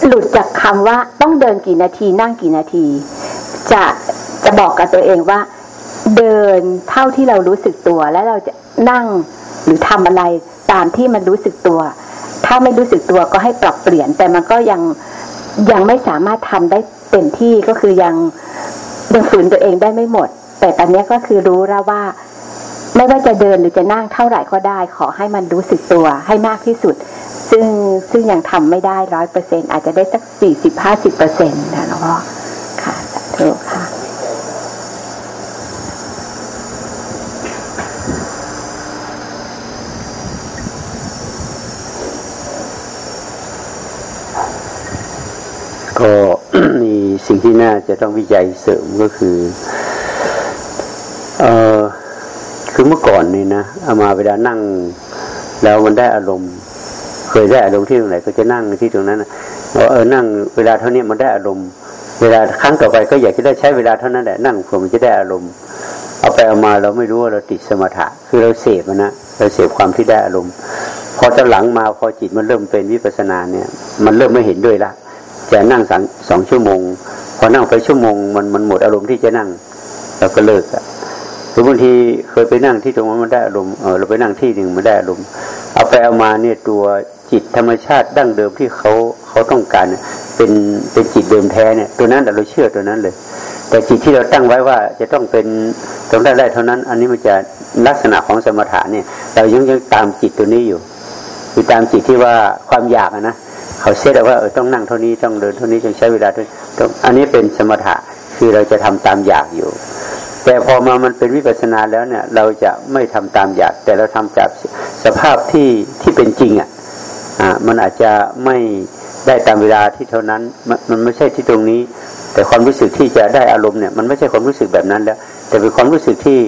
หลุดจากคำว่าต้องเดินกี่นาทีนั่งกี่นาที จะจะบอกกับตัวเองว่า เดินเท่าที่เรารู้สึกตัวแล้วเราจะนั่งหรือทำอะไรตามที่มันรู้สึกตัว ถ้าไม่รู้สึกตัวก็ให้ปรับเปลี่ยน แต่มันก็ยังยังไม่สามารถทำได้เต็มที่ก็คือยังยังฝืนตัวเองได้ไม่หมด แต่ตอนนี้ก็คือรู้แล้วว่า ไม่ว่าจะเดินหรือจะนั่งเท่าไหร่ก็ได้ ขอให้มันรู้สึกตัวให้มากที่สุด ซึ่งซึ่งยังทำไม่ได้ร้อยเปอร์เซ็นอาจจะได้สักสี่สิบห้าสิบเปอร์เซ็นต์นะหลวงพ่อค่ะสาธุค่ะก็มีสิ่งที่น่าจะต้องวิจัยเสริมก็คือเออคือ เมื่อก่อนนี่นะเอามาเวลานั่ง แล้วมันได้อารมณ์ เคยได้อารมณ์ที่ตรงไหนก็จะนั่งที่ตรงนั้นนะว่าเออนั่ง เวลาเท่านี้มันได้อารมณ์ เวลาครั้งต่อไปก็อยากจะได้ใช้เวลาเท่านั้นแหละนั่งเพื่อมันจะได้อารมณ์เอาไปเอามาเราไม่รู้ว่าเราติดสมถะ คือเราเสพนะเราเสพความที่ได้อารมณ์ พอตอนหลังมาพอจิตมันเริ่มเป็นวิปัสนาเนี่ย มันเริ่มไม่เห็นด้วยละจะนั่งสองสองชั่วโมง พอนั่งไปชั่วโมง มันมันหมดอารมณ์ที่จะนั่งเราก็เลิกอะ หรือบางทีเคยไปนั่งที่ตรงนั้นมันได้อารมณ์เออเราไปนั่งที่หนึ่งมันได้อารมณ์เอาไปเอามาเนี่ยตัวจิตธรรมชาติดั้งเดิมที่เขาเขาต้องการเป็นเป็นจิตเดิมแท้เนี่ยตัวนั้นเราเชื่อตัวนั้นเลย แต่จิตที่เราตั้งไว้ว่าจะต้องเป็นต้องได้ได้เท่านั้น อันนี้มันจะลักษณะของสมถะเนี่ย เรายังยังตามจิตตัวนี้อยู่คือตามจิตที่ว่าความอยากนะเขาเซตเอาว่าเออต้องนั่งเท่านี้ต้องเดินเท่านี้ต้องใช้เวลาเท่านี้ต้องอันนี้เป็นสมถะคือเราจะทำตามอยากอยู่ แต่พอมามันเป็นวิปัสสนาแล้วเนี่ย เราจะไม่ทำตามอยาก แต่เราทำจากสภาพที่ที่เป็นจริงอะอ่ามันอาจจะไม่ได้ตามเวลาที่เท่านั้นมันไม่ใช่ที่ตรงนี้ แต่ความรู้สึกที่จะได้อารมณ์เนี่ยมันไม่ใช่ความรู้สึกแบบนั้นแล้ว แต่เป็นความรู้สึกที่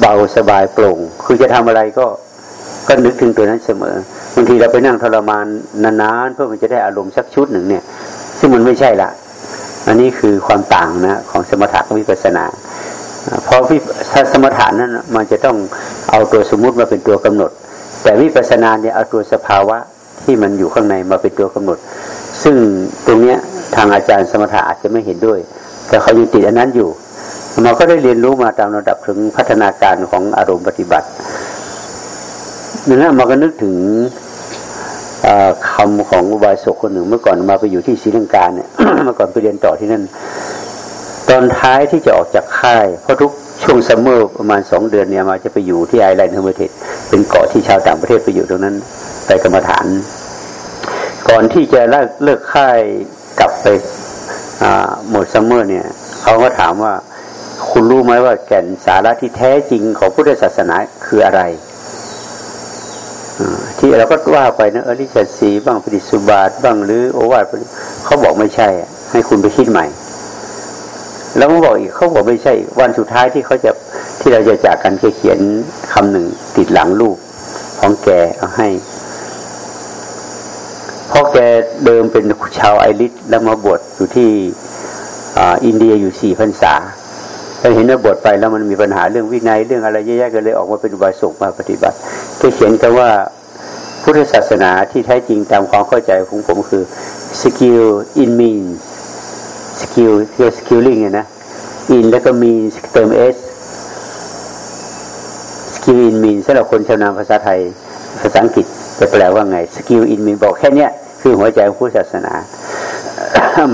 เบาสบายโปร่ง คือจะทำอะไรก็ก็นึกถึงตัวนั้นเสมอบางทีเราไปนั่งทรมานนานๆเพื่อมันจะได้อารมณ์สักชุดหนึ่งเนี่ย ซึ่งมันไม่ใช่ละอันนี้คือความต่างนะของสมถะกับวิปัสสนา เพราะวิถ้าสมถะนั้นมันจะต้องเอาตัวสมมุติมาเป็นตัวกำหนด แต่วิปัสนาเนี่ยเอาตัวสภาวะที่มันอยู่ข้างในมาเป็นตัวกำหนด ซึ่งตรงเนี้ยทางอาจารย์สมถะอาจจะไม่เห็นด้วย แต่เขายังติดอันนั้นอยู่เราก็ได้เรียนรู้มาตามระดับถึงพัฒนาการของอารมณ์ปฏิบัตินั่นแหละมาก็นึกถึงคำของอุบายสกคนหนึ่งเมื่อก่อนมาไปอยู่ที่ศรีลังกาเนี่ยเมื่อก่อนไปเรียนต่อที่นั่น ตอนท้ายที่จะออกจากค่าย เพราะทุกช่วง summer ประมาณสองเดือนเนี่ยอาตมาจะไปอยู่ที่ Island Hermitage เป็นเกาะที่ชาวต่างประเทศไปอยู่ตรงนั้นไปกรรมฐาน ก่อนที่จะเลิกเลิกค่ายกลับไปหมด summer เนี่ยเขาก็ถามว่าคุณรู้ไหมว่าแก่นสาระที่แท้จริงของพุทธศาสนาคืออะไรที่เราก็ว่าไปนะอริยสัจสี่บ้างปฏิจจสมุปบาทบ้างหรือโอวาทเขาบอกไม่ใช่ ให้คุณไปคิดใหม่ แล้วมาบอกอีกเขาบอกไม่ใช่ วันสุดท้ายที่เขาจะที่เราจะจากกันเขียนคำหนึ่งติดหลังลูกของแกเอาให้เพราะแกเดิมเป็นชาวไอริสแล้วมาบวชอยู่ที่อินเดียอยู่สี่พรรษาเราเห็นว่าบทไปแล้วมันมีปัญหาเรื่องวินัยเรื่องอะไรเยอะๆกันเลยออกมาเป็นอุบายสกมาปฏิบัติก็เขียนกันว่าพุทธศาสนาที่แท้จริงตามความเข้าใจของผมคือ skill in means skill เรียก skilling นะ in แล้วก็ means เติม s skill in mean สำหรับคนชาวนาภาษาไทย ภาษาอังกฤษจะแปลว่าไง skill in mean บอกแค่เนี้ยคือหัวใจของพุทธศาสนา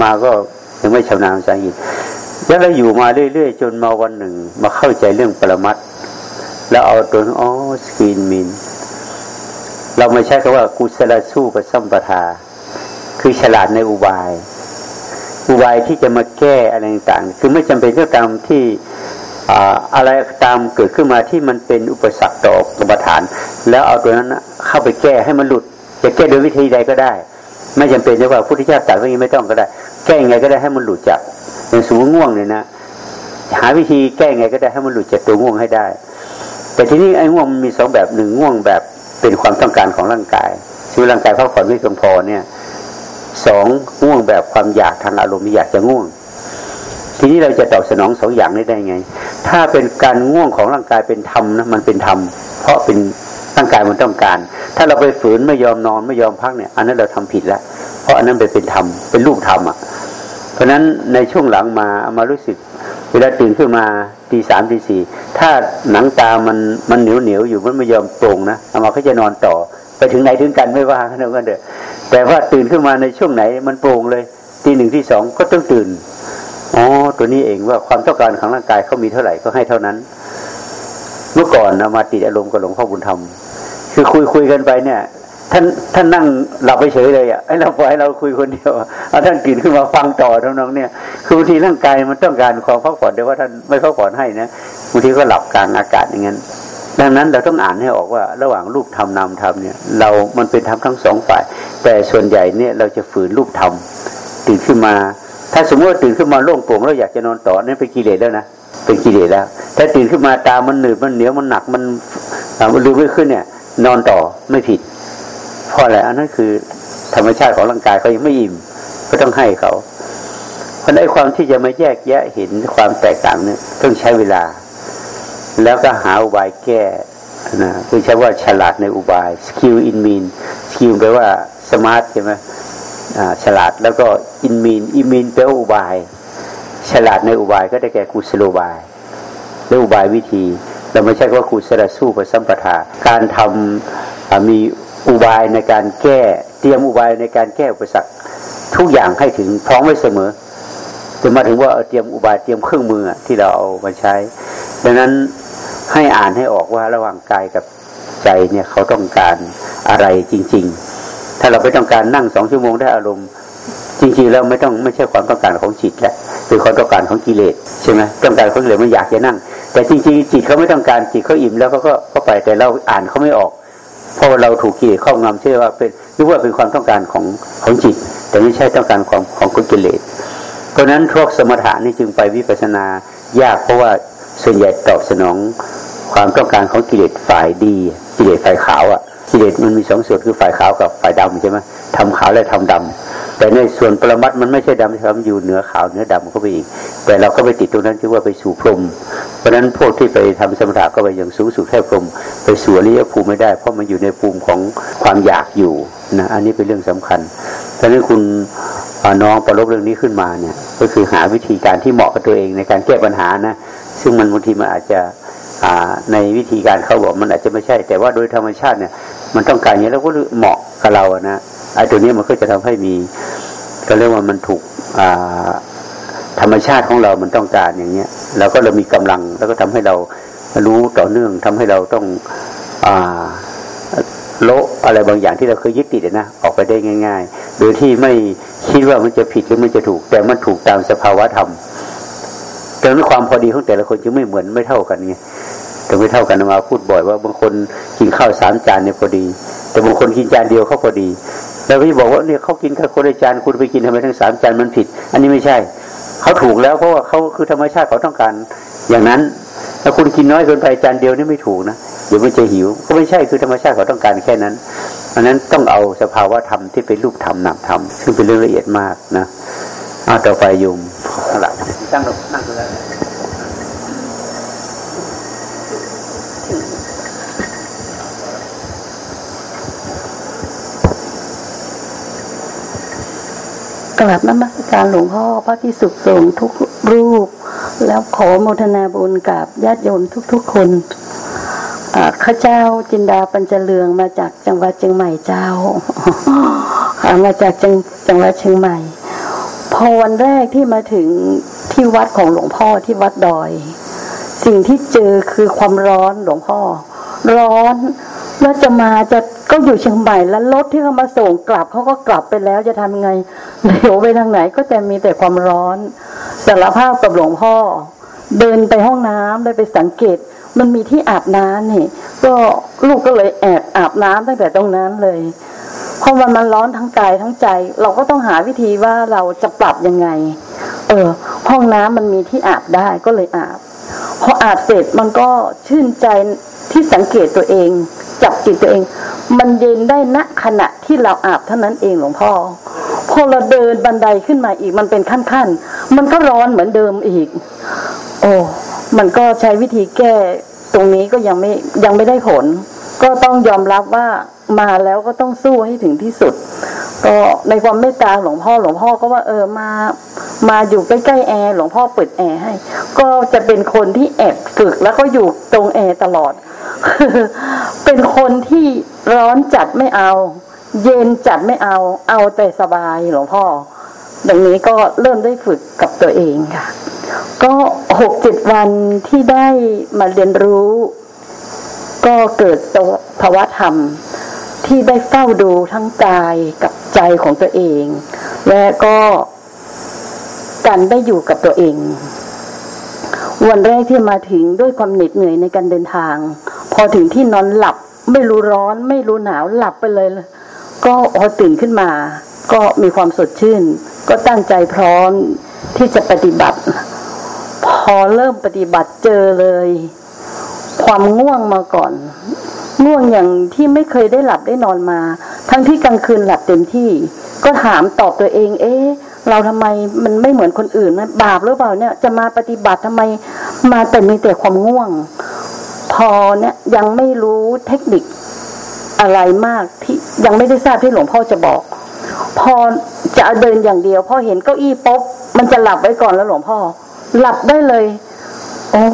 มาก็ยังไม่ชานาญภาษาอังกฤษแล้วเราอยู่มาเรื่อย ๆ จนมาวันหนึ่ง มาเข้าใจเรื่องปรมัตแล้วเอาตัวอ๋อสกีนมิน เราไม่ใช่คำว่ากุศลสู้ประสัมปทา คือฉลาดในอุบาย อุบายที่จะมาแก้อะไรต่างๆ คือไม่จำเป็นต้องตามที่อะไรตามเกิดขึ้นมาที่มันเป็นอุปสรรคต่อกรรมฐาน แล้วเอาตัวนั้นเข้าไปแก้ให้มันหลุด จะแก้โดยวิธีใดก็ได้ ไม่จำเป็นจะว่าพุทธิเจ้าตรัสว่าอย่างไม่ต้องก็ได้ แก้ยังไงก็ได้ให้มันหลุดจากอย่างสมมติง่วงเนี่ยนะหาวิธีแก้ไงก็ได้ให้มันหลุดจากตัวง่วงให้ได้ แต่ทีนี้ไอ้ง่วงมันมีสองแบบหนึ่งง่วงแบบเป็นความต้องการของร่างกายชีวิตร่างกายพักผ่อนไม่เพียงพอเนี่ย สองง่วงแบบความอยากทางอารมณ์อยากจะง่วง ทีนี้เราจะตอบสนองสองอย่างนี้ได้ไง ถ้าเป็นการง่วงของร่างกายเป็นธรรมนะมันเป็นธรรมเพราะเป็นร่างกายมันต้องการ ถ้าเราไปฝืนไม่ยอมนอนไม่ยอมพักเนี่ย อันนั้นเราทำผิดแล้วเพราะอันนั้นไปเป็นธรรมเป็นรูปธรรมอะ เพราะนั้นในช่วงหลังมาเอามารู้สึก เวลาตื่นขึ้นมาตีสามตีสี่ถ้าหนังตามันมันเหนียวเหนียวอยู่มันไม่ยอมตรงนะเอามาเขาจะนอนต่อ ไปถึงไหนถึงกันไม่ว่ากันเถอะ แต่ว่าตื่นขึ้นมาในช่วงไหน มันโปร่งเลยตีหนึ่งที่สองก็ต้องตื่นอ๋อตัวนี้เองว่าความต้องการของร่างกายเขามีเท่าไหร่ก็ให้เท่านั้น เมื่อก่อนเอามาติดอารมณ์กับหลวงพ่อบุญธรรมคือคุยคุยกันไปเนี่ยท่านท่านนั่งหลับไปเฉยเลยอะไอ้เราปล่อยเราคุยคนเดียวเอาท่านตื่นขึ้นมาฟังต่อทั้งน้องเนี่ย คือบางทีร่างกายมันต้องการความพักผ่อนแต่ว่าท่านไม่พักผ่อนให้นะบางทีก็หลับกลางอากาศอย่างนั้น ดังนั้นเราต้องอ่านให้ออกว่า ระหว่างรูปธรรมนามธรรมเนี่ย เรา มันเป็นธรรมทั้งสองฝ่าย แต่ส่วนใหญ่เนี่ยเราจะฝืนรูปธรรมตื่นขึ้นมา ถ้าสมมติว่าตื่นขึ้นมาโล่งโปร่งแล้วอยากจะนอนต่อนั่นเป็นกิเลสแล้วนะเป็นกิเลสแล้วถ้าตื่นขึ้นมาตามันหนืดมันเหนียวมันหนักมันมันลืมไม่ขึ้นเนี่ย นอนต่อไม่ผิดเพราะอะไรอันนั้นคือธรรมชาติของร่างกายเขายังไม่อิ่มก็ต้องให้เขาเพราะในความที่จะมาแยกแยะเห็นความแตกต่างเนี่ยต้องใช้เวลา แล้วก็หาอุบายแก้นะคือใช้ว่าฉลาดในอุบาย skill in mean skill แปลว่า smart ใช่ไหมฉลาดแล้วก็ in mean in mean แปลว่าอุบาย ฉลาดในอุบายก็ได้แก่กุศโลบายและอุบายวิธี เราไม่ใช่ว่ากุศลสู้กับสัมปทา การทำมีอุบายในการแก้ เตรียมอุบายในการแก้อุปสรรคทุกอย่างให้ถึงพร้อมไว้เสมอจะมาถึงว่าเตรียมอุบายเตรียมเครื่องมือที่เราเอามาใช้ ดังนั้น ให้อ่านให้ออกว่าระหว่างกายกับใจเนี่ยเขาต้องการอะไรจริง ๆ ถ้าเราไม่ต้องการนั่งสองชั่วโมงได้อารมณ์ จริงๆแล้วไม่ต้องไม่ใช่ความต้องการของจิตแหละเป็นความต้องการของกิเลสใช่ไหมต้องการของกิเลสมันอยากจะนั่ง แต่จริงๆจิตเขาไม่ต้องการจิตเขาอิ่มแล้วเขาก็ก็ไปแต่เราอ่านเขาไม่ออกเพราะเราถูกกิเลสครอบงำเชื่อว่าเป็นนึกว่าเป็นความต้องการของของจิต แต่ไม่ใช่ต้องการของของกิเลสเพราะนั้นพวกสมถะนี่จึงไปวิปัสสนายากเพราะว่า ส่วนใหญ่ตอบสนองความต้องการของกิเลสฝ่ายดีกิเลสฝ่ายขาวอะกิเลสมันมีสองส่วนคือฝ่ายขาวกับฝ่ายดำใช่ไหมทำขาวและทำดำแต่ในส่วนปรมัตมันไม่ใช่ดำครับอยู่เหนือขาวเหนือดำเข้าไปอีก แต่เราก็ไปติดตรงนั้นที่ว่าไปสู่พรมเพราะนั้นพวกที่ไปทำสมถะก็ไปอย่างสูงสุดแค่พรมไปสู่อริยภูมิไม่ได้ เพราะมันอยู่ในภูมิของความอยากอยู่นะอันนี้เป็นเรื่องสำคัญเพราะนั้นคุณน้องประลบเรื่องนี้ขึ้นมาเนี่ยก็คือหาวิธีการที่เหมาะกับตัวเองในการแก้ปัญหานะ ซึ่งมันบางทีมันอาจจะในวิธีการเขาบอกมันอาจจะไม่ใช่ แต่ว่าโดยธรรมชาติเนี่ย มันต้องการอย่างนี้แล้วก็เหมาะกับเราอะนะไอ้ตัวนี้มันก็จะทำให้มีก็เรียกว่ามันถูกธรรมชาติของเรามันต้องการอย่างเนี้ยแล้วก็เรามีกำลังแล้วก็ทำให้เรารู้ต่อเนื่องทำให้เราต้องอโละอะไรบางอย่างที่เราเคยยึดติดนะออกไปได้ง่าย ๆ โดยที่ไม่คิดว่ามันจะผิดหรือมันจะถูก แต่มันถูกตามสภาวะธรรม ดังนั้นความพอดีของแต่ละคนจึงไม่เหมือนไม่เท่ากันไงแต่ไม่เท่ากันมาพูดบ่อยว่าบางคนกินข้าวสามจานเนี่ยพอดี แต่บางคนกินจานเดียวเขาพอดี แล้วก็จะบอกว่าเนี่ยเขากินแค่คนละจานคุณไปกินทำไมทั้งสามจานมันผิด อันนี้ไม่ใช่เขาถูกแล้วเพราะว่าเขาคือธรรมชาติเขาต้องการอย่างนั้นถ้าคุณกินน้อยเกินไปจานเดียวนี่ไม่ถูกนะเดี๋ยวมันจะหิว ก็ไม่ใช่คือธรรมชาติเขาต้องการแค่นั้นเพราะนั้นต้องเอาสภาวะธรรมที่เป็นรูปธรรมนามธรรมซึ่งเป็นเรื่องละเอียดมากนะเอาต่อไปยุมข้างหลัง ตั้งนั่งแล้วกราบนมัสการหลวงพ่อพระพิสุขสงฆ์ทุกรูป แล้วขอโมทนาบุญกับญาติโยมทุก ๆ คนข้าเจ้าจินดาปัญจเลืองมาจากจังหวัดเชียงใหม่เจ้ามาจากจังจังหวัดเชียงใหม่ พอวันแรกที่มาถึง ที่วัดของหลวงพ่อที่วัดดอย สิ่งที่เจอคือความร้อนหลวงพ่อ ร้อนแล้วจะมาจะก็อยู่เชียงใหม่แล้วรถที่เขามาส่งกลับเขาก็กลับไปแล้วจะทำไงเดี๋ยวไปทางไหนก็จะมีแต่ความร้อนสารภาพกับหลวงพ่อ เดินไปห้องน้ำได้ไปสังเกต มันมีที่อาบน้ำนี่ ก็ลูกก็เลยแอบอาบน้ำตั้งแต่ตรงนั้นเลยเพอมันมันร้อนทั้งกายทั้งใจ เราก็ต้องหาวิธีว่าเราจะปรับยังไง เออ ห้องน้ำมันมีที่อาบได้ก็เลยอาบพออาบเสร็จมันก็ชื่นใจที่สังเกตตัวเอง จับจิตตัวเอง มันเย็นได้ณขณะที่เราอาบเท่านั้นเองหลวงพ่อพอเราเดินบันไดขึ้นมาอีกมันเป็นขั้นๆ มันก็ร้อนเหมือนเดิมอีก โอ้มันก็ใช้วิธีแก้ตรงนี้ก็ยังไม่ยังไม่ได้ผล ก็ต้องยอมรับว่ามาแล้วก็ต้องสู้ให้ถึงที่สุด ก็ในความเมตตาหลวงพ่อหลวงพ่อก็ว่าเออมามาอยู่ใกล้ๆแอร์หลวงพ่อเปิดแอร์ให้ ก็จะเป็นคนที่แอบฝึกแล้วก็อยู่ตรงแอร์ตลอด เป็นคนที่ร้อนจัดไม่เอา เย็นจัดไม่เอา เอาแต่สบายหลวงพ่อ ดังนี้ก็เริ่มได้ฝึกกับตัวเองค่ะ ก็หกเจ็ดวันที่ได้มาเรียนรู้ ก็เกิดภาวะธรรม ที่ได้เฝ้าดูทั้งกายกับใจของตัวเอง และก็การได้อยู่กับตัวเอง วันแรกที่มาถึงด้วยความเหน็ดเหนื่อยในการเดินทาง พอถึงที่นอนหลับไม่รู้ร้อน ไม่รู้หนาวหลับไปเลย ก็พอตื่นขึ้นมา ก็มีความสดชื่น ก็ตั้งใจพร้อมที่จะปฏิบัติ พอเริ่มปฏิบัติเจอเลย ความง่วงมาก่อน ง่วงอย่างที่ไม่เคยได้หลับได้นอนมา ทั้งที่กลางคืนหลับเต็มที่ ก็ถามตอบตัวเอง เอ๊ะเราทำไมมันไม่เหมือนคนอื่นนะบาปหรือเปล่าเนี่ยจะมาปฏิบัติทำไมมาแต่มีแต่ความง่วง พอเนี่ยยังไม่รู้เทคนิคอะไรมากที่ยังไม่ได้ทราบที่หลวงพ่อจะบอก พอจะเดินอย่างเดียวพอเห็นเก้าอี้ป๊บมันจะหลับไว้ก่อนแล้วหลวงพ่อ หลับได้เลย โอ้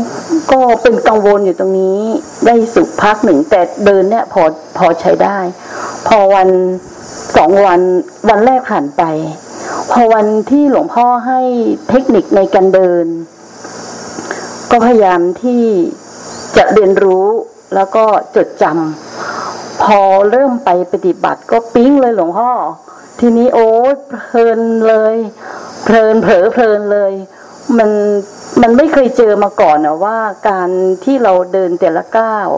ก็เป็นกังวลอยู่ตรงนี้ได้สุขพักหนึ่งแต่เดินเนี่ยพอพอใช้ได้ พอวันสองวันวันแรกผ่านไป พอวันที่หลวงพ่อให้เทคนิคในการเดิน ก็พยายามที่จะเรียนรู้แล้วก็จดจำพอเริ่มไปปฏิบัติก็ปิ๊งเลยหลวงพ่อ ทีนี้โอ้เพลินเลย เพลินเผลอเพลินเลย มัน มันไม่เคยเจอมาก่อนนะว่าการที่เราเดินแต่ละก้าว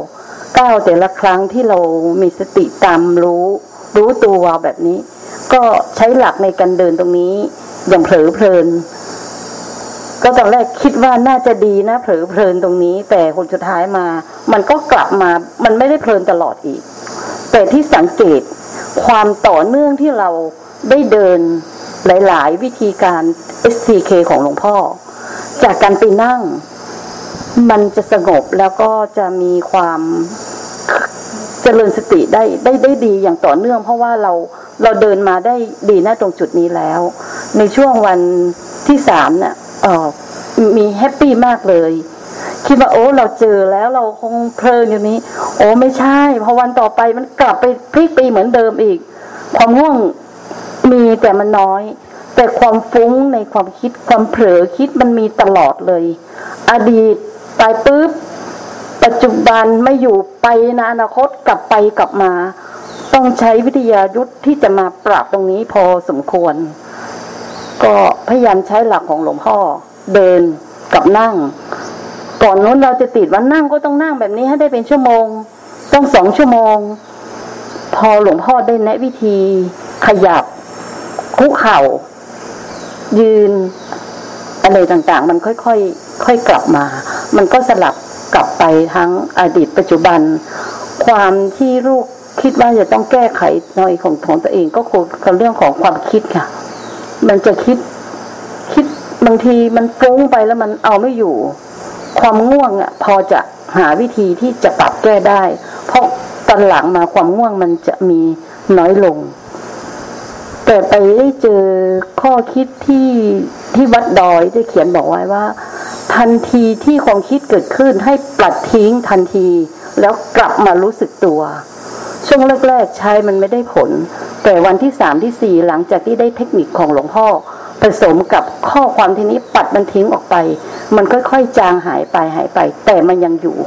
ก้าวแต่ละครั้งที่เรามีสติตามรู้ รู้ตัวแบบนี้ ก็ใช้หลักในการเดินตรงนี้ อย่างเผลอเพลิน ก็ตอนแรกคิดว่าน่าจะดีนะเผลอเพลินตรงนี้ แต่คนสุดท้ายมา มันก็กลับมา มันไม่ได้เพลินตลอดอีก แต่ที่สังเกตความต่อเนื่องที่เราได้เดินหลาย ๆ วิธีการ SCK ของหลวงพ่อ จากการไปนั่ง มันจะสงบแล้วก็จะมีความเจริญสติได้ได้ได้ดีอย่างต่อเนื่อง เพราะว่าเราเราเดินมาได้ดีหน้าตรงจุดนี้แล้ว ในช่วงวันที่สามเนี่ยออมีแฮปปี้มากเลย คิดว่าโอ้เราเจอแล้วเราคงเพลินอยู่นี้ โอ้ไม่ใช่ พอวันต่อไปมันกลับไปพลิกไปเหมือนเดิมอีก ความง่วงมีแต่มันน้อย แต่ความฟุ้งในความคิดความเผลอคิดมันมีตลอดเลย อดีตตายปุ๊บปัจจุบันไม่อยู่ไปในอนาคตกลับไปกลับมา ต้องใช้วิทยายุทธที่จะมาปรับตรงนี้พอสมควร ก็พยายามใช้หลักของหลวงพ่อ เดินกับนั่ง ก่อนนู้นเราจะติดว่านั่งก็ต้องนั่งแบบนี้ให้ได้เป็นชั่วโมง ต้องสองชั่วโมง พอหลวงพ่อได้แนะวิธีขยับคุกเข่า ยืนอะไรต่างๆ มันค่อยๆค่อยกลับมา มันก็สลับกลับไปทั้งอดีตปัจจุบัน ความที่ลูกคิดว่าจะต้องแก้ไขหน่อยของของตัวเองก็คือเรื่องของความคิดค่ะ มันจะคิดคิดบางทีมันฟุ้งไปแล้วมันเอาไม่อยู่ ความง่วงอะ พอจะหาวิธีที่จะปรับแก้ได้ เพราะตอนหลังมาความง่วงมันจะมีน้อยลง แต่ไปได้เจอข้อคิดที่ที่วัดดอยได้เขียนบอกไว้ว่า ทันทีที่ความคิดเกิดขึ้นให้ปลัดทิ้งทันที แล้วกลับมารู้สึกตัว ช่วงแรกๆใช้มันไม่ได้ผล แต่วันที่สามที่สี่หลังจากที่ได้เทคนิคของหลวงพ่อผสมกับข้อความทีนี้ปัดมันทิ้งออกไป มันค่อยๆจางหายไปหายไป แต่มันยังอยู่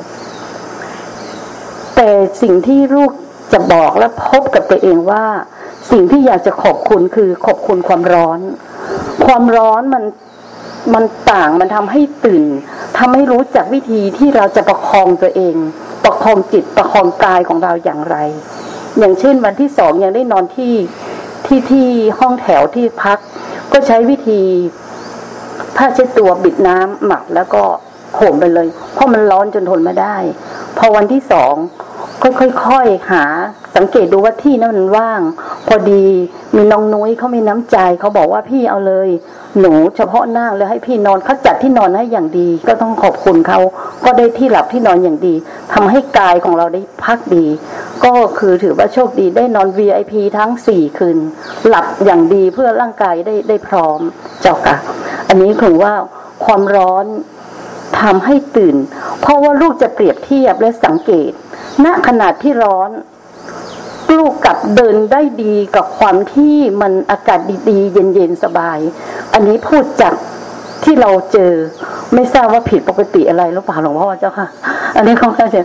แต่สิ่งที่ลูกจะบอกและพบกับตัวเองว่า สิ่งที่อยากจะขอบคุณคือขอบคุณความร้อน ความร้อนมันมันต่างมันทำให้ตื่นทำให้รู้จักวิธีที่เราจะประคองตัวเอง ประคองจิตประคองกายของเราอย่างไร อย่างเช่นวันที่สองยังได้นอนที่ที่ที่ห้องแถวที่พัก ก็ใช้วิธีผ้าเช็ดตัวบิดน้ำหมักแล้วก็โขมไปเลย เพราะมันร้อนจนทนไม่ได้ พอวันที่สอง ก็ค่อยๆหา สังเกตดูว่าที่นั้นมันว่าง พอดีมีน้องนุ้ยเขามีน้ำใจเขาบอกว่าพี่เอาเลย หนูเฉพาะนั่งเลยให้พี่นอนเขาจัดที่นอนให้อย่างดี ก็ต้องขอบคุณเขาก็ได้ที่หลับที่นอนอย่างดีทำให้กายของเราได้พักดี ก็คือถือว่าโชคดีได้นอน VIP ทั้งสี่คืน หลับอย่างดีเพื่อร่างกายได้ได้พร้อมเจ้าค่ะอันนี้คือว่าความร้อนทำให้ตื่น เพราะว่าลูกจะเปรียบเทียบและสังเกต ณขนาดที่ร้อน ลูกกับเดินได้ดีกับความที่มันอากาศดีๆ เย็นๆสบาย อันนี้พูดจากที่เราเจอไม่ทราบว่าผิดปกติอะไรหรือเปล่าหลวงพ่อเจ้าค่ะ อันนี้เขาเข้าใจ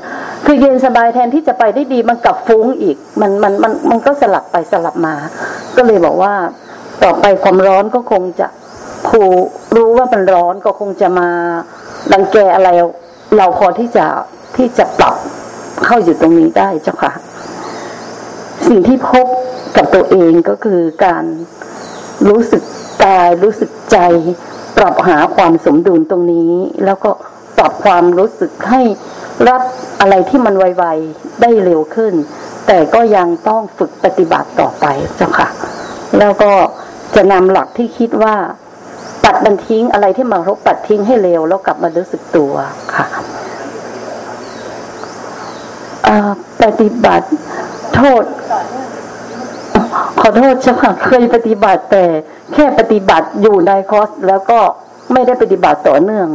คือเย็นสบายแทนที่จะไปได้ดีมันกลับฟุ้งอีก มันมันมันมันก็สลับไปสลับมา ก็เลยบอกว่า ต่อไปความร้อนก็คงจะผูรู้ว่ามันร้อนก็คงจะมาดังแกอะไร เราพอที่จะที่จะปรับ เข้าอยู่ตรงนี้ได้เจ้าค่ะ สิ่งที่พบกับตัวเองก็คือการรู้สึกกายรู้สึกใจ ปรับหาความสมดุลตรงนี้ แล้วก็ปรับความรู้สึกให้รับอะไรที่มันไวๆได้เร็วขึ้น แต่ก็ยังต้องฝึกปฏิบัติต่อไปเจ้าค่ะ แล้วก็จะนำหลักที่คิดว่า ปัดมันทิ้งอะไรที่มากระทบปัดทิ้งให้เร็วแล้วกลับมารู้สึกตัวค่ะ ปฏิบัติ โทษ ขอโทษเจ้าค่ะเคยปฏิบัติแต่ แค่ปฏิบัติอยู่ในคอร์สแล้วก็ไม่ได้ปฏิบัติต่อเนื่อง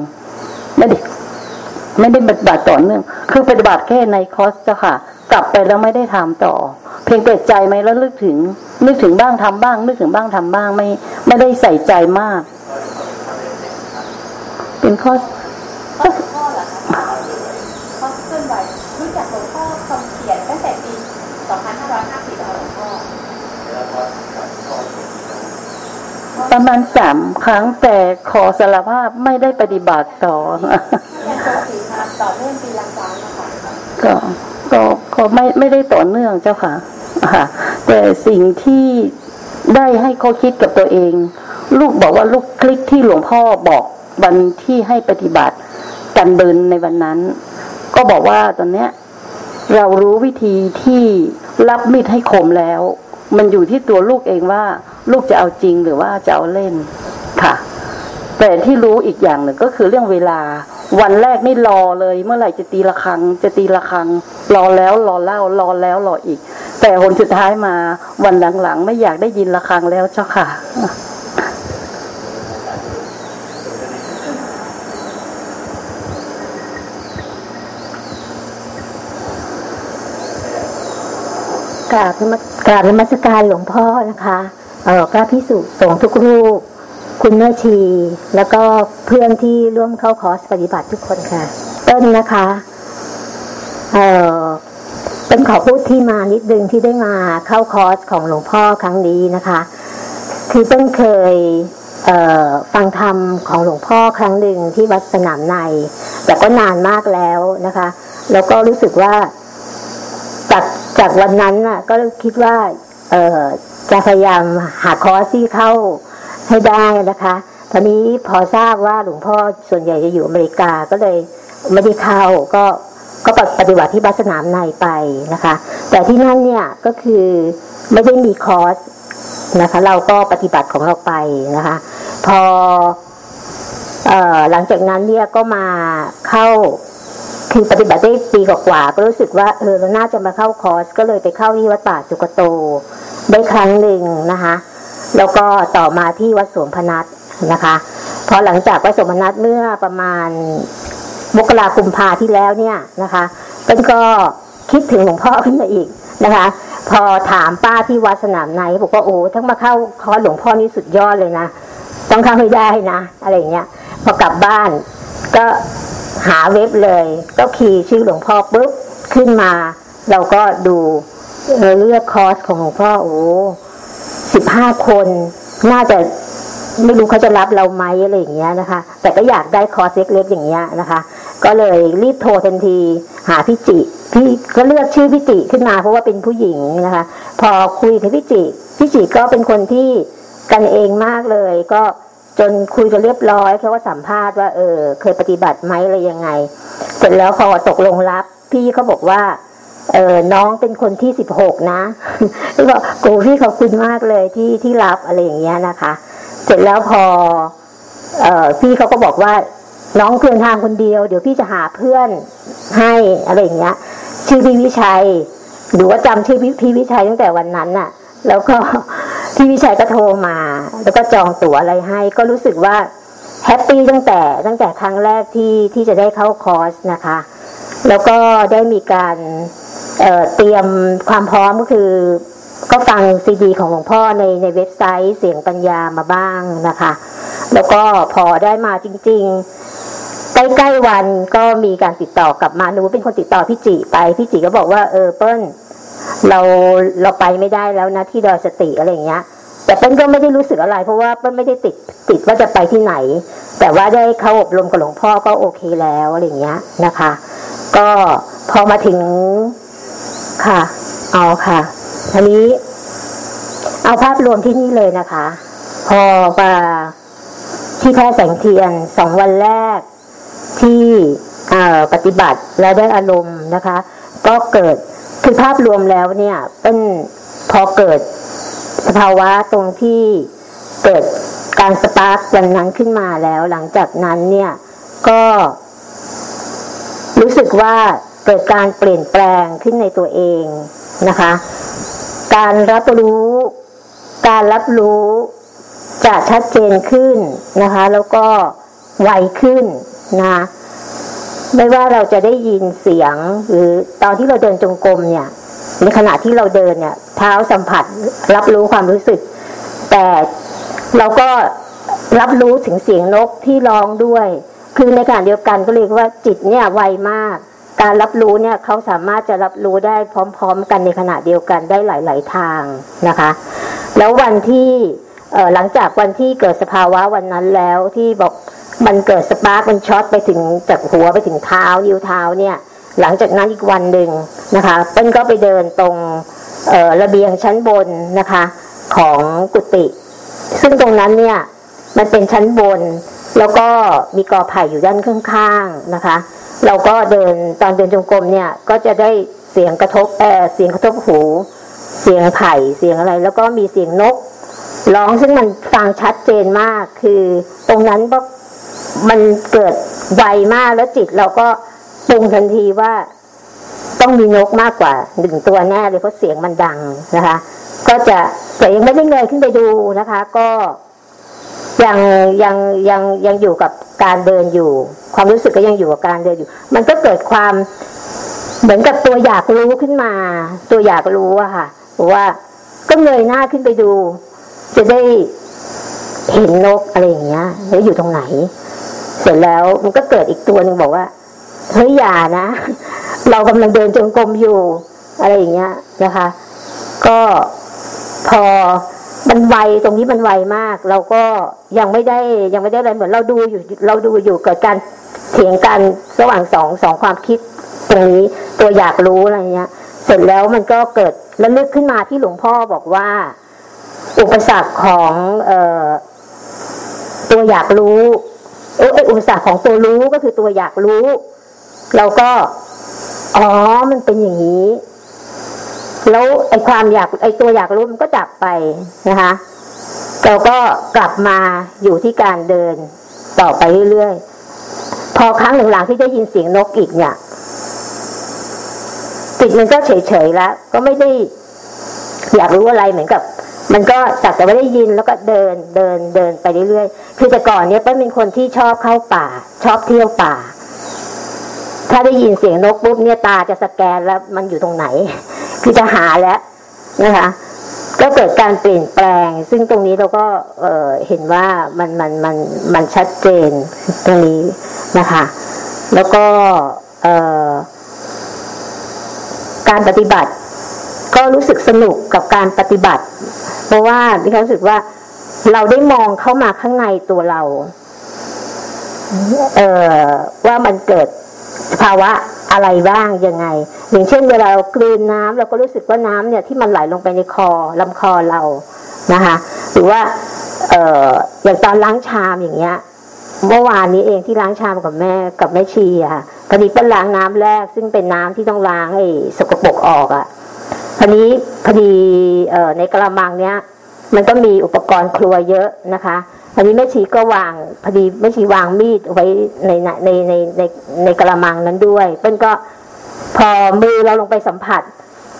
ไม่ได้ไม่ได้ปฏิบัติต่อเนื่อง คือปฏิบัติแค่ในคอร์สเจ้าค่ะ กลับไปแล้วไม่ได้ทำต่อ เพียงแต่ใจไหมแล้วนึกถึง นึกถึงบ้างทำบ้าง นึกถึงบ้างทำบ้างไม่ ไม่ได้ใส่ใจมาก เป็นข้อข้อข้อเหรอคะข้อเคลื่อนไหวรู้จักหลวงพ่อคำเขียนตั้งแต่ปี 2550หลวงพ่อ ประมาณสามครั้งแต่ขอสารภาพไม่ได้ปฏิบัติต่อต่อเนื่องปีละครั้งก็ก็ก็ไม่ไม่ได้ต่อเนื่องเจ้าค่ะค่ะ แต่สิ่งที่ได้ให้เขาคิดกับตัวเอง ลูกบอกว่าลูกคลิกที่หลวงพ่อบอกวันที่ให้ปฏิบัติการเดินในวันนั้น ก็บอกว่าตอนเนี้ย เรารู้วิธีที่รับมีดให้คมแล้ว มันอยู่ที่ตัวลูกเองว่า ลูกจะเอาจริงหรือว่าจะเอาเล่นค่ะแต่ที่รู้อีกอย่างหนึ่งก็คือเรื่องเวลา วันแรกไม่รอเลย เมื่อไหร่จะตีละครัง จะตีละครัง รอแล้วรอเล่ารอแล้วรออีก แต่คนสุดท้ายมาวันหลังๆ ไม่อยากได้ยินละครังแล้วเจ้าค่ะ กราบกราบนมัสการหลวงพ่อนะคะเออพระพิสุสงฆ์ทุกรูป คุณแม่ชี แล้วก็เพื่อนที่ร่วมเข้าคอร์สปฏิบัติทุกคนค่ะ ต้นนะคะเออเป็นขอพูดที่มานิดนึงที่ได้มาเข้าคอร์สของหลวงพ่อครั้งนี้นะคะ คือต้นเคยเฟังธรรมของหลวงพ่อครั้งหนึ่งที่วัดสนามใน แต่ก็นานมากแล้วนะคะ แล้วก็รู้สึกว่าจาก จากวันนั้นน่ะ ก็คิดว่า เออจะพยายามหาคอร์สที่เข้าให้ได้นะคะตอนนี้พอทราบว่าหลวงพ่อส่วนใหญ่จะอยู่อเมริกาก็เลยไม่ได้เข้าก็ก็ปฏิบัติที่บัสนามในไปนะคะ แต่ที่นั่นเนี่ยก็คือไม่ได้มีคอร์สนะคะ เราก็ปฏิบัติของเราไปนะคะ พอออหลังจากนั้นเนี่ยก็มาเข้า คือปฏิบัติได้ปีกว่าก็รู้สึกว่าเออเราน่าจะมาเข้าคอร์สก็เลยไปเข้าที่วัดป่าสุกโต ได้ครั้งหนึ่งนะคะแล้วก็ต่อมาที่วัดสวงพนัสนะคะพอหลังจากวัดสวงพนัสเมื่อประมาณมกราคุมพาที่แล้วเนี่ยนะคะต้นก็คิดถึงหลวงพ่อขึ้นมาอีกนะคะ พอถามป้าที่วัดสนามในบอกว่าโอ้ทั้งมาเข้าคอร์สหลวงพ่อนี่สุดยอดเลยนะต้องเข้าให้ได้นะ อะไรเงี้ยพอกลับบ้านก็ หาเว็บเลย ก็ key ชื่อหลวงพ่อปุ๊บขึ้นมา เราก็ดูเลือกคอร์สของหลวงพ่อโอ้สิบห้าคน น่าจะไม่รู้เขาจะรับเราไหมอะไรอย่างเงี้ยนะคะ แต่ก็อยากได้คอร์สเล็กๆอย่างเงี้ยนะคะ ก็เลยรีบโทรทันทีหาพี่จิพี่ก็เลือกชื่อพี่จิขึ้นมาเพราะว่าเป็นผู้หญิงนะคะ พอคุยกับพี่จิพี่จิก็เป็นคนที่กันเองมากเลย ก็ จนคุยกันเรียบร้อยเขาก็สัมภาษณ์ว่าเออ เคยปฏิบัติไหมอะไรยังไง เสร็จแล้วพอตกลงรับ พี่เขาบอกว่า เออน้องเป็นคนที่สิบหกนะพี่บอกกูพี่ขอบคุณมากเลยที่ที่รับอะไรอย่างเงี้ยนะคะ เสร็จแล้วพอ เออพี่เขาก็บอกว่า น้องเพื่อนทางคนเดียว เดี๋ยวพี่จะหาเพื่อนให้อะไรอย่างเงี้ย ชื่อพี่วิชัยหรือว่าจำชื่อพี่วิชัยตั้งแต่วันนั้นน่ะ แล้วก็ พี่วิชัยก็โทรมา แล้วก็จองตั๋วอะไรให้ ก็รู้สึกว่า happy ตั้งแต่ตั้งแต่ครั้งแรกที่ที่จะได้เข้าคอร์สนะคะ แล้วก็ได้มีการเตรียมความพร้อมก็คือ ก็ฟังซีดีของหลวงพ่อในในเว็บไซต์เสียงปัญญามาบ้างนะคะ แล้วก็พอได้มาจริง ๆ ใกล้ๆวันก็มีการติดต่อกับมาหนูเป็นคนติดต่อพี่จิไปพี่จิก็บอกว่าเออเปิ้ล เราเราไปไม่ได้แล้วนะที่ดอยสติอะไรเงี้ย แต่เปิ้ลก็ไม่ได้รู้สึกอะไร เพราะว่าเปิ้ลไม่ได้ติดติดว่าจะไปที่ไหน แต่ว่าได้เข้าอบรมกับหลวงพ่อก็โอเคแล้วอะไรเงี้ยนะคะ ก็พอมาถึงค่ะ เอาค่ะทีนี้เอาภาพรวมที่นี่เลยนะคะ พอมาที่แพร่แสงเทียนสองวันแรกที่ปฏิบัติแล้วได้อารมณ์นะคะ ก็เกิด คือภาพรวมแล้วเนี่ยเป็นพอเกิดสภาวะตรงที่เกิดการสปาร์กวันนั้นขึ้นมาแล้ว หลังจากนั้นเนี่ยก็รู้สึกว่าเกิดการเปลี่ยนแปลงขึ้นในตัวเองนะคะ การรับรู้ การรับรู้จะชัดเจนขึ้นนะคะ แล้วก็ไวขึ้นนะ ไม่ว่าเราจะได้ยินเสียง หรือตอนที่เราเดินจงกรมเนี่ย ในขณะที่เราเดินเนี่ย เท้าสัมผัส รับรู้ความรู้สึก แต่เราก็รับรู้ถึงเสียงนกที่ร้องด้วย คือในขณะเดียวกันก็เรียกว่าจิตเนี่ยไวมาก การรับรู้เนี่ยเขาสามารถจะรับรู้ได้พร้อม ๆ กันในขณะเดียวกันได้หลาย ๆ ทางนะคะ แล้ววันที่หลังจากวันที่เกิดสภาวะวันนั้นแล้วที่บอก มันเกิด spark มันช็อตไปถึงจากหัวไปถึงเท้านิ้วเท้าเนี่ย หลังจากนั้นอีกวันหนึ่งนะคะเปิ้ลก็ไปเดินตรงระเบียงชั้นบนนะคะ ของกุฏิซึ่งตรงนั้นเนี่ยมันเป็นชั้นบน แล้วก็มีกอไผ่อยู่ด้านข้างๆนะคะ เราก็เดินตอนเดินจงกรมเนี่ยก็จะได้เสียงกระทบเออเสียงกระทบหู เสียงไผ่เสียงอะไร แล้วก็มีเสียงนกร้องซึ่งมันฟังชัดเจนมาก คือตรงนั้นก็ มันเกิดไวมากแล้วจิตเราก็ปรุงทันทีว่า ต้องมีนกมากกว่าหนึ่งตัวแน่เลยเพราะเสียงมันดังนะคะ ก็จะแต่ยังไม่ได้เงยขึ้นไปดูนะคะ ก็ยังยังยังยังอยู่กับการเดินอยู่ ความรู้สึกก็ยังอยู่กับการเดินอยู่ มันก็เกิดความเหมือนกับตัวอยากรู้ขึ้นมา ตัวอยากรู้อะค่ะว่าก็เงยหน้าขึ้นไปดู จะได้เห็นนกอะไรอย่างเงี้ยแล้วอยู่ตรงไหน เสร็จแล้วมันก็เกิดอีกตัวหนึ่งบอกว่าเฮ้ยอย่านะ เรากำลังเดินจงกรมอยู่ อะไรอย่างเงี้ยนะคะ ก็พอมันไวตรงนี้มันไวมาก เราก็ยังไม่ได้ยังไม่ได้อะไรเหมือนเราดูอยู่ เราดูอยู่เกิดการเถียงกันระหว่างสองสองความคิด ตรงนี้ตัวอยากรู้อะไรเงี้ย เสร็จแล้วมันก็เกิดระลึกขึ้นมาที่หลวงพ่อบอกว่า อุปสรรคของเออตัวอยากรู้ เอออุปสรรคของตัวรู้ก็คือตัวอยากรู้ เราก็ อ๋อ มันเป็นอย่างนี้ แล้วไอความอยากไอตัวอยากรู้มันก็ดับไปนะคะ เราก็กลับมาอยู่ที่การเดินต่อไปเรื่อยๆ พอครั้งหนึ่งหลังที่ได้ยินเสียงนกอีกเนี่ยจิตมันก็เฉยๆแล้ว ก็ไม่ได้อยากรู้อะไรเหมือนกับ มันก็สักแต่ว่าได้ยินแล้วก็เดินเดินเดินไปเรื่อยๆ คือแต่ก่อนเนี้ยเป้เป็นคนที่ชอบเข้าป่า ชอบเที่ยวป่า ถ้าได้ยินเสียงนกปุ๊บเนี่ยตาจะสแกนแล้วมันอยู่ตรงไหน คือจะหาแล้วนะคะ ก็เกิดการเปลี่ยนแปลง ซึ่งตรงนี้เราก็เเห็นว่ามันมันมันมันชัดเจนตรงนี้นะคะ แล้วก็การปฏิบัติ ก็รู้สึกสนุกกับการปฏิบัติ เพราะว่ามีความรู้สึกว่าเราได้มองเข้ามาข้างในตัวเรา เอ่อว่ามันเกิดภาวะอะไรบ้างยังไง อย่างเช่น เวลาเรากลืนน้ำเราก็รู้สึกว่าน้ำเนี่ยที่มันไหลลงไปในคอลำคอเรานะคะ หรือว่า เอ่ออย่างตอนล้างชามอย่างเงี้ย เมื่อวานนี้เองที่ล้างชามกับแม่กับแม่ชีอะพอดีเป็นล้างน้ำแรก ซึ่งเป็นน้ำที่ต้องล้างไอ้สกปรกออกอะ พอนี้พอดีในกระมังเนี้ย มันก็มีอุปกรณ์ครัวเยอะนะคะพอดีแม่ชีก็วางพอดีแม่ชีวางมีดไว้ในในในในในกระมังนั้นด้วยเปิ้ลก็พอมือเราลงไปสัมผัส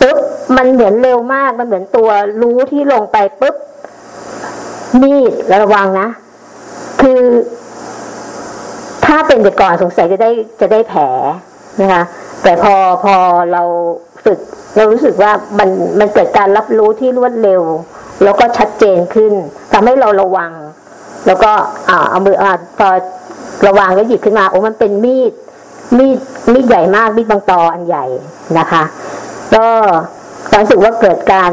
ปุ๊บมันเหมือนเร็วมากมันเหมือนตัวรู้ที่ลงไปปุ๊บมีดระวังนะ คือ ถ้าเป็นเด็กก่อนสงสัยจะได้จะได้แผลนะคะ แต่พอพอเรา ฝึก เรารู้สึกว่ามันมันเกิดการรับรู้ที่รวดเร็ว แล้วก็ชัดเจนขึ้นทำให้เราระวัง แล้วก็อ่าเอามืออ่าพอระวังแล้วหยิบขึ้นมาโอ้มันเป็นมีดมีดมีดใหญ่มากมีดบางตออันใหญ่นะคะ ก็รู้สึกว่าเกิดการ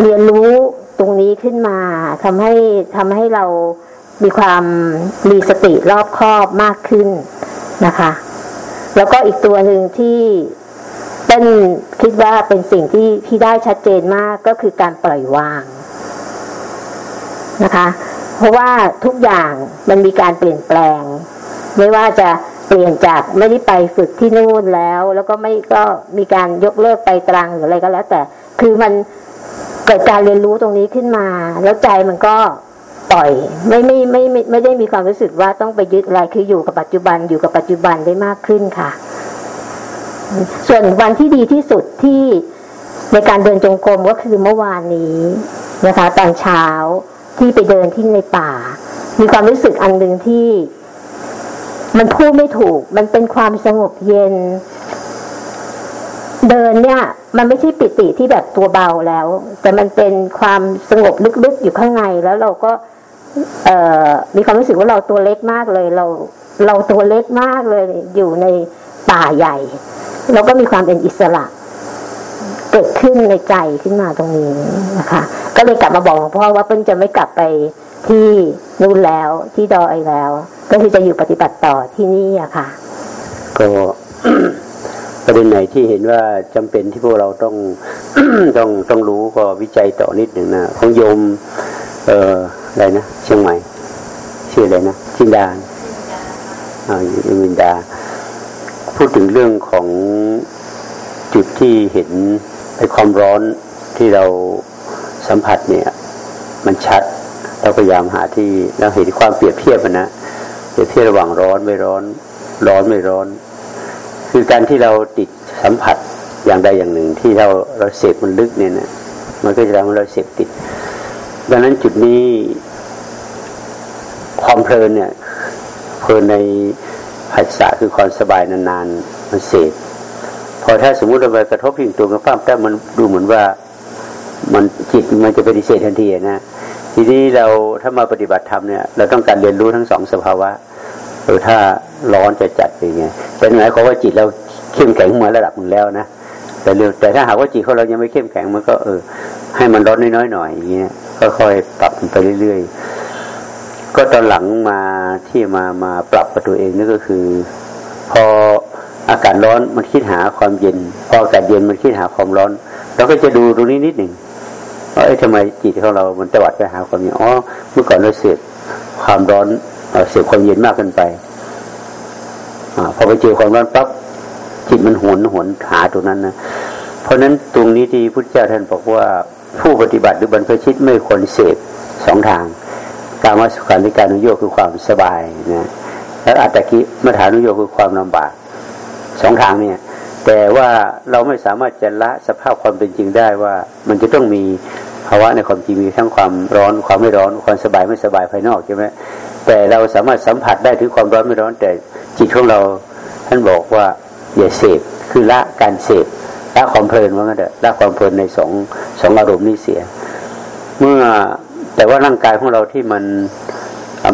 เรียนรู้ตรงนี้ขึ้นมาทำให้ทำให้เรามีความมีสติรอบคอบมากขึ้นนะคะ แล้วก็อีกตัวหนึ่งที่ ต้นคิดว่าเป็นสิ่งที่ที่ได้ชัดเจนมากก็คือการปล่อยวางนะคะ เพราะว่าทุกอย่างมันมีการเปลี่ยนแปลง ไม่ว่าจะเปลี่ยนจากไม่ได้ไปฝึกที่นู่นแล้ว แล้วก็ไม่ก็มีการยกเลิกไปตรังหรืออะไรก็แล้ว แต่คือมันเกิดการเรียนรู้ตรงนี้ขึ้นมา แล้วใจมันก็ปล่อยไม่ไม่ไม่ไม่ไม่ได้มีความรู้สึกว่าต้องไปยึดอะไรคืออยู่กับปัจจุบันอยู่กับปัจจุบันได้มากขึ้นค่ะ ส่วนวันที่ดีที่สุดที่ในการเดินจงกรมก็คือเมื่อวานนี้นะคะตอนเช้าที่ไปเดินที่ในป่า มีความรู้สึกอันหนึ่งที่ มันพูดไม่ถูก มันเป็นความสงบเย็น เดินเนี่ย มันไม่ใช่ปิติที่แบบตัวเบาแล้ว แต่มันเป็นความสงบลึกๆอยู่ข้างในแล้วเราก็ เอ่อมีความรู้สึกว่าเราตัวเล็กมากเลย เราเราตัวเล็กมากเลยอยู่ในป่าใหญ่ เราก็มีความเป็นอิสระ เกิดขึ้นในใจขึ้นมาตรงนี้นะคะ ก็เลยกลับมาบอกหลวงพ่อว่าเพิ่งจะไม่กลับไปที่นู่นแล้วที่ดอยแล้ว ก็คือจะอยู่ปฏิบัติต่อที่นี่อะค่ะ ก็ประเด็นไหนที่เห็นว่าจำเป็นที่พวกเราต้องต้องต้องรู้ก็วิจัยต่อนิดหนึ่งนะของโยม เอ่ออะไรนะเชียงใหม่ชื่ออะไรนะจินดาอ่ายินดา พูดถึงเรื่องของจุดที่เห็นไอ้ความร้อนที่เราสัมผัสเนี่ย มันชัดเราพยายามหาที่เราเห็นความเปรียบเทียบนนะเปรียบเทียบระหว่างร้อนไม่ร้อน ร้อนไม่ร้อน คือการที่เราติดสัมผัสอย่างใดอย่างหนึ่ง ที่เราเราเสพมันลึกเนี่ยนะมันก็จะทำให้เราเสพติด ดังนั้นจุดนี้ความเพลินเนี่ยเพลินใน ผัสสะคือความสบายนานๆมันเสพพอถ้าสมมุติเราไปกระทบพิงตัวกับป้ามแต่มันดูเหมือนว่ามันจิตมันจะปฏิเสธทันทีนะทีนี้เราถ้ามาปฏิบัติธรรมเนี่ยเราต้องการเรียนรู้ทั้งสองสภาวะเออถ้าร้อนจะจัดเป็นไงเป็นหมายความว่าจิตเราเข้มแข็งมาระดับหนึ่งแล้วนะแต่เรื่องแต่ถ้าหากว่าจิตของเรายังไม่เข้มแข็งมันก็เออ ให้มันร้อนน้อยๆหน่อยอย่างเงี้ยค่อยๆปรับไปเรื่อยๆ ก็ตอนหลังมาที่มามาปรับกับตัวเองนี่ก็คือ พออากาศร้อนมันคิดหาความเย็น พออากาศเย็นมันคิดหาความร้อนเราก็จะดูตรงนี้นิดหนึ่งว่าเอ้ทำไมจิตของเรา มันตวัดไปหาความเย็นอ๋อเมื่อก่อนเราเสพความร้อนเสพความเย็นมากเกินไปอพอไปเจอความร้อนปั๊บจิตมันหวนหวนหาตรงนั้นนะเพราะฉะนั้นตรงนี้ที่พุทธเจ้าท่านบอกว่าผู้ปฏิบัติหรือบรรพชิตไม่ควรเสพสองทาง การมาสุขาริการนุโยคคือความสบายนะแล้วอัตตกิมัฐานุโยคคือความลำบากสองทางเนี่ยแต่ว่าเราไม่สามารถจะละสภาพความเป็นจริงได้ว่า มันจะต้องมีภาวะในความจริงมีทั้งความร้อนความไม่ร้อนความสบายไม่สบายภายนอกใช่ไหมแต่เราสามารถสัมผัสได้ถึงความร้อนไม่ร้อน แต่จิตของเราท่านบอกว่าอย่าเสพคือละการเสพละความเพลินว่างั้นเถอะละความเพลินในสองสองอารมณ์นี้เสีย เมื่อ แต่ว่าร่างกายของเราที่มัน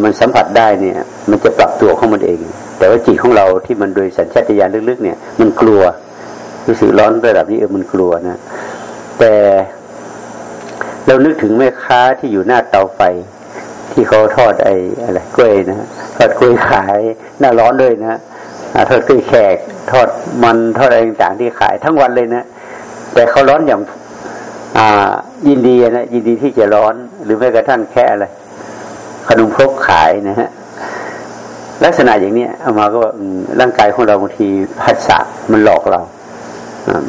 มันสัมผัสได้เนี่ย มันจะปรับตัวของมันเอง แต่ว่าจิตของเราที่มันโดยสัญชาตญาณลึกๆ เนี่ย มันกลัวรู้สึกร้อนระดับนี้เออมันกลัวนะ แต่เรานึกถึงแม่ค้าที่อยู่หน้าเตาไฟ ที่เขาทอดไอ้อะไรกล้วยนะทอดกล้วยขายหน้าร้อนด้วยนะทอดกล้วยแขก ทอดมันทอดอะไรต่างๆที่ขายทั้งวันเลยนะแต่เขาร้อนอย่าง ยินดีนะยินดีที่จะร้อน หรือแม้กระทั่งแค่อะไรขนมครกขายนะฮะลักษณะอย่างนี้เอามาก็ร่างกายของเราบางทีผัสสะมันหลอกเรา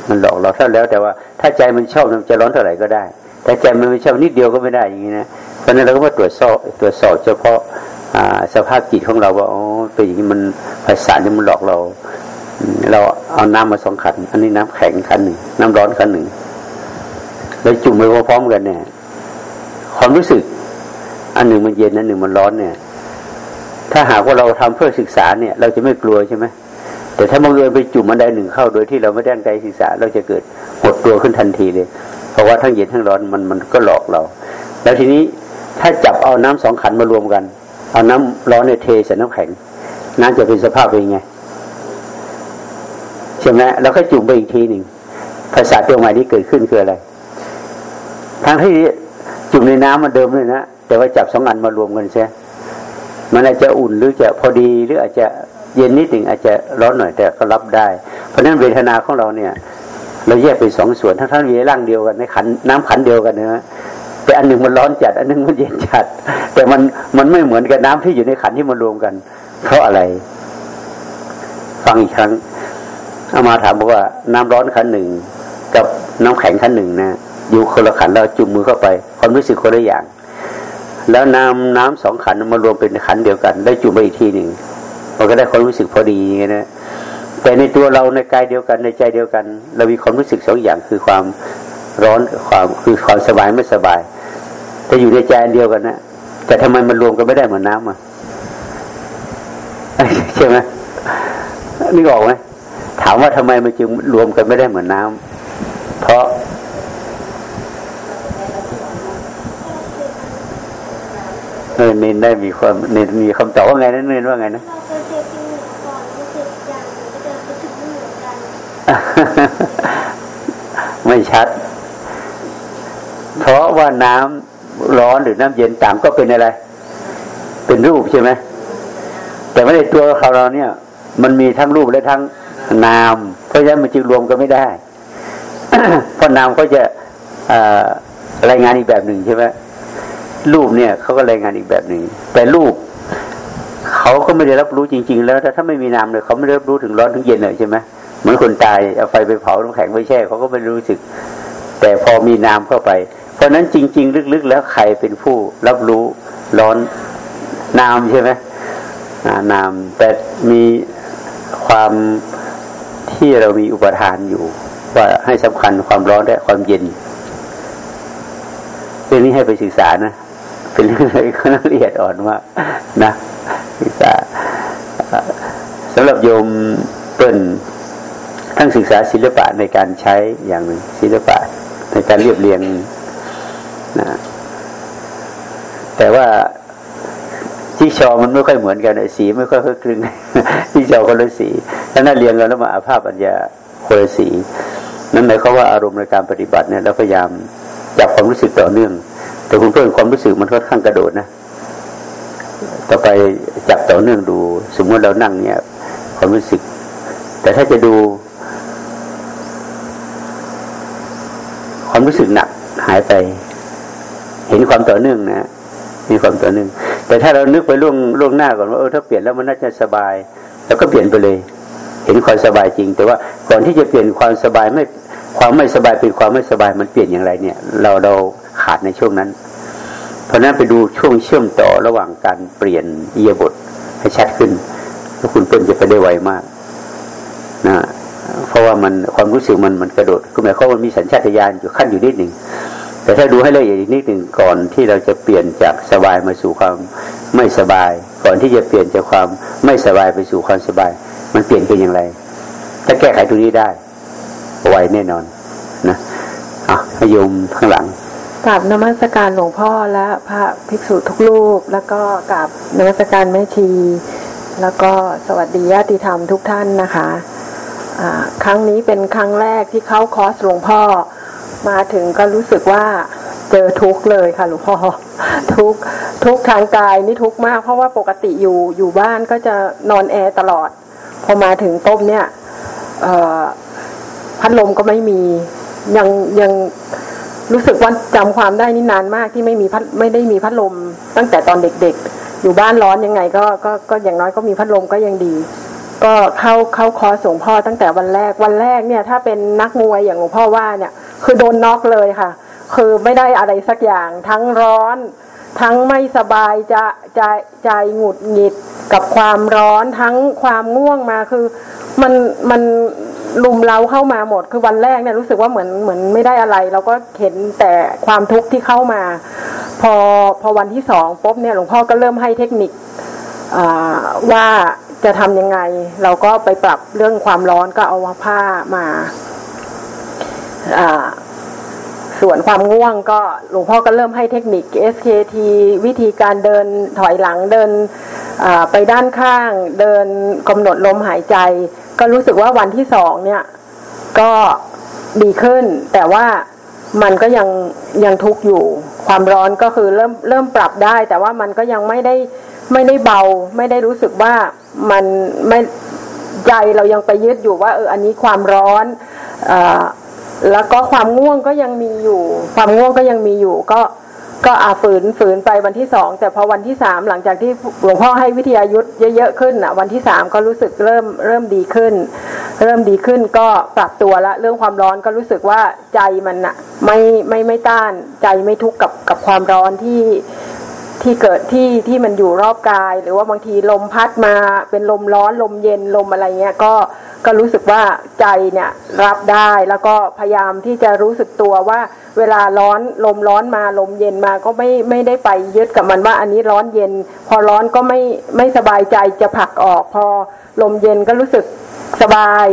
มันหลอกเราเท่าแล้วแต่ว่าถ้าใจมันชอบมันจะร้อนเท่าไหร่ก็ได้ แต่ใจมันไม่ชอบนิดเดียวก็ไม่ได้อย่างนี้นะเพราะนั้นเราก็มาตรวจสอบตรวจสอบเฉพาะสภาพจิตของเราว่าอ๋อเป็นอย่างนี้มันภาษานี่มันหลอกเรา เราเอาน้ำมาสองขัน อันนี้น้ำแข็งขันหนึ่งน้ำร้อนขันหนึ่ง แล้วจุ่มไปพร้อมๆกันเนี่ย ความรู้สึก อันหนึ่งมันเย็นอันหนึ่งมันร้อนเนี่ย ถ้าหากว่าเราทำเพื่อศึกษาเนี่ย เราจะไม่กลัวใช่ไหมแต่ถ้าบังเอิญไปจุ่มอันใดหนึ่งเข้าโดยที่เราไม่ได้ตั้งใจศึกษา เราจะเกิดหดตัวขึ้นทันทีเลย เพราะว่าทั้งเย็นทั้งร้อนมันมันก็หลอกเรา แล้วทีนี้ถ้าจับเอาน้ำสองขันมารวมกัน เอาน้ำร้อนเนี่ยเทใส่น้ำแข็งน้ำจะเป็นสภาพเป็นไงใช่ไหมแล้วก็จุ่มไปอีกทีหนึ่งภาษาตัวใหม่ที่เกิดขึ้นคืออะไร ทั้งที่จุ่มในน้ำมันเดิมเลยนะแต่ว่าจับสองอันมารวมกันใช่มันอาจจะอุ่นหรือจะพอดีหรืออาจจะเย็นนิดหนึ่งอาจจะร้อนหน่อยแต่ก็รับได้ เพราะฉะนั้นเวทนาของเราเนี่ย เราแยกเป็นสองส่วนทั้งทั้งมีร่างเดียวกันในขันน้ำขันเดียวกันนะแต่อันหนึ่งมันร้อนจัด อันหนึ่งมันเย็นจัด แต่มันมันไม่เหมือนกับน้ำที่อยู่ในขันที่มันรวมกัน เพราะอะไร ฟังอีกครั้งเอามาถามบอกว่าน้ำร้อนขันหนึ่งกับน้ำแข็งขันหนึ่งนะ อยู่คนละขันเราจุ่มมือเข้าไป ความรู้สึกคนละอย่าง แล้วน้ำน้ำสองขันมารวมเป็นขันเดียวกัน ได้จุ่มไปอีกทีหนึ่งมันก็ได้ความรู้สึกพอดีไงนะแต่ในตัวเราในกายเดียวกันในใจเดียวกัน เรามีความรู้สึกสองอย่างคือความร้อนความคือความสบายไม่สบาย แต่อยู่ในใจเดียวกันนะแต่ทำไมมันรวมกันไม่ได้เหมือนน้ำอะใช่ไหมนี่บอกไหมถามว่าทำไมมันจึงรวมกันไม่ได้เหมือนน้ำเพราะ เออเน้นได้มีความเน้นมีคำตอบว่าไงนั่นเน้นว่าไงนะไม่ชัด เพราะว่าน้ำร้อนหรือน้ำเย็นต่างก็เป็นอะไร เป็นรูปใช่ไหมแต่ไม่ได้ตัวเขาเราเนี่ย มันมีทั้งรูปและทั้งนาม เพราะฉะนั้นมันจึงรวมกันไม่ได้เพราะนามก็จะรายงานอีกแบบหนึ่งใช่ไหม รูปเนี่ยเขาก็รายงานอีกแบบหนึ่งแต่รูปเขาก็ไม่ได้รับรู้จริง ๆ แล้วถ้าไม่มีนามเลยเขาไม่ได้รับรู้ถึงร้อนถึงเย็นเลยใช่ไหมเหมือนคนตายเอาไฟไปเผาน้ำแข็งไม่แช่เขาก็ไม่รู้สึก แต่พอมีน้ำเข้าไป เพราะนั้นจริง ๆ ลึกๆ แล้วใครเป็นผู้รับรู้ร้อนน้ำใช่ไหมน้ำแต่มีความที่เรามีอุปทานอยู่ ว่าให้สำคัญความร้อนและความเย็นเรื่องนี้ให้ไปศึกษานะ เป็นเรื่องละเอียดอ่อนมากนะศึกษาสำหรับโยมเปิ้นทั้งศึกษาศิลปะในการใช้อย่างหนึ่งศิลปะในการเรียบเรียงนะแต่ว่าที่ชอมันไม่ค่อยเหมือนกันสีไม่ค่อยคลึงที่ชอคนละสีถ้าน่าเรียงกันแล้วมาอาภาพปัญญาคนละสีนั่นหมายความว่าอารมณ์ในการปฏิบัติเนี่ยเราพยายามจับความรู้สึกต่อเนื่อง แต่คุณเพื่อนความรู้สึกมันค่อนข้างกระโดดนะ ต่อไปจับต่อเนื่องดู สมมติเรานั่งเนี่ย ความรู้สึก แต่ถ้าจะดู ความรู้สึกหนักหายไป เห็นความต่อเนื่องนะมีความต่อเนื่อง แต่ถ้าเรานึกไปล่วงล่วงหน้าก่อนว่าเออถ้าเปลี่ยนแล้วมันน่าจะสบายแล้วก็เปลี่ยนไปเลย เห็นความสบายจริง แต่ว่าก่อนที่จะเปลี่ยนความสบายไม่ความไม่สบายเป็นความไม่สบายมันเปลี่ยนอย่างไรเนี่ย เราเรา ขาดในช่วงนั้น เพราะนั้นไปดูช่วงเชื่อมต่อระหว่างการเปลี่ยนเอียบทให้ชัดขึ้น แล้วคุณเปิ้ลจะไปได้ไวมากนะเพราะว่ามันความรู้สึกมันมันกระโดดคือหมายความว่ามันมีสัญชาตญาณอยู่ขั้นอยู่นิดหนึ่งแต่ถ้าดูให้ละเอียดอีกนิดหนึ่งก่อนที่เราจะเปลี่ยนจากสบายมาสู่ความไม่สบาย ก่อนที่จะเปลี่ยนจากความไม่สบายไปสู่ความสบาย มันเปลี่ยนเป็นอย่างไร ถ้าแก้ไขตรงนี้ได้ไวแน่นอนนะอะพยมข้างหลัง กราบนมัสการหลวงพ่อและพระภิกษุทุกรูป แล้วก็กราบนมัสการแม่ชี แล้วก็สวัสดีญาติธรรมทุกท่านนะคะครั้งนี้เป็นครั้งแรกที่เข้าคอร์สหลวงพ่อมาถึงก็รู้สึกว่าเจอทุกเลยค่ะหลวงพ่อทุกทุกทางกายนี่ทุกมาก เพราะว่าปกติอยู่อยู่บ้านก็จะนอนแอร์ตลอด พอมาถึงต้มเนี่ยพัดลมก็ไม่มียังยัง รู้สึกว่าจำความได้นี่นานมากที่ไม่มีพัดไม่ได้มีพัดลม ตั้งแต่ตอนเด็กๆ อยู่บ้านร้อนยังไงก็ก็ก็อย่างน้อยก็มีพัดลมก็ยังดี ก็เข้าเข้าคอร์สหลวงพ่อตั้งแต่วันแรกวันแรกเนี่ย ถ้าเป็นนักมวยอย่างหลวงพ่อว่าเนี่ย คือโดนน็อกเลยค่ะ คือไม่ได้อะไรสักอย่าง ทั้งร้อน ทั้งไม่สบายจะใจใจหงุดหงิดกับความร้อนทั้งความง่วงมาคือ มันมัน ลุมเราเข้ามาหมด คือวันแรกเนี่ยรู้สึกว่าเหมือนเหมือนไม่ได้อะไร เราก็เห็นแต่ความทุกข์ที่เข้ามา พอพอวันที่สองปุ๊บเนี่ยหลวงพ่อก็เริ่มให้เทคนิคว่าจะทำยังไง เราก็ไปปรับเรื่องความร้อนก็เอาผ้ามาส่วนความง่วงก็หลวงพ่อก็เริ่มให้เทคนิค SKT วิธีการเดินถอยหลังเดินไปด้านข้าง เดินกำหนดลมหายใจ ก็รู้สึกว่าวันที่สองเนี่ย ก็ดีขึ้น แต่ว่ามันก็ยังยังทุกข์อยู่ ความร้อนก็คือเริ่มเริ่มปรับได้ แต่ว่ามันก็ยังไม่ได้ไม่ได้เบา ไม่ได้รู้สึกว่ามันไม่ใจเรายังไปยึดอยู่ว่าเอออันนี้ความร้อนอแล้วก็ความง่วงก็ยังมีอยู่ ความง่วงก็ยังมีอยู่ ก็ ก็อาฝืนฝืนไปวันที่สองแต่พอวันที่สามหลังจากที่หลวงพ่อให้วิทยายุทธเยอะๆขึ้นอะ วันที่สามก็รู้สึกเริ่มเริ่มดีขึ้น เริ่มดีขึ้นก็ปรับตัวละเรื่องความร้อนก็รู้สึกว่าใจมันอะ ไม่ไม่ไม่ต้านใจไม่ทุกข์กับกับความร้อนที่ ที่เกิดที่ที่มันอยู่รอบกาย หรือว่าบางทีลมพัดมาเป็นลมร้อนลมเย็นลมอะไรเงี้ยก็ก็รู้สึกว่าใจเนี่ยรับได้แล้วก็พยายามที่จะรู้สึกตัวว่า เวลาร้อนลมร้อนมาลมเย็นมาก็ไม่ไม่ได้ไปยึดกับมันว่าอันนี้ร้อนเย็น พอร้อนก็ไม่ไม่สบายใจจะผลักออก พอลมเย็นก็รู้สึกสบาย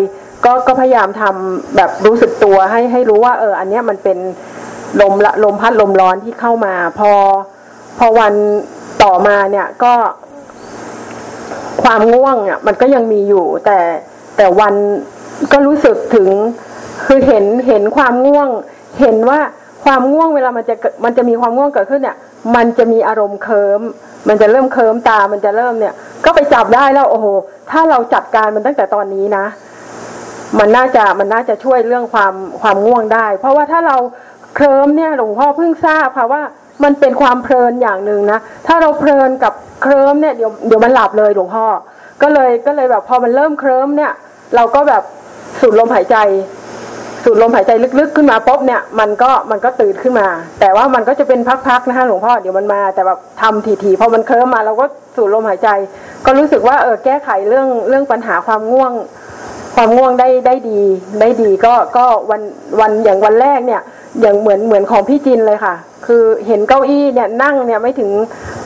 ก็ก็พยายามทำแบบรู้สึกตัวให้ให้รู้ว่าเอออันเนี้ยมันเป็นลมละลมพัดลมร้อนที่เข้ามาพอ พอวันต่อมาเนี่ยก็ ความง่วงเนี่ยมันก็ยังมีอยู่ แต่แต่วันก็รู้สึกถึง คือเห็นเห็นความง่วง เห็นว่าความง่วงเวลามันจะมันจะมีความง่วงเกิดขึ้นเนี่ย มันจะมีอารมณ์เคิมมันจะเริ่มเคิมตา มันจะเริ่มเนี่ย ก็ไปจับได้แล้วโอ้โห ถ้าเราจัดการมันตั้งแต่ตอนนี้นะ มันน่าจะมันน่าจะช่วยเรื่องความความง่วงได้ เพราะว่าถ้าเราเคลิมเนี่ยหลวงพ่อเพิ่งทราบค่ะว่า มันเป็นความเพลินอย่างหนึ่งนะ ถ้าเราเพลินกับเคลิ้มเนี่ยเดี๋ยวเดี๋ยวมันหลับเลยหลวงพ่อ ก็เลยก็เลยแบบพอมันเริ่มเคลิ้มเนี่ย เราก็แบบสูดลมหายใจ สูดลมหายใจลึกๆขึ้นมาปุ๊บเนี่ย มันก็มันก็ตื่นขึ้นมา แต่ว่ามันก็จะเป็นพักๆนะคะหลวงพ่อเดี๋ยวมันมา แต่แบบทำทีๆพอมันเคลิ้มมาเราก็สูดลมหายใจ ก็รู้สึกว่าเออแก้ไขเรื่องเรื่องปัญหาความง่วงความง่วงได้ได้ดีได้ดีก็ก็วันวันอย่างวันแรกเนี่ย อย่างเหมือนเหมือนของพี่จินเลยค่ะ คือเห็นเก้าอี้เนี่ยนั่งเนี่ยไม่ถึง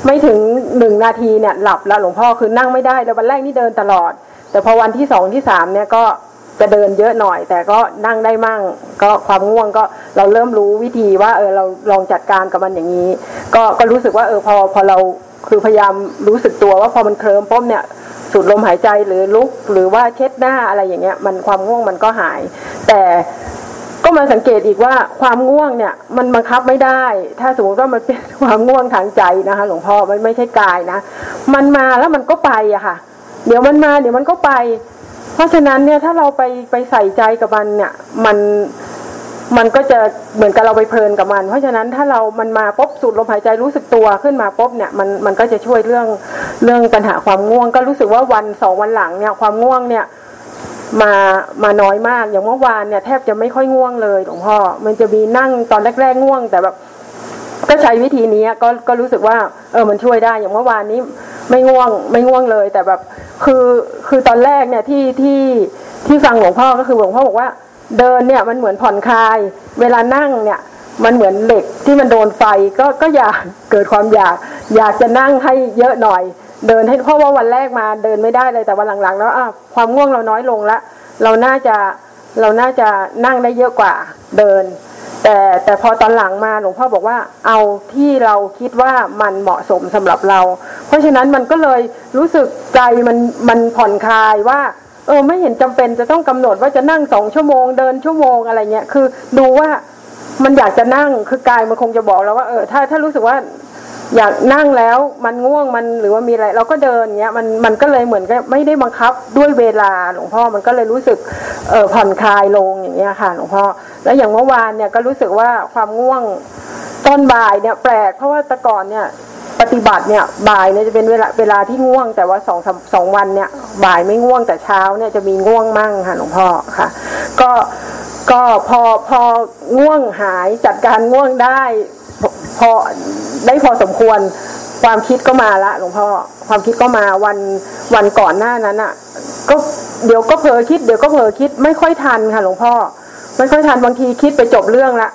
ไม่ถึงหนึ่งนาทีเนี่ยหลับแล้วหลวงพ่อคือนั่งไม่ได้แล้ววันแรกนี่เดินตลอด แต่พอวันที่สองที่สามเนี่ยก็จะเดินเยอะหน่อย แต่ก็นั่งได้มั่ง ก็ความง่วงก็เราเริ่มรู้วิธีว่าเออเราลองจัดการกับมันอย่างนี้ ก็ก็รู้สึกว่าเออพอพอเราคือพยายามรู้สึกตัวว่าพอมันเคลิ้มป้มเนี่ยสูดลมหายใจหรือลุกหรือว่าเช็ดหน้าอะไรอย่างเงี้ย มันความง่วงมันก็หาย แต่ ก็มาสังเกตอีกว่าความง่วงเนี่ยมันบังคับไม่ได้ ถ้าสมมติว่ามันเป็นความง่วงทางใจนะคะ หลวงพ่อไม่ไม่ใช่กายนะ มันมาแล้วมันก็ไปอะค่ะ เดี๋ยวมันมา เดี๋ยวมันก็ไป เพราะฉะนั้นเนี่ยถ้าเราไปไปใส่ใจกับมันเนี่ย มันมันก็จะเหมือนกับเราไปเพลินกับมัน เพราะฉะนั้นถ้าเรามันมาปุ๊บสูดลมหายใจรู้สึกตัวขึ้นมาปุ๊บเนี่ยมันมันก็จะช่วยเรื่องเรื่องปัญหาความง่วง ก็รู้สึกว่าวันสองวันหลังเนี่ยความง่วงเนี่ย มามาน้อยมาก อย่างเมื่อวานเนี่ยแทบจะไม่ค่อยง่วงเลยหลวงพ่อมันจะมีนั่งตอนแรกๆง่วง แต่แบบก็ใช้วิธีนี้ก็ก็รู้สึกว่า เออมันช่วยได้ อย่างเมื่อวานนี้ไม่ง่วงไม่ง่วงเลย แต่แบบคือคือตอนแรกเนี่ยที่ที่ที่ฟังหลวงพ่อก็คือหลวงพ่อบอกว่า เดินเนี่ยมันเหมือนผ่อนคลาย เวลานั่งเนี่ย มันเหมือนเหล็กที่มันโดนไฟก็ก็อยากเกิดความอยาก อยากจะนั่งให้เยอะหน่อย เดินให้เพราะว่าวันแรกมาเดินไม่ได้เลยแต่วันหลังๆ แล้วอะความง่วงเราน้อยลงล้วเราน่าจะเราน่าจะนั่งได้เยอะกว่าเดิน แต่แต่พอตอนหลังมาหลวงพ่อบอกว่าเอาที่เราคิดว่ามันเหมาะสมสำหรับเรา เพราะฉะนั้นมันก็เลยรู้สึกใจมันมันผ่อนคลายว่าเออไม่เห็นจำเป็นจะต้องกำหนดว่าจะนั่งสองชั่วโมงเดินชั่วโมงอะไรเงี้ยคือดูว่ามันอยากจะนั่งคือกายมันคงจะบอกแล้วว่าเออถ้าถ้ารู้สึกว่า อยากนั่งแล้วมันง่วงมันหรือว่ามีอะไร เราก็เดินเงี้ยมันมันก็เลยเหมือนกับไม่ได้บังคับด้วยเวลาหลวงพ่อมันก็เลยรู้สึกเออผ่อนคลายลงอย่างเงี้ยค่ะหลวงพ่อแล้วอย่างเมื่อวานเนี่ยก็รู้สึกว่าความง่วงตอนบ่ายเนี่ยแปลกเพราะว่าแต่ก่อนเนี่ยปฏิบัติเนี่ยบ่ายเนี่ยจะเป็นเวลาเวลาที่ง่วง แต่ว่าสองสองวันเนี่ยบ่ายไม่ง่วงแต่เช้าเนี่ยจะมีง่วงมั่งค่ะหลวงพ่อค่ะ ก็ก็พอพอง่วงหายจัดการง่วงได้ พอได้พอสมควร ความคิดก็มาละหลวงพ่อความคิดก็มาวันวันก่อนหน้านั้นอะ่ะ ก็เดี๋ยวก็เผลอคิดเดี๋ยวก็เผลอคิดไม่ค่อยทันค่ะ หลวงพ่อไม่ค่อยทันบางทีคิดไปจบเรื่องละ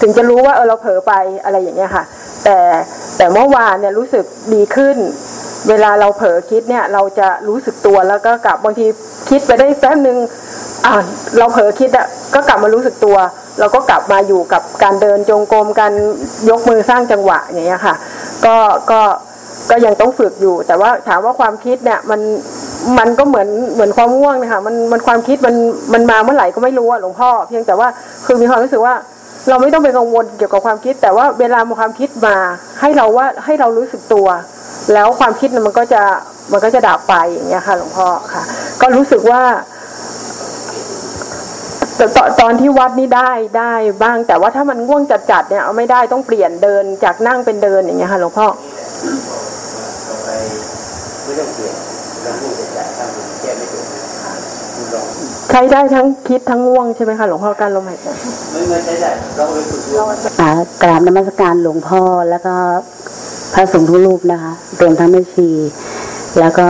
ถึงจะรู้ว่าเออเราเผลอไปอะไรอย่างเงี้ยค่ะ แต่แต่เมื่อวานเนี่ยรู้สึกดีขึ้น เวลาเราเผลอคิดเนี่ย เราจะรู้สึกตัวแล้วก็กลับบางทีคิดไปได้แป๊บหนึงอ่าเราเผลอคิดอะก็กลับมารู้สึกตัว เราก็กลับมาอยู่กับการเดินจงกรมการยกมือสร้างจังหวะอย่างเงี้ยค่ะ ก็ก็ก็ยังต้องฝึกอยู่ แต่ว่าถามว่าความคิดเนี่ยมันมันก็เหมือนเหมือนความง่วงนะคะมันมันความคิดมันมันมาเมื่อไหร่ก็ไม่รู้อะหลวงพ่อ เพียงแต่ว่าคือมีความรู้สึกว่าเราไม่ต้องไปกังวลเกี่ยวกับความคิด แต่ว่าเวลาความคิดมาให้เราว่าให้เรารู้สึกตัว แล้วความคิดมันก็จะมันก็จะดับไปอย่างเงี้ยค่ะ หลวงพ่อค่ะ ก็รู้สึกว่าแต่ตตอนที่วัดนี่ได้ได้บ้าง แต่ว่าถ้ามันง่วงจัดๆเนี่ยเอาไม่ได้ต้องเปลี่ยนเดินจากนั่งเป็นเดินอย่างเงี้ยค่ะหลวงพ่อใช้ได้ทั้งคิดทั้งง่วงใช่ไหมคะหลวงพ่อการลมหายใจไม่ไม่ใช้ได้เราไปฝึกกราบนมัสการหลวงพ่อแล้วก็ พระสงฆ์ทุกรูปนะคะรวมทั้งแม่ชี แล้วก็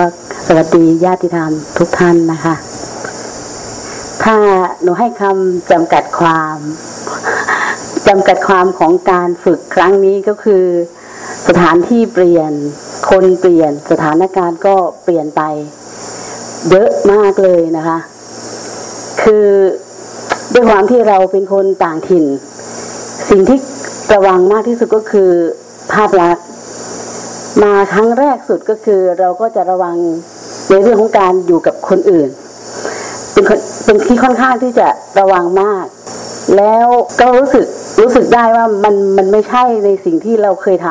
สวัสดีญาติธรรมทุกท่านนะคะก็หนูให้คำจำกัดความจำกัดความของการฝึกครั้งนี้ก็คือ สถานที่เปลี่ยน คนเปลี่ยนสถานการณ์ก็เปลี่ยนไป เยอะมากเลยนะคะ คือด้วยความที่เราเป็นคนต่างถิ่น สิ่งที่ระวังมากที่สุดก็คือภาพลักษณ์ มาครั้งแรกสุดก็คือเราก็จะระวังในเรื่องของการอยู่กับคนอื่น เป็นเป็นที่ค่อนข้างที่จะระวังมาก แล้วก็รู้สึกรู้สึกได้ว่ามันมันไม่ใช่ในสิ่งที่เราเคยท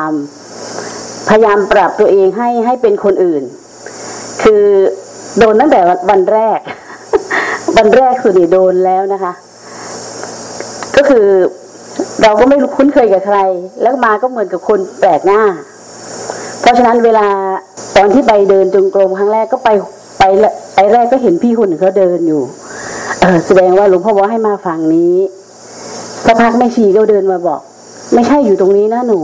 ำพยายามปรับตัวเองให้ให้เป็นคนอื่น คือโดนตั้งแต่วันแรก วันแรกสุดนี่โดนแล้วนะคะ ก็คือเราก็ไม่คุ้นเคยกับใคร แล้วมาก็เหมือนกับคนแปลกหน้า เพราะฉะนั้นเวลาตอนที่ไปเดินจงกรมครั้งแรกก็ไปไปไปแรกก็เห็นพี่คนหนึ่งเขาเดินอยู่ เออแสดงว่าหลวงพ่อบอกให้มาฝั่งนี้สักพักแม่ชีก็เดินมาบอก ไม่ใช่อยู่ตรงนี้นะหนู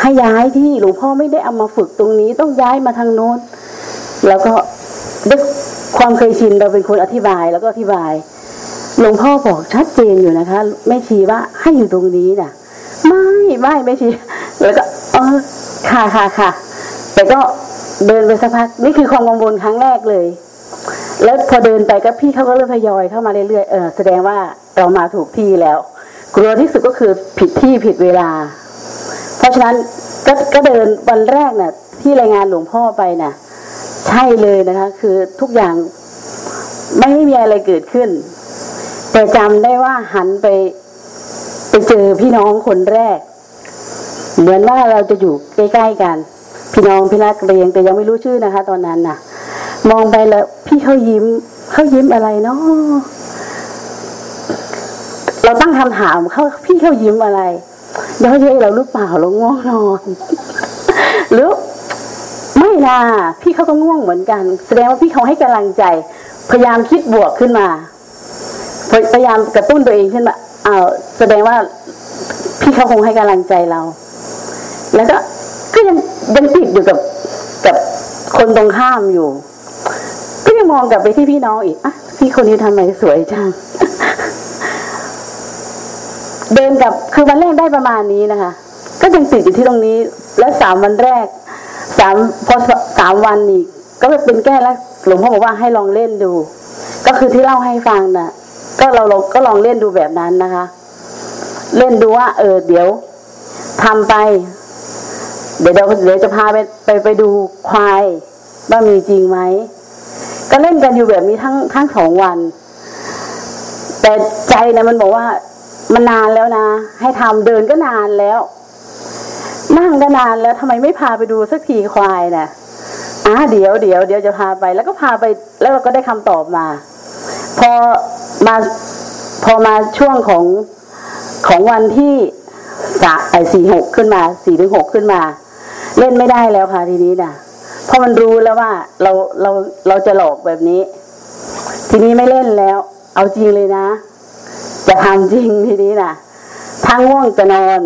ให้ย้ายที่หลวงพ่อไม่ได้เอามาฝึกตรงนี้ต้องย้ายมาทางโน้น แล้วก็ด้วยความเคยชินเราเป็นคนอธิบายแล้วก็อธิบายหลวงพ่อบอกชัดเจนอยู่นะคะแม่ชีว่าให้อยู่ตรงนี้น่ะ ไม่ไม่แม่ชีแล้วก็ เออ ค่ะค่ะค่ะแต่ก็เดินไปสักพักนี่คือความกังวลครั้งแรกเลย แล้วพอเดินไปก็พี่เขาก็เริ่มทยอยเข้ามาเรื่อยๆเออแสดงว่าเรามาถูกที่แล้ว กลัวที่สุดก็คือผิดที่ผิดเวลา เพราะฉะนั้นก็ก็เดินวันแรกน่ะ ที่รายงานหลวงพ่อไปน่ะ ใช่เลยนะคะ คือทุกอย่างไม่มีอะไรเกิดขึ้น แต่จำได้ว่าหันไปไปเจอพี่น้องคนแรก เหมือนว่าเราจะอยู่ใกล้ๆกัน พี่น้องพี่รักเรียงแต่ยังไม่รู้ชื่อนะคะ ตอนนั้นน่ะ มองไปแล้ว พี่เขายิ้มเขายิ้มอะไรเนาะเราตั้งคำถามเขาพี่เขายิ้มอะไรเดี๋ยวเย้เรารือเปล่าเราง่วงนอนหรือไม่นะพี่เขาก็ง่วงเหมือนกัน แสดงว่าพี่เขาให้กำลังใจ พยายามคิดบวกขึ้นมา พยายามกระตุ้นตัวเองขึ้นมาอ้าวแสดงว่าพี่เขาคงให้กำลังใจเรา แล้วก็ก็ยังยังติดอยู่กับกับคนตรงข้ามอยู่ก็ยังมองกลับไปที่พี่น้องอีกอะพี่คนนี้ทำไมสวยจังเดินกับคือวันแรกได้ประมาณนี้นะคะ ก็ยังติดอยู่ที่ตรงนี้ แล้วสามวันแรกสามพอสามวันอีกก็เป็นแก้แล้วหลวงพ่อบอกว่าให้ลองเล่นดู ก็คือที่เล่าให้ฟังนะ่ะ ก็เราเราก็ลองเล่นดูแบบนั้นนะคะ เล่นดูว่า เออเดี๋ยวทำไป เดี๋ยวเดี๋ยวจะพาไปไปไปดูควายว่ามีจริงไหมก็เล่นกันอยู่แบบนี้ทั้งทั้งสองวัน แต่ใจนะมันบอกว่ามันนานแล้วนะ ให้ทำเดินก็นานแล้วนั่งก็นานแล้วทำไมไม่พาไปดูสักทีควายนะ่ะอ่าเดี๋ยวเดี๋ยวเดี๋ยวจะพาไป แล้วก็พาไปแล้วเราก็ได้คำตอบมา พอมาพอมาช่วงของของวันที่สี่หกขึ้นมาสี่ถึงหกขึ้นมา เล่นไม่ได้แล้วค่ะทีนี้นะเพราะมันรู้แล้วว่าเราเราเราจะหลอกแบบนี้ ทีนี้ไม่เล่นแล้ว เอาจริงเลยนะ จะทำจริงทีนี้นะทั้งง่วงจะนอน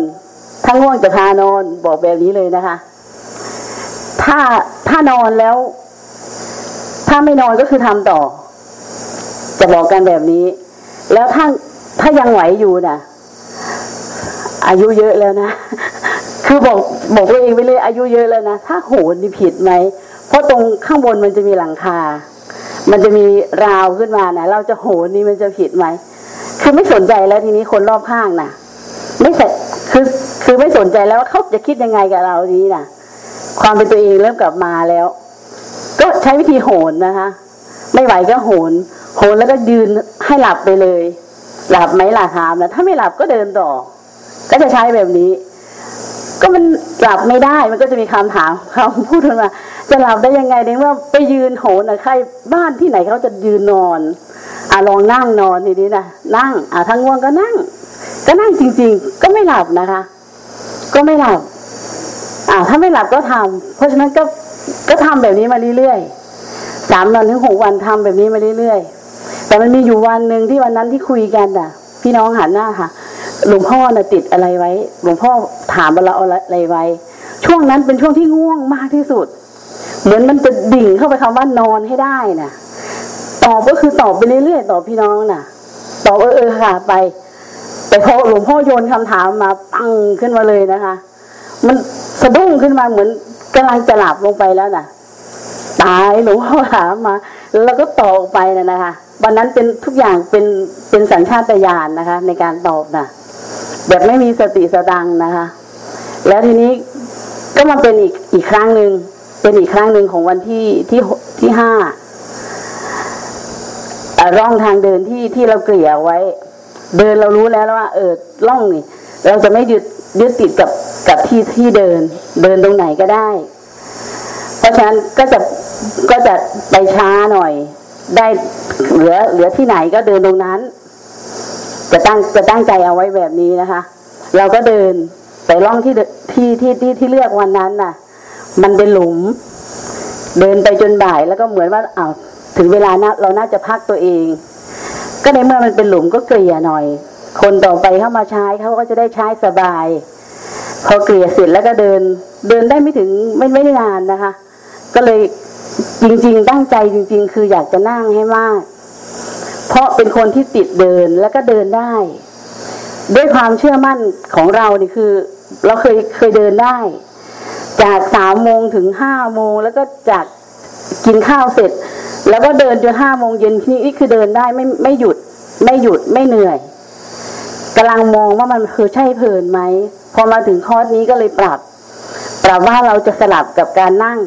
ทั้งง่วงจะพานอนบอกแบบนี้เลยนะคะ ถ้าถ้านอนแล้ว ถ้าไม่นอนก็คือทำต่อ จะบอกกันแบบนี้ แล้วถ้าถ้ายังไหวอยู่นะอายุเยอะแล้วนะ คือบอกบอกตัวเองไปเลยอายุเยอะแล้วนะถ้าโหนนี่ผิดไหมเพราะตรงข้างบนมันจะมีหลังคา มันจะมีราวขึ้นมานะเราจะโหนนี่มันจะผิดไหมคือไม่สนใจแล้วทีนี้คนรอบข้างนะไม่ใส่คือคือไม่สนใจแล้วว่าเขาจะคิดยังไงกับเราทีนี้นะความเป็นตัวเองเริ่มกลับมาแล้ว ก็ใช้วิธีโหนนะคะ ไม่ไหวก็โหน โหนแล้วก็ยืนให้หลับไปเลย หลับไหมหลับถามนะถ้าไม่หลับก็เดินต่อ ก็จะใช้แบบนี้ ก็มันหลับไม่ได้มันก็จะมีคำถามคำพูดขึ้นมา จะหลับได้ยังไงเนี่ยว่าไปยืนโหนใครบ้านที่ไหนเขาจะยืนนอนอะลองนั่งนอนทีนี้นะนั่งอะทั้งง่วงก็นั่ง ก็นั่งจริง ๆ ก็ไม่หลับนะคะ ก็ไม่หลับอ่าถ้าไม่หลับก็ทำเพราะฉะนั้นก็ก็ทำแบบนี้มาเรื่อยๆสามวันถึงหกวันทำแบบนี้มาเรื่อยๆแต่มันมีอยู่วันหนึ่งที่วันนั้นที่คุยกันอะ พี่น้องหันหน้าค่ะ หลวงพ่อน่ะติดอะไรไว้ หลวงพ่อถามเราอะไรไว้ ช่วงนั้นเป็นช่วงที่ง่วงมากที่สุด เหมือนมันจะดิ่งเข้าไปคำว่านอนให้ได้น่ะ ตอบก็คือตอบไปเรื่อยๆตอบพี่น้องน่ะ ตอบเออเออค่ะไป แต่พอหลวงพ่อโยนคำถามมาปังขึ้นมาเลยนะคะ มันสะดุ้งขึ้นมาเหมือนกำลังจะหลับลงไปแล้วนะตายหลวงพ่อถามมา แล้วก็ตอบไปนะนะคะวันนั้นเป็นทุกอย่างเป็นเป็นสัญชาตญาณนะคะ ในการตอบน่ะ แบบไม่มีสติสตังนะคะ แล้วทีนี้ก็มาเป็นอีกอีกครั้งหนึ่งเป็นอีกครั้งหนึ่งของวันที่ที่ที่ห้าร่องทางเดินที่ที่เราเกลี่ยไว้ เดินเรารู้แล้วว่า เออร่องนี่ เราจะไม่ยึดยึดติดกับกับที่ที่เดิน เดินตรงไหนก็ได้ เพราะฉะนั้นก็จะก็จะไปช้าหน่อย ได้เหลือเหลือที่ไหนก็เดินตรงนั้น จะตั้งจะตั้งใจเอาไว้แบบนี้นะคะ เราก็เดินไปร่องที่ที่ที่ที่ที่เลือกวันนั้นน่ะ มันเป็นหลุม เดินไปจนบ่ายแล้วก็เหมือนว่าอ้าวถึงเวลานะเราน่าจะพักตัวเอง ก็ในเมื่อมันเป็นหลุมก็เกลี่ยหน่อย คนต่อไปเข้ามาใช้เขาก็จะได้ใช้สบาย พอเกลี่ยเสร็จแล้วก็เดิน เดินได้ไม่ถึงไม่ไม่นานนะคะ ก็เลยจริง ๆ ตั้งใจจริง ๆ คืออยากจะนั่งให้มาก เพราะเป็นคนที่ติดเดินแล้วก็เดินได้ ด้วยความเชื่อมั่นของเรานี่คือ เราเคยเคยเดินได้ จากสามโมงถึงห้าโมงแล้วก็จากกินข้าวเสร็จ แล้วก็เดินจนห้าโมงเย็นนี่นี่คือเดินได้ไม่ไม่หยุด ไม่หยุดไม่เหนื่อยกำลังมองว่ามันคือใช่เพลินไหมพอมาถึงคอร์สนี้ก็เลยปรับ ปรับว่าเราจะสลับกับการนั่ง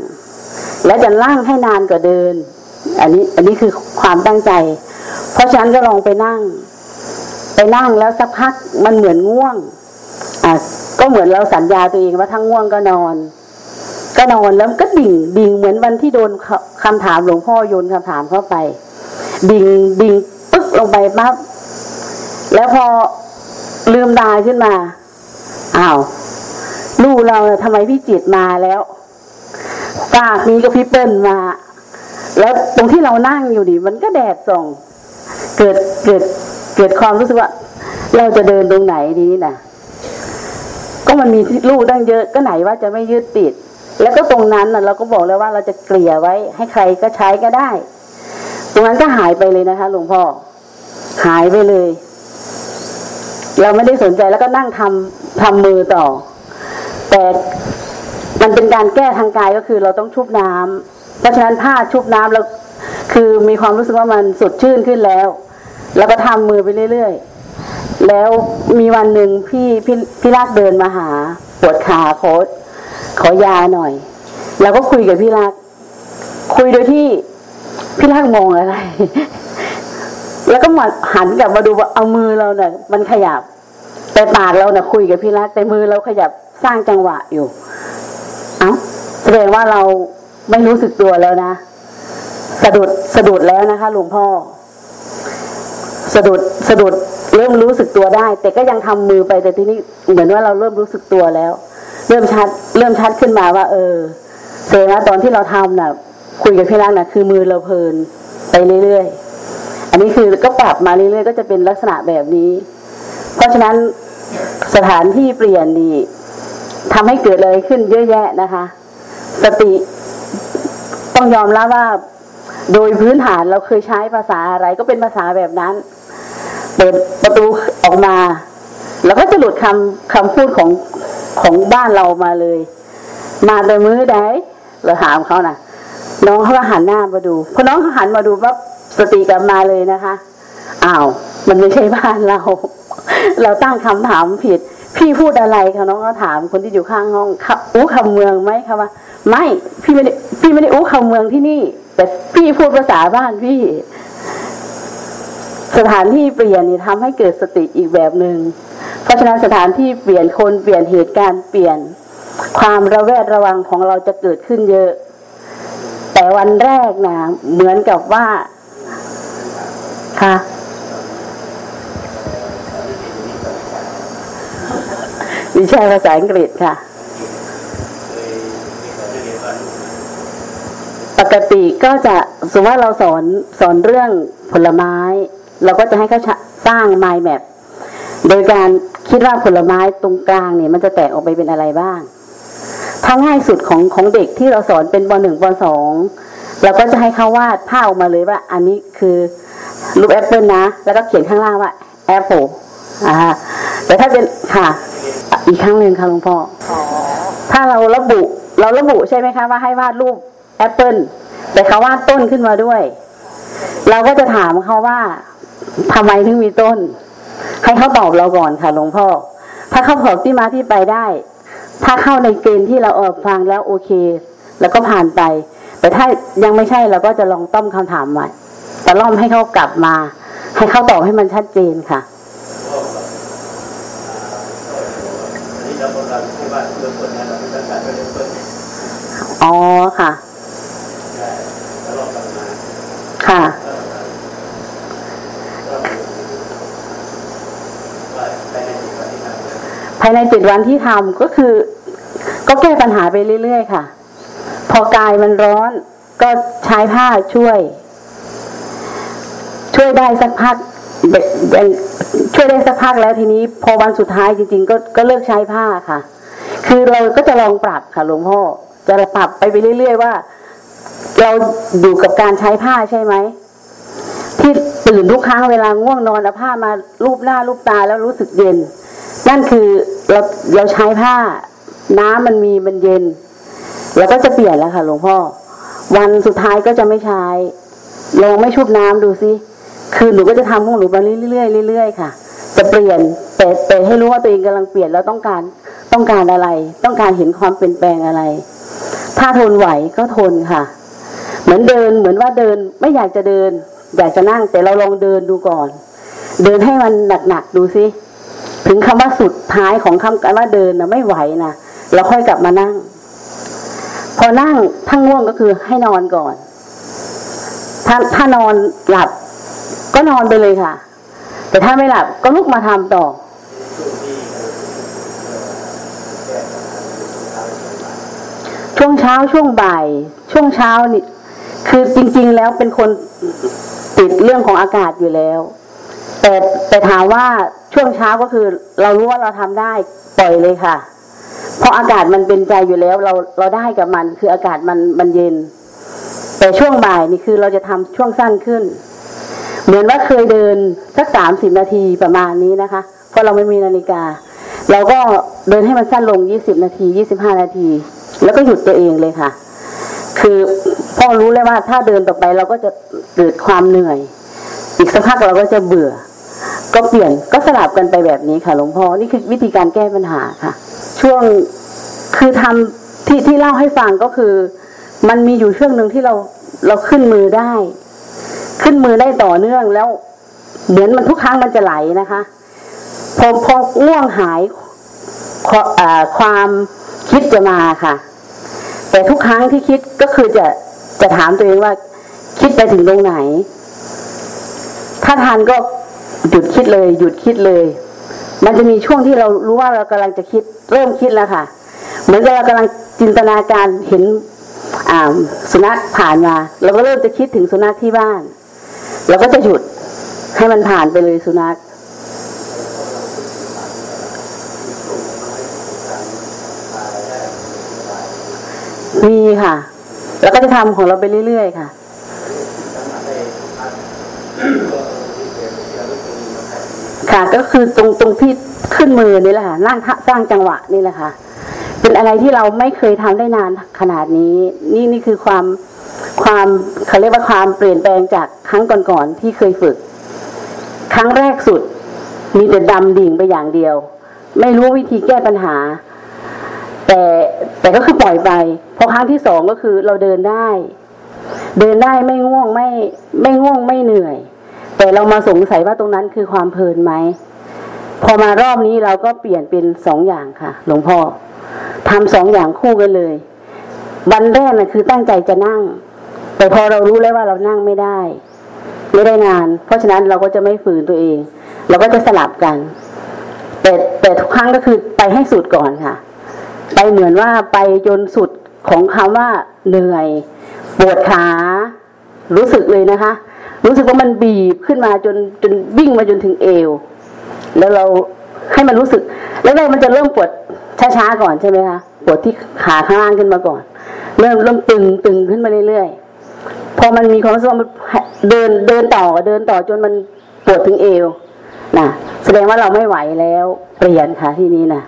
และจะนั่งให้นานกว่าเดิน อันนี้อันนี้คือความตั้งใจ เพราะฉะนั้นก็ลองไปนั่ง ไปนั่งแล้วสักพักมันเหมือนง่วงอะก็เหมือนเราสัญญาตัวเองว่าทั้งง่วงก็นอน ก็นอนแล้วก็ดิ่งดิ่งเหมือนวันที่โดนคำถามหลวงพ่อโยนคำถามเข้าไป ดิ่งดิ่งปึ๊กลงไปปั๊บแล้วพอลืมตาขึ้นมาอ้าวลูกเราทำไมพี่จิตมาแล้วปากนี้ก็พี่เปิ้ลมา แล้วตรงที่เรานั่งอยู่ดิมันก็แดดส่อง เกิดเกิดเกิดความรู้สึกว่า เราจะเดินตรงไหนดีนะก็มันมีลูกตั้งเยอะก็ไหนว่าจะไม่ยึดติด แล้วก็ตรงนั้นนะเราก็บอกแล้วว่าเราจะเกลี่ยไว้ ให้ใครก็ใช้ก็ได้ ตรงนั้นก็หายไปเลยนะคะหลวงพ่อหายไปเลย เราไม่ได้สนใจแล้วก็นั่งทำทำมือต่อ แต่มันเป็นการแก้ทางกายก็คือเราต้องชุบน้ำเพราะฉะนั้นผ้าชุบน้ำเราคือมีความรู้สึกว่ามันสดชื่นขึ้นแล้ว แล้วก็ทำมือไปเรื่อยๆ แล้วมีวันหนึ่งพี่พี่พี่รักเดินมาหาปวดขาโคตขอยาหน่อยเราก็คุยกับพี่รักคุยโดยที่พี่รักมองอะไร แล้วก็มาหันกลับมาดูว่าเอามือเราเนี่ยมันขยับ แต่ปากเราเนี่ยคุยกับพี่รักแต่มือเราขยับสร้างจังหวะอยู่ เอ้าแสดงว่าเราไม่รู้สึกตัวแล้วนะ สะดุดสะดุดแล้วนะคะหลวงพ่อ สะดุดสะดุดเริ่มรู้สึกตัวได้ แต่ก็ยังทำมือไปแต่ทีนี้เหมือนว่าเราเริ่มรู้สึกตัวแล้ว เริ่มชัดเริ่มชัดขึ้นมาว่า เออเสนะตอนที่เราทำน่ะ คุยกับพี่รักน่ะ คือมือเราเพลินไปเรื่อยๆ อันนี้คือก็ปรับมาเรื่อยๆก็จะเป็นลักษณะแบบนี้ เพราะฉะนั้นสถานที่เปลี่ยนนี่ทำให้เกิดอะไรขึ้นเยอะแยะนะคะ สติต้องยอมรับว่า โดยพื้นฐานเราเคยใช้ภาษาอะไรก็เป็นภาษาแบบนั้น เปิดประตูออกมา แล้วก็จะหลุดคำคำพูดของของบ้านเรามาเลย มาแต่มือใดเราถามเขานะ่ะ น้องเขาก็หันหน้ามาดูพอน้องเขาหันมาดูปั๊บสติกลับมาเลยนะคะอ้าวมันไม่ใช่บ้านเรา เราตั้งคำถามผิด พี่พูดอะไรคะน้องก็ถามคนที่อยู่ข้างห้องอู้คำเมืองไหมคะว่า ไม่พี่ไม่ได้พี่ไม่ได้อู้คำเมืองที่นี่ แต่พี่พูดภาษาบ้านพี่ สถานที่เปลี่ยนนี่ทำให้เกิดสติอีกแบบหนึง่งเพราะฉะนั้นสถานที่เปลี่ยนคนเปลี่ยนเหตุการณ์เปลี่ยน ความระแวดระวังของเราจะเกิดขึ้นเยอะ แต่วันแรกนะเหมือนกับว่าค่ะวิชาภาษาอังกฤษค่ะ ปกติก็จะสมมติว่าเราสอนสอนเรื่องผลไม้ เราก็จะให้เขาสร้างไมล์แมปโดยการคิดว่าผลไม้ตรงกลางเนี่ยมันจะแตกออกไปเป็นอะไรบ้างถ้าง่ายสุดของของเด็กที่เราสอนเป็นปหนึ่งปสองเราก็จะให้เขาวาดภาพออกมาเลยว่า อันนี้คือรูปแอปเปิลนะ แล้วก็เขียนข้างล่างว่าแอปเปิลอ่าแต่ถ้าเป็นค่ะ อีกครั้งหนึ่งค่ะหลวงพ่อถ้าเราระบุเราระบุใช่ไหมคะว่าให้วาดรูปแอปเปิลแต่เขาวาดต้นขึ้นมาด้วย เราก็จะถามเขาว่า ทำไมถึงมีต้น ให้เขาตอบเราก่อนค่ะหลวงพ่อ ถ้าเขาตอบที่มาที่ไปได้ ถ้าเข้าในเกณฑ์ที่เราเออฟังแล้วโอเค แล้วก็ผ่านไป แต่ถ้ายังไม่ใช่เราก็จะลองต้มคำถามใหม่แต่ล่อมให้เขากลับมา ให้เขาตอบให้มันชัดเจนค่ะอ๋อค่ะ ค่ะายในเจ็ดวันที่ทำก็คือ ก็แก้ปัญหาไปเรื่อยๆค่ะ พอกายมันร้อนก็ใช้ผ้าช่วย ช่วยได้สักพักช่วยได้สักพักแล้วทีนี้ พอวันสุดท้ายจริงๆ ก็ก็เลิกใช้ผ้าค่ะ คือเราก็จะลองปรับค่ะหลวงพ่อจะปรับไปไปเรื่อย ๆ ว่า เราอยู่กับการใช้ผ้าใช่ไหมที่ตื่นทุกครั้งเวลาง่วงนอนเอาผ้ามาลูบหน้าลูบตาแล้วรู้สึกเย็น นั่นคือเราเราใช้ผ้า น้ำมันมีมันเย็น แล้วก็จะเปลี่ยนแล้วค่ะหลวงพ่อ วันสุดท้ายก็จะไม่ใช้ลองไม่ชุบน้ำดูซิคือหนูก็จะทำของหนูไปเรื่อยๆเรื่อยๆค่ะ จะเปลี่ยนแต่แต่ให้รู้ว่าตัวเองกำลังเปลี่ยนแล้วต้องการต้องการอะไร ต้องการเห็นความเปลี่ยนแปลงอะไร ถ้าทนไหวก็ทนค่ะ เหมือนเดินเหมือนว่าเดินไม่อยากจะเดิน อยากจะนั่งแต่เราลองเดินดูก่อน เดินให้มันหนักๆดูซิ ถึงคำว่าสุดท้ายของคำกาว่าเดินนะไม่ไหวนะเราค่อยกลับมานั่ง พอนั่งถ้าง่วงก็คือให้นอนก่อน ถ้าถ้านอนหลับ ก็นอนไปเลยค่ะ แต่ถ้าไม่หลับก็ลุกมาทำต่อ ช่วงเช้าช่วงบ่าย ช่วงเช้านี่คือจริง ๆ แล้วเป็นคนติดเรื่องของอากาศอยู่แล้ว แต่แต่ถามว่าช่วงเช้าก็คือเรารู้ว่าเราทำได้ปล่อยเลยค่ะ เพราะอากาศมันเป็นใจอยู่แล้วเราเราได้กับมัน คืออากาศมันมันเย็น แต่ช่วงบ่ายนี่คือเราจะทำช่วงสั้นขึ้น เหมือนว่าเคยเดินสักสามสิบนาทีประมาณนี้นะคะ เพราะเราไม่มีนาฬิกา เราก็เดินให้มันสั้นลงยี่สิบนาทียี่สิบห้านาที แล้วก็หยุดตัวเองเลยค่ะ คือพ่อรู้เลยว่าถ้าเดินต่อไปเราก็จะเกิดความเหนื่อย อีกสักพักเราก็จะเบื่อ ก็เปลี่ยนก็สลับกันไปแบบนี้ค่ะหลวงพ่อนี่คือวิธีการแก้ปัญหาค่ะ ช่วงคือทำที่ที่เล่าให้ฟังก็คือ มันมีอยู่ช่วงหนึ่งที่เราเราขึ้นมือได้ ขึ้นมือได้ต่อเนื่องแล้ว เหมือนมันทุกครั้งมันจะไหลนะคะพอพอง่วงหายความคิดจะมาค่ะ แต่ทุกครั้งที่คิดก็คือจะจะถามตัวเองว่า คิดไปถึงตรงไหน ถ้าทานก็ หยุดคิดเลย หยุดคิดเลย มันจะมีช่วงที่เรารู้ว่าเรากำลังจะคิดเริ่มคิดแล้วค่ะ เหมือนกับเรากำลังจินตนาการเห็นอ่าสุนัขผ่านมาเราก็เริ่มจะคิดถึงสุนัขที่บ้านเราก็จะหยุดให้มันผ่านไปเลยสุนัขมีค่ะ แล้วก็จะทำของเราไปเรื่อยๆค่ะ ค่ะ ก็คือตรงตรงที่ขึ้นมือนี่แหละค่ะนั่งสร้างจังหวะนี่แหละค่ะ เป็นอะไรที่เราไม่เคยทำได้นานขนาดนี้ นี่นี่คือความความเขาเรียกว่าความเปลี่ยนแปลงจากครั้งก่อนๆที่เคยฝึก ครั้งแรกสุด มีแต่ดำดิ่งไปอย่างเดียว ไม่รู้วิธีแก้ปัญหา แต่แต่ก็คือปล่อยไปพอครั้งที่สองก็คือเราเดินได้ เดินได้ไม่ง่วงไม่ไม่ง่วงไม่เหนื่อย แต่เรามาสงสัยว่าตรงนั้นคือความเพลินไหม พอมารอบนี้เราก็เปลี่ยนเป็นสองอย่างค่ะ หลวงพ่อทำสองอย่างคู่กันเลย วันแรกนะ่ะคือตั้งใจจะนั่ง แต่พอเรารู้แล้วว่าเรานั่งไม่ได้ ไม่ได้นาน เพราะฉะนั้นเราก็จะไม่ฝืนตัวเอง เราก็จะสลับกัน แต่แต่ทุกครั้งก็คือไปให้สุดก่อนค่ะ ไปเหมือนว่าไปจนสุดของคำว่าเหนื่อย ปวดขา รู้สึกเลยนะคะ รู้สึกว่ามันบีบขึ้นมาจนจนวิ่งมาจนถึงเอว แล้วเราให้มันรู้สึกแล้วแรกมันจะเริ่มปวดช้าๆก่อนใช่ไหมคะปวดที่ขาข้างล่างขึ้นมาก่อน เริ่มเริ่มตึงตึงขึ้นมาเรื่อยๆพอมันมีความรู้สึกมันเดินเดินต่อเดินต่อจนมันปวดถึงเอวนะแสดงว่าเราไม่ไหวแล้วเปลี่ยนค่ะที่นี้นะ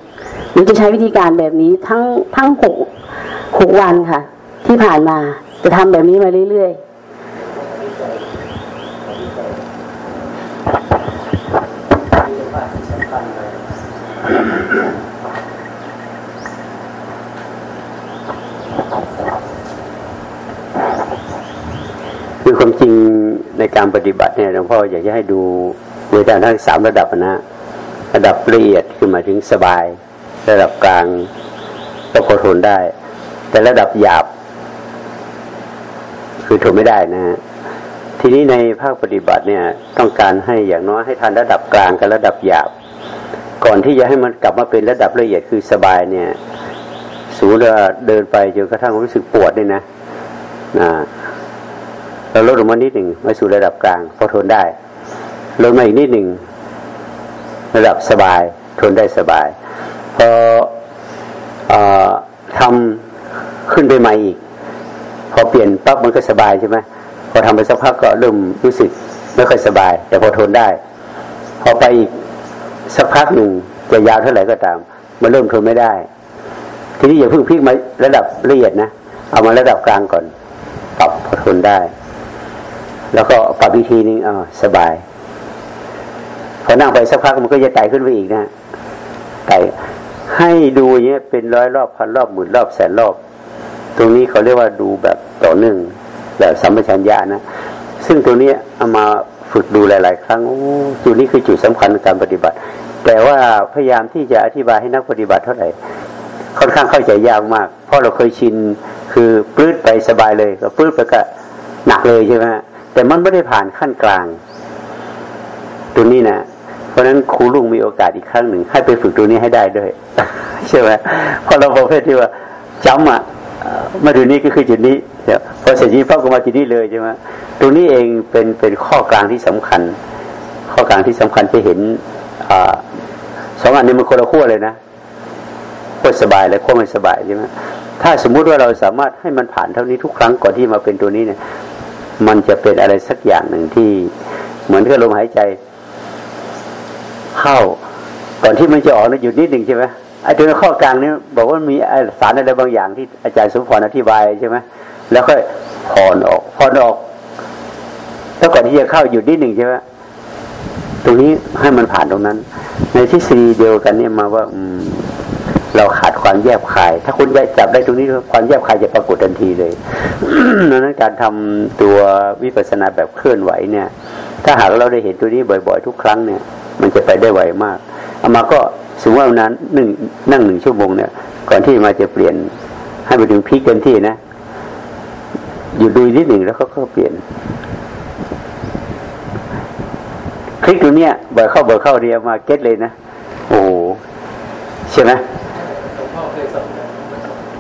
หนูจะใช้วิธีการแบบนี้ทั้งทั้งหกหกวันค่ะ ที่ผ่านมาจะทำแบบนี้มาเรื่อยๆ ความจริงในการปฏิบัติเนี่ยหลวงพ่ออยากจะให้ดูในด้านทั้งสามระดับนะระดับละเอียดคือหมายถึงสบาย ระดับกลางก็พอทนได้ แต่ระดับหยาบ คือทนไม่ได้นะ ทีนี้ในภาคปฏิบัติเนี่ย ต้องการให้อย่างน้อยให้ทันระดับกลางกับระดับหยาบ ก่อนที่จะให้มันกลับมาเป็นระดับละเอียดคือสบายเนี่ยสูงเดินไปจนกระทั่งรู้สึกปวดเนี่ยนะนะ เราลดลงมานิดหนึ่งมาสู่ระดับกลางพอทนได้ลดมาอีกนิดหนึ่งระดับสบาย ทนได้สบายพออทำขึ้นไปใหม่อีก พอเปลี่ยนปั๊บมันก็สบายใช่ไหมพอทำไปสักพักก็เริ่มรู้สึกไม่ค่อยสบาย แต่พอทนได้ พอไปอีกสักพักหนึ่งจะยาวเท่าไหร่ก็ตามมันเริ่มทนไม่ได้ ทีนี้อย่าเพิ่งพลิกมาระดับละเอียดนะ เอามาระดับกลางก่อนปรับพอทนได้ แล้วก็ปรับวิธีนึงอ๋อสบายพอนั่งไปสักพักมันก็จะไต่ขึ้นไปอีกนะไต่ให้ดูเงี้ยเป็นร้อยรอบพันรอบหมื่นรอบแสนรอบ ตรงนี้เขาเรียกว่าดูแบบต่อเนื่องแบบสัมปชัญญะนะซึ่งตัวนี้เอามาฝึกดูหลาย ๆ ครั้งโอ้จุดนี้คือจุดสำคัญในการปฏิบัติ แต่ว่าพยายามที่จะอธิบายให้นักปฏิบัติเท่าไหร่ค่อนข้างเข้าใจยากมาก เพราะเราเคยชินคือปลื้ดไปสบายเลย ก็ปลื้ดไปก็หนักเลยใช่ไหม แต่มันไม่ได้ผ่านขั้นกลาง ตัวนี้นะเพราะฉะนั้นครูลุงมีโอกาสอีกครั้งหนึ่ง ให้ไปฝึกตัวนี้ให้ได้ด้วยใช่ไหมเพราะเราประเภทที่ว่าจำอะมาถึงนี้ก็คือจุดนี้พอเสร็จนี้ปั๊บก็มาจุดนี้เลยใช่ไหมตัวนี้เองเป็นเป็นข้อกลางที่สำคัญ ข้อกลางที่สำคัญจะเห็นอสองอันนี้มันคนละขั้วเลยนะขั้วสบายและขั้วไม่สบายใช่ไหมถ้าสมมุติว่าเราสามารถให้มันผ่านเท่านี้ทุกครั้งก่อนที่มาเป็นตัวนี้เนี่ย มันจะเป็นอะไรสักอย่างหนึ่งที่เหมือนกับลมหายใจ เข้าก่อนที่มันจะออกนะหยุดนิดหนึ่งใช่ไหมไอ้ตัวข้อกลางนี้บอกว่ามีสารอะไรบางอย่างที่อาจารย์สมพรอธิบายใช่ไหมแล้วก็ผ่อนออกผ่อนออกแล้วก่อนที่จะเข้าหยุดนิดหนึ่งใช่ไหมตรงนี้ให้มันผ่านตรงนั้น ในทฤษฎีเดียวกันเนี่ยมาว่า อืม เราขาดความแยบคาย ถ้าคุณจับได้ตรงนี้ความแยบคายจะปรากฏทันทีเลยดังนั้นการทำตัววิปัสสนาแบบเคลื่อนไหวเนี่ย ถ้าหากเราได้เห็นตัวนี้บ่อยๆ ทุกครั้งเนี่ย มันจะไปได้ไวมากเอามาก็สมมติว่านั้นหนึ่งนั่งหนึ่งชั่วโมงเนี่ย ก่อนที่มาจะเปลี่ยน ให้ไปถึงพีคเต็มที่นะอยู่ดูนิดหนึ่งแล้วเขาก็เปลี่ยนคลิกตัวเนี้ยเบิกเข้าเบิกเข้าเรียมาเก็ตเลยนะโอ้ใช่ไหม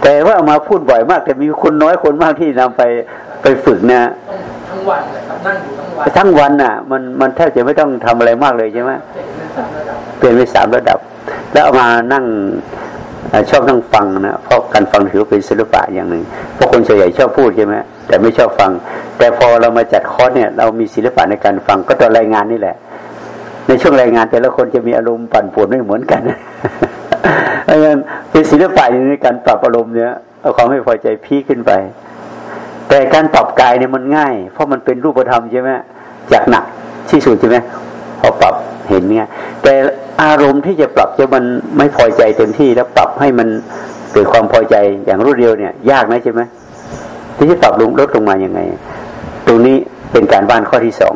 แต่ว่าเอามาพูดบ่อยมากแต่มีคนน้อยคนมากที่นำไปไปฝึกนะทั้งวันนะครับนั่งอยู่ทั้งวันทั้งวันน่ะ มันมันแทบจะไม่ต้องทำอะไรมากเลยใช่ไหมเปลี่ยนไปสามระดับ แล้วเอามานั่งชอบนั่งฟังนะเพราะการฟังถือเป็นศิลปะอย่างหนึ่งเพราะคนส่วนใหญ่ชอบพูดใช่ไหมแต่ไม่ชอบฟัง แต่พอเรามาจัดคอร์สเนี่ย เรามีศิลปะในการฟังก็ตอนรายงานนี่แหละ ในช่วงรายงานแต่ละคนจะมีอารมณ์ปั่นป่วนไม่เหมือนกันเพราะงั้นเป็นศิลปะในการปรับอารมณ์เนี่ยเอาความไม่พอใจพีขึ้นไป แต่การปรับกายเนี่ยมันง่าย เพราะมันเป็นรูปธรรมใช่ไหมจากหนักที่สุดใช่ไหมพอปรับเห็นเนี่ยแต่อารมณ์ที่จะปรับจะมันไม่พอใจเต็มที่แล้วปรับให้มันเกิดความพอใจอย่างรวดเร็วเนี่ย ยากนะใช่ไหมที่จะปรับลงลดลงมาอย่างไง ตรงนี้เป็นการบ้านข้อที่สอง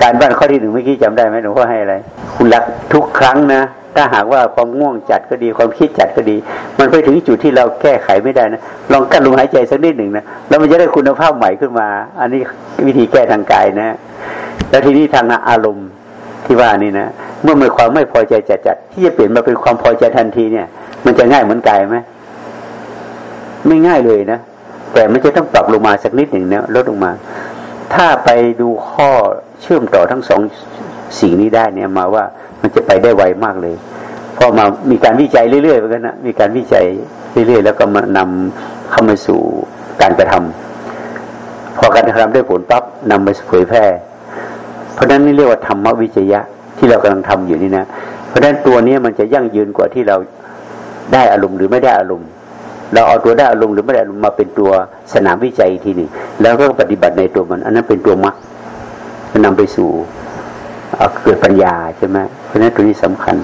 การบ้านข้อที่หนึ่งเมื่อกี้จำได้ไหมหลวงพ่อให้อะไร คุณรักทุกครั้งนะ ถ้าหากว่าความง่วงจัดก็ดีความคิดจัดก็ดี มันไปถึงจุดที่เราแก้ไขไม่ได้นะลองกั้นลมหายใจสักนิดหนึ่งนะแล้วมันจะได้คุณภาพใหม่ขึ้นมา อันนี้วิธีแก้ทางกายนะ แล้วทีนี้ทางอารมณ์ที่ว่านี่นะเมื่อมีความไม่พอใจจัดจัดที่จะเปลี่ยนมาเป็นความพอใจทันทีเนี่ย มันจะง่ายเหมือนกายไหมไม่ง่ายเลยนะแต่มันจะต้องปรับลงมาสักนิดหนึ่งนะลดลงมา ถ้าไปดูข้อ เชื่อมต่อทั้งสองสิ่งนี้ได้เนี่ยมาว่ามันจะไปได้ไวมากเลยพอมามีการวิจัยเรื่อยๆเหมือนกันนะมีการวิจัยเรื่อยๆ แล้วก็มานำเข้ามาสู่การกระทำพอการกระทำได้ผลปั๊บนำไปเผยแพร่ เพราะนั้นนี่เรียกว่าธรรมวิจยะที่เรากำลังทำอยู่นี่นะเพราะฉะนั้นตัวนี้มันจะยั่งยืนกว่าที่เราได้อารมณ์หรือไม่ได้อารมณ์ เราเอาตัวได้อารมณ์หรือไม่ได้อารมณ์มาเป็นตัวสนามวิจัยทีนี้แล้วก็ปฏิบัติในตัวมัน อันนั้นเป็นตัวมรรค นนำไปสู่เกิดปัญญาใช่ไหมเพราะฉะนั้นตัวนี้สำคัญ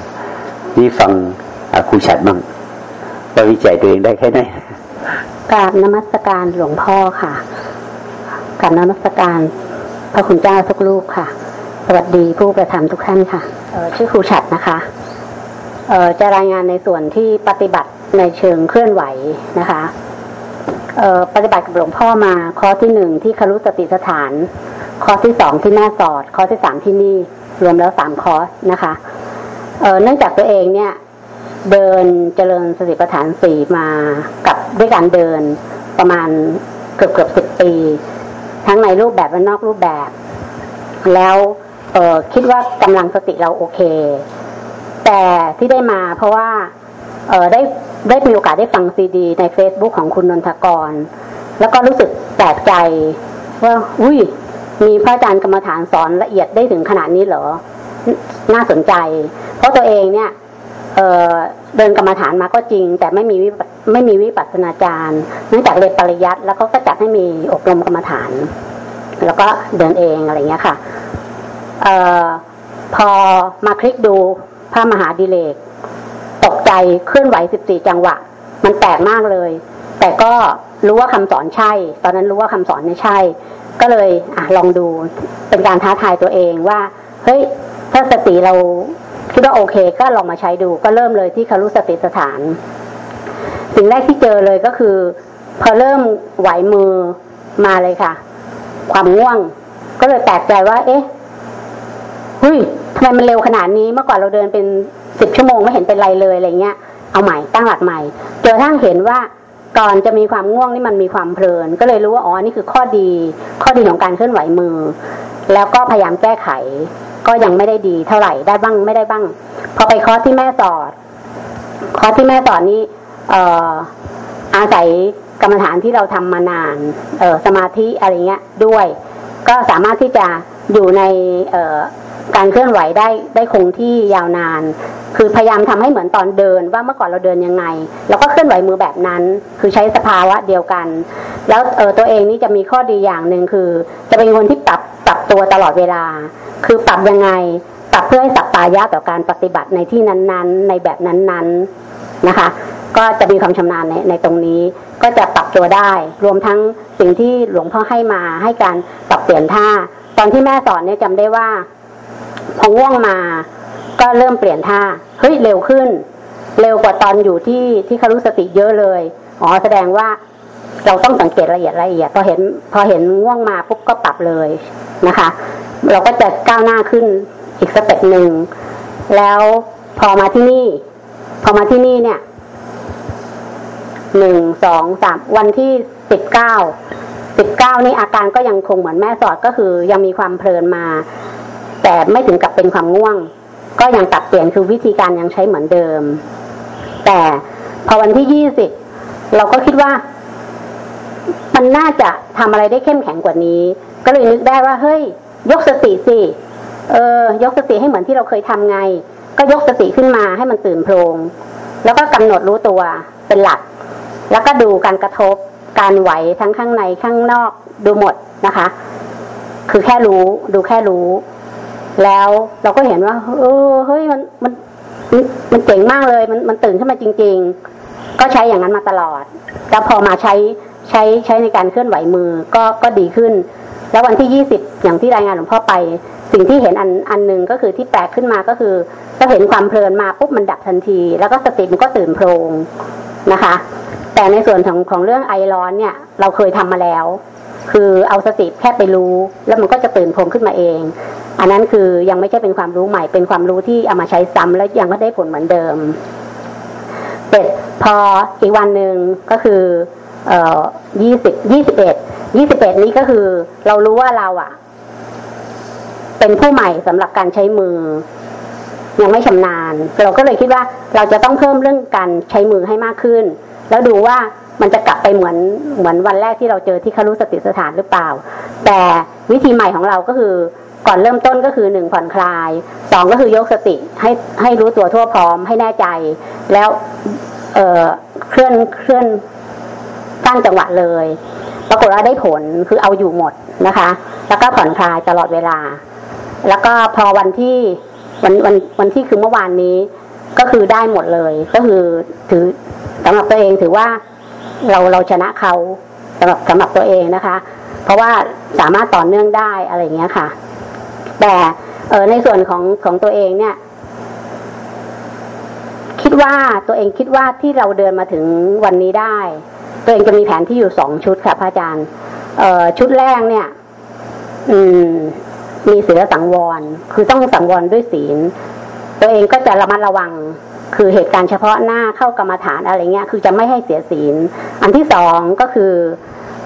นี่ฟังครูฉัดบ้างว่าวิจัยตัวเองได้แค่ไหนกราบนมัสการหลวงพ่อค่ะกราบนมัสการพระคุณเจ้าทุกลูกค่ะ สวัสดีผู้ประทำทุกท่านค่ะชื่อครูฉัดนะคะจะรายงานในส่วนที่ปฏิบัติในเชิงเคลื่อนไหวนะคะปฏิบัติกับหลวงพ่อมาคอที่หนึ่งที่คารุสติสถาน คอที่สองที่แม่สอด คอที่สามที่นี่ รวมแล้วสามคอร์สนะคะเนื่องจากตัวเองเนี่ยเดินเจริญสติปัฏฐานสี่มากับด้วยการเดินประมาณเกือบเกือบสิบปี ทั้งในรูปแบบและนอกรูปแบบ แล้วเคิดว่ากำลังสติเราโอเค แต่ที่ได้มาเพราะว่าเอได้ได้มีโอกาสได้ฟังซีดี ใน Facebook ของคุณนนทกร แล้วก็รู้สึกแปลกใจว่า อุ้ย มีพระอาจารย์กรรมฐานสอนละเอียดได้ถึงขนาดนี้เหรอ น่าสนใจ เพราะตัวเองเนี่ยเเดินกรรมฐานมาก็จริง แต่ไม่มีไม่มีวิปัสสนาจารย์เนื่องจากเรียนปริยัติแล้วเขาก็จัดให้มีอบรมกรรมฐาน แล้วก็เดินเองอะไรเงี้ยค่ะออพอมาคลิกดูพระมหาดิเลก ตกใจเคลื่อนไหวสิบสี่จังหวะ มันแปลกมากเลย แต่ก็รู้ว่าคำสอนใช่ ตอนนั้นรู้ว่าคำสอนไม่ใช่ ก็เลยอลองดูเป็นการท้าทายตัวเองว่า เฮ้ย ถ้าสติเราคิดว่าโอเค ก็ลองมาใช้ดูก็เริ่มเลยที่คารุสติสถาน สิ่งแรกที่เจอเลยก็คือ พอเริ่มไหวมือมาเลยค่ะ ความง่วง ก็เลยแปลกใจว่า เอ๊ะเฮ้ยทำไมมันเร็วขนาดนี้เมื่อก่อนเราเดินเป็นสิบชั่วโมงไม่เห็นเป็นไรเลยอะไรเงี้ยเอาใหม่ตั้งหลักใหม่จนกระทั่งเห็นว่า ก่อนจะมีความง่วงนี่มันมีความเพลิน ก็เลยรู้ว่าอ๋อนี่คือข้อดี ข้อดีของการเคลื่อนไหวมือ แล้วก็พยายามแก้ไข ก็ยังไม่ได้ดีเท่าไหร่ได้บ้างไม่ได้บ้าง พอไปคอร์สที่แม่สอดคอร์สที่แม่สอดนี้เอ่ออาศัยกรรมฐานที่เราทำมานานเออสมาธิอะไรเงี้ยด้วย ก็สามารถที่จะอยู่ในเอ่อ การเคลื่อนไหวได้ได้คงที่ยาวนาน คือพยายามทำให้เหมือนตอนเดินว่าเมื่อก่อนเราเดินยังไง แล้วก็เคลื่อนไหวมือแบบนั้น คือใช้สภาวะเดียวกัน แล้วเออตัวเองนี่จะมีข้อดีอย่างหนึ่งคือ จะเป็นคนที่ปรับปรับตัวตลอดเวลา คือปรับยังไงปรับเพื่อให้สัปตายะต่อการปฏิบัติในที่นั้นๆ ในแบบนั้นๆนะคะ ก็จะมีความชำนาญในในตรงนี้ ก็จะปรับตัวได้ รวมทั้งสิ่งที่หลวงพ่อให้มาให้การปรับเปลี่ยนท่า ตอนที่แม่สอดเนี่ยจำได้ว่า พอง่วงมา ก็เริ่มเปลี่ยนท่าเฮ้ยเร็วขึ้น เร็วกว่าตอนอยู่ที่ที่คารุสติเยอะเลยอ๋อแสดงว่าเราต้องสังเกตละเอียดละเอียดพอเห็น พอเห็นง่วงมาปุ๊บก็ปรับเลยนะคะ เราก็จะก้าวหน้าขึ้นอีก step หนึ่งแล้วพอมาที่นี่ พอมาที่นี่เนี่ยหนึ่งสองสามวันที่สิบเก้าสิบเก้านี่อาการก็ยังคงเหมือนแม่สอดก็คือยังมีความเพลินมา แต่ไม่ถึงกับเป็นความง่วง ก็ยังตัดเปลี่ยนคือวิธีการยังใช้เหมือนเดิม แต่พอวันที่ยี่สิบเราก็คิดว่า มันน่าจะทำอะไรได้เข้มแข็งกว่านี้ ก็เลยนึกได้ว่าเฮ้ย ยกสติสิเออ ยกสติให้เหมือนที่เราเคยทำไง ก็ยกสติขึ้นมาให้มันตื่นโพลงแล้วก็กำหนดรู้ตัวเป็นหลัก แล้วก็ดูการกระทบ การไหวทั้งข้างในข้างนอกดูหมดนะคะ คือแค่รู้ ดูแค่รู้ แล้วเราก็เห็นว่า เออเฮ้ยมันมันมันเจ๋งมากเลย มันมันตื่นขึ้นมาจริง ๆ ก็ใช้อย่างนั้นมาตลอด แล้วพอมาใช้ใช้ใช้ในการเคลื่อนไหวมือก็ก็ดีขึ้น แล้ววันที่ยี่สิบอย่างที่รายงานหลวงพ่อไป สิ่งที่เห็นอันอันหนึ่งก็คือที่แปลกขึ้นมาก็คือถ้าเห็นความเพลินมาปุ๊บมันดับทันที แล้วก็สติมันก็ตื่นโพลงนะคะ แต่ในส่วนของของเรื่องไอร้อนเนี่ย เราเคยทำมาแล้ว คือเอาสติแค่ไปรู้ แล้วมันก็จะตื่นโพลงขึ้นมาเอง อันนั้นคือยังไม่ใช่เป็นความรู้ใหม่ เป็นความรู้ที่เอามาใช้ซ้ำแล้วยังก็ได้ผลเหมือนเดิมเสร็จพออีกวันหนึ่งก็คือเอ่อยี่สิบยี่สิบเอ็ดยี่สิบเอ็ดนี้ก็คือ เรารู้ว่าเราอะเป็นผู้ใหม่สำหรับการใช้มือ ยังไม่ชำนาญ เราก็เลยคิดว่าเราจะต้องเพิ่มเรื่องการใช้มือให้มากขึ้น แล้วดูว่า มันจะกลับไปเหมือนเหมือนวันแรกที่เราเจอที่คารุสติสถานหรือเปล่า แต่วิธีใหม่ของเราก็คือก่อนเริ่มต้นก็คือหนึ่งผ่อนคลายสองก็คือยกสติให้ให้รู้ตัวทั่วพร้อมให้แน่ใจ แล้วเออเคลื่อนเคลื่อนตั้งจังหวะเลย ปรากฏว่าได้ผลคือเอาอยู่หมดนะคะ แล้วก็ผ่อนคลายตลอดเวลา แล้วก็พอวันที่วันวันวันที่คือเมื่อวานนี้ ก็คือได้หมดเลย ก็คือถือสำหรับตัวเองถือว่า เราเราชนะเขาสำหรับสำหรับตัวเองนะคะ เพราะว่าสามารถต่อเนื่องได้อะไรเงี้ยค่ะ แต่เออในส่วนของของตัวเองเนี่ย คิดว่าตัวเองคิดว่าที่เราเดินมาถึงวันนี้ได้ ตัวเองจะมีแผนที่อยู่สองชุดค่ะพระอาจารย์ เออชุดแรกเนี่ย อืม มีศีลสังวร คือต้องสังวรด้วยศีล ตัวเองก็จะระมัดระวัง คือเหตุการณ์เฉพาะหน้าเข้ากรรมฐานอะไรเงี้ย คือจะไม่ให้เสียศีล อันที่สองก็คือ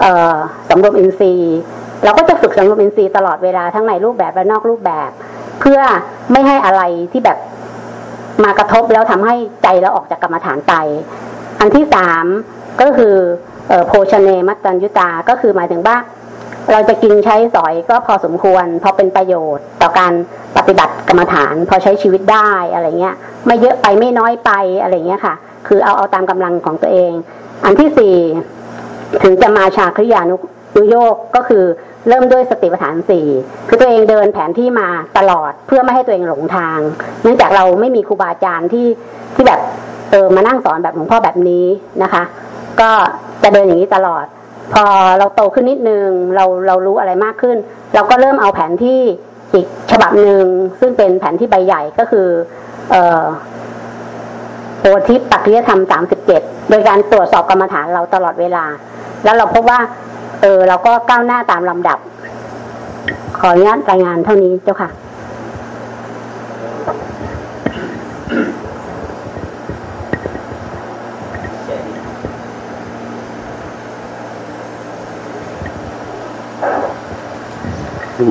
เออสำรวมอินทรีย์ เราก็จะฝึกสำรวมอินทรีย์ตลอดเวลาทั้งในรูปแบบและนอกรูปแบบ เพื่อไม่ให้อะไรที่แบบมากระทบแล้วทำให้ใจเราออกจากกรรมฐานไปอันที่สามก็คือโภชเนมัตตัญยุตา ก็คือหมายถึงว่า เราจะกินใช้สอยก็พอสมควรพอเป็นประโยชน์ต่อการปฏิบัติกรรมฐาน พอใช้ชีวิตได้อะไรเงี้ย ไม่เยอะไปไม่น้อยไปอะไรเงี้ยค่ะ คือเอาเอาตามกำลังของตัวเอง อันที่สี่ถึงจะมาชาคริยานุนุโยกก็คือเริ่มด้วยสติปัฏฐานสี่คือตัวเองเดินแผนที่มาตลอดเพื่อไม่ให้ตัวเองหลงทาง เนื่องจากเราไม่มีครูบาอาจารย์ที่ที่แบบเออมานั่งสอนแบบหลวงพ่อแบบนี้นะคะ ก็จะเดินอย่างนี้ตลอด พอเราโตขึ้นนิดนึงเราเรารู้อะไรมากขึ้น เราก็เริ่มเอาแผนที่อีกฉบับหนึ่งซึ่งเป็นแผนที่ใบใหญ่ก็คือ เอ่อโพธิปัจจยธรรมสามสิบเจ็ดโดยการตรวจสอบกรรมฐานเราตลอดเวลา แล้วเราพบว่า เออ เราก็ก้าวหน้าตามลำดับ ขออนุญาตรายงานเท่านี้เจ้าค่ะ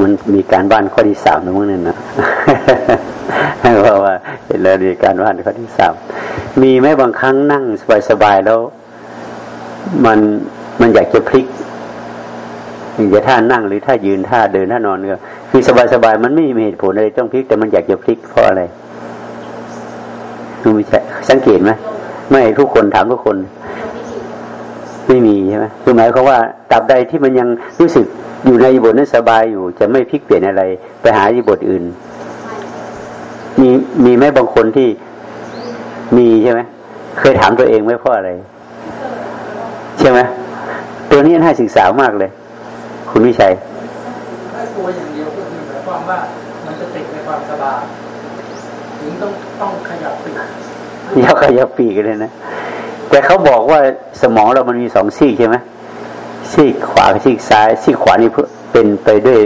มันมีการบ้านข้อที่สามนะมั้งนั่นนะเพราะว่าเห็นแล้วมีการบ้านข้อที่สามมีไหมบางครั้งนั่งสบายๆแล้ว มันมันอยากจะพลิกอยากจะท่านั่งหรือท่ายืนท่าเดินท่านอนก็คือสบายๆมันไม่มีเหตุผลอะไรต้องพลิกแต่มันอยากจะพลิกเพราะอะไรดูไม่ใช่สังเกตไหมไม่ทุกคนถามทุกคน ไม่มีใช่ไหมคือหมายความว่าตราบใดที่มันยังรู้สึกอยู่ในบทนั้นสบายอยู่ จะไม่พลิกเปลี่ยนอะไร ไปหาอีบทอื่น มีมีไหมบางคนที่มีใช่ไหมเคยถามตัวเองไหมเพราะอะไร ใช่ไหมตัวนี้น่าศึกษามากเลย คุณวิชัยไม่กลัวอย่างเดียวก็คือหมายความว่ามันจะติดในความสบายถึงต้องต้องขยับปีกยาวขยับปีกเลยนะ แต่เขาบอกว่าสมองเรามันมีสองซีกใช่ไหมซีกขวากับซีกซ้าย ซีกขวานี่เป็นไปด้วย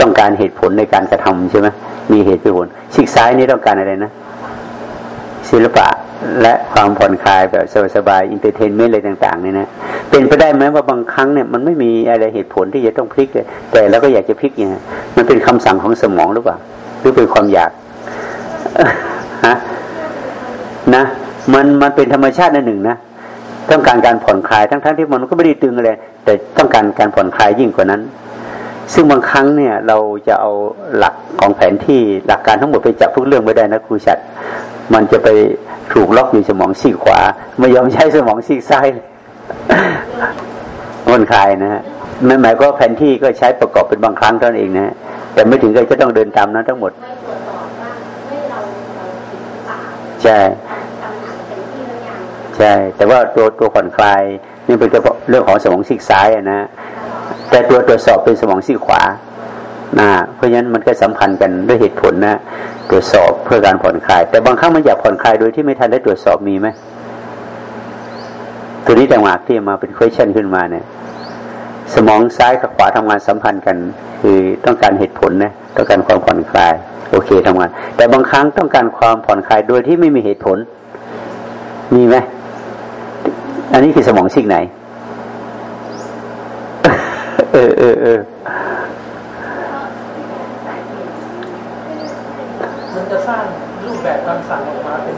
ต้องการเหตุผลในการกระทำใช่ไหมมีเหตุผล ซีกซ้ายนี่ต้องการอะไรนะศิลปะและความผ่อนคลายแบบสบายๆ entertainment อะไรต่างๆเนี่ยนะเป็นไปได้ไหมว่าบางครั้งเนี่ยมันไม่มีอะไรเหตุผลที่จะต้องพลิกเลยแต่เราก็อยากจะพลิกเนี่ยมันเป็นคำสั่งของสมองหรือเปล่าหรือเป็นความอยากฮะนะ มันมันเป็นธรรมชาติอันหนึ่งนะต้องการการผ่อนคลายทั้งๆทที่มันก็ไม่ได้ตึงอะไรแต่ต้องการการผ่อนคลายยิ่งกว่านั้น ซึ่งบางครั้งเนี่ยเราจะเอาหลักของแผนที่หลักการทั้งหมดไปจับทุกเรื่องไม่ได้นะครูชัดมันจะไปถูกล็อกอยู่สมองซีกขวา ไม่ยอมใช้สมองซีกซ้ายผ่อนคลายนะฮะไม่หมายก็แผนที่ก็ใช้ประกอบเป็นบางครั้งเท่านั้นเองนะแต่ไม่ถึงก็จะต้องเดินตามนั้นทั้งหมด ใช่ ใช่ แต่ว่าตัวตัวผ่อนคลายนี่เป็นเรื่องของสมองซีกซ้ายนะแต่ตัวตรวจสอบเป็นสมองซีกขวานะเพราะฉะนั้นมันก็สัมพันธ์กันด้วยเหตุผลนะตรวจสอบเพื่อการผ่อนคลาย แต่บางครั้งมันอยากผ่อนคลายโดยที่ไม่ทันได้ตรวจสอบมีไหมตัวนี้ต่างหากที่มาเป็น question ขึ้นมาเนี่ย สมองซ้ายกับขวาทำงานสัมพันธ์กัน คือต้องการเหตุผลนะต้องการความผ่อนคลาย โอเคทำงาน แต่บางครั้งต้องการความผ่อนคลายโดยที่ไม่มีเหตุผล มีไหม อันนี้คือสมองซีกไหน เออเออเออมันจะสร้างรูปแบบคำสั่งออกมาเป็น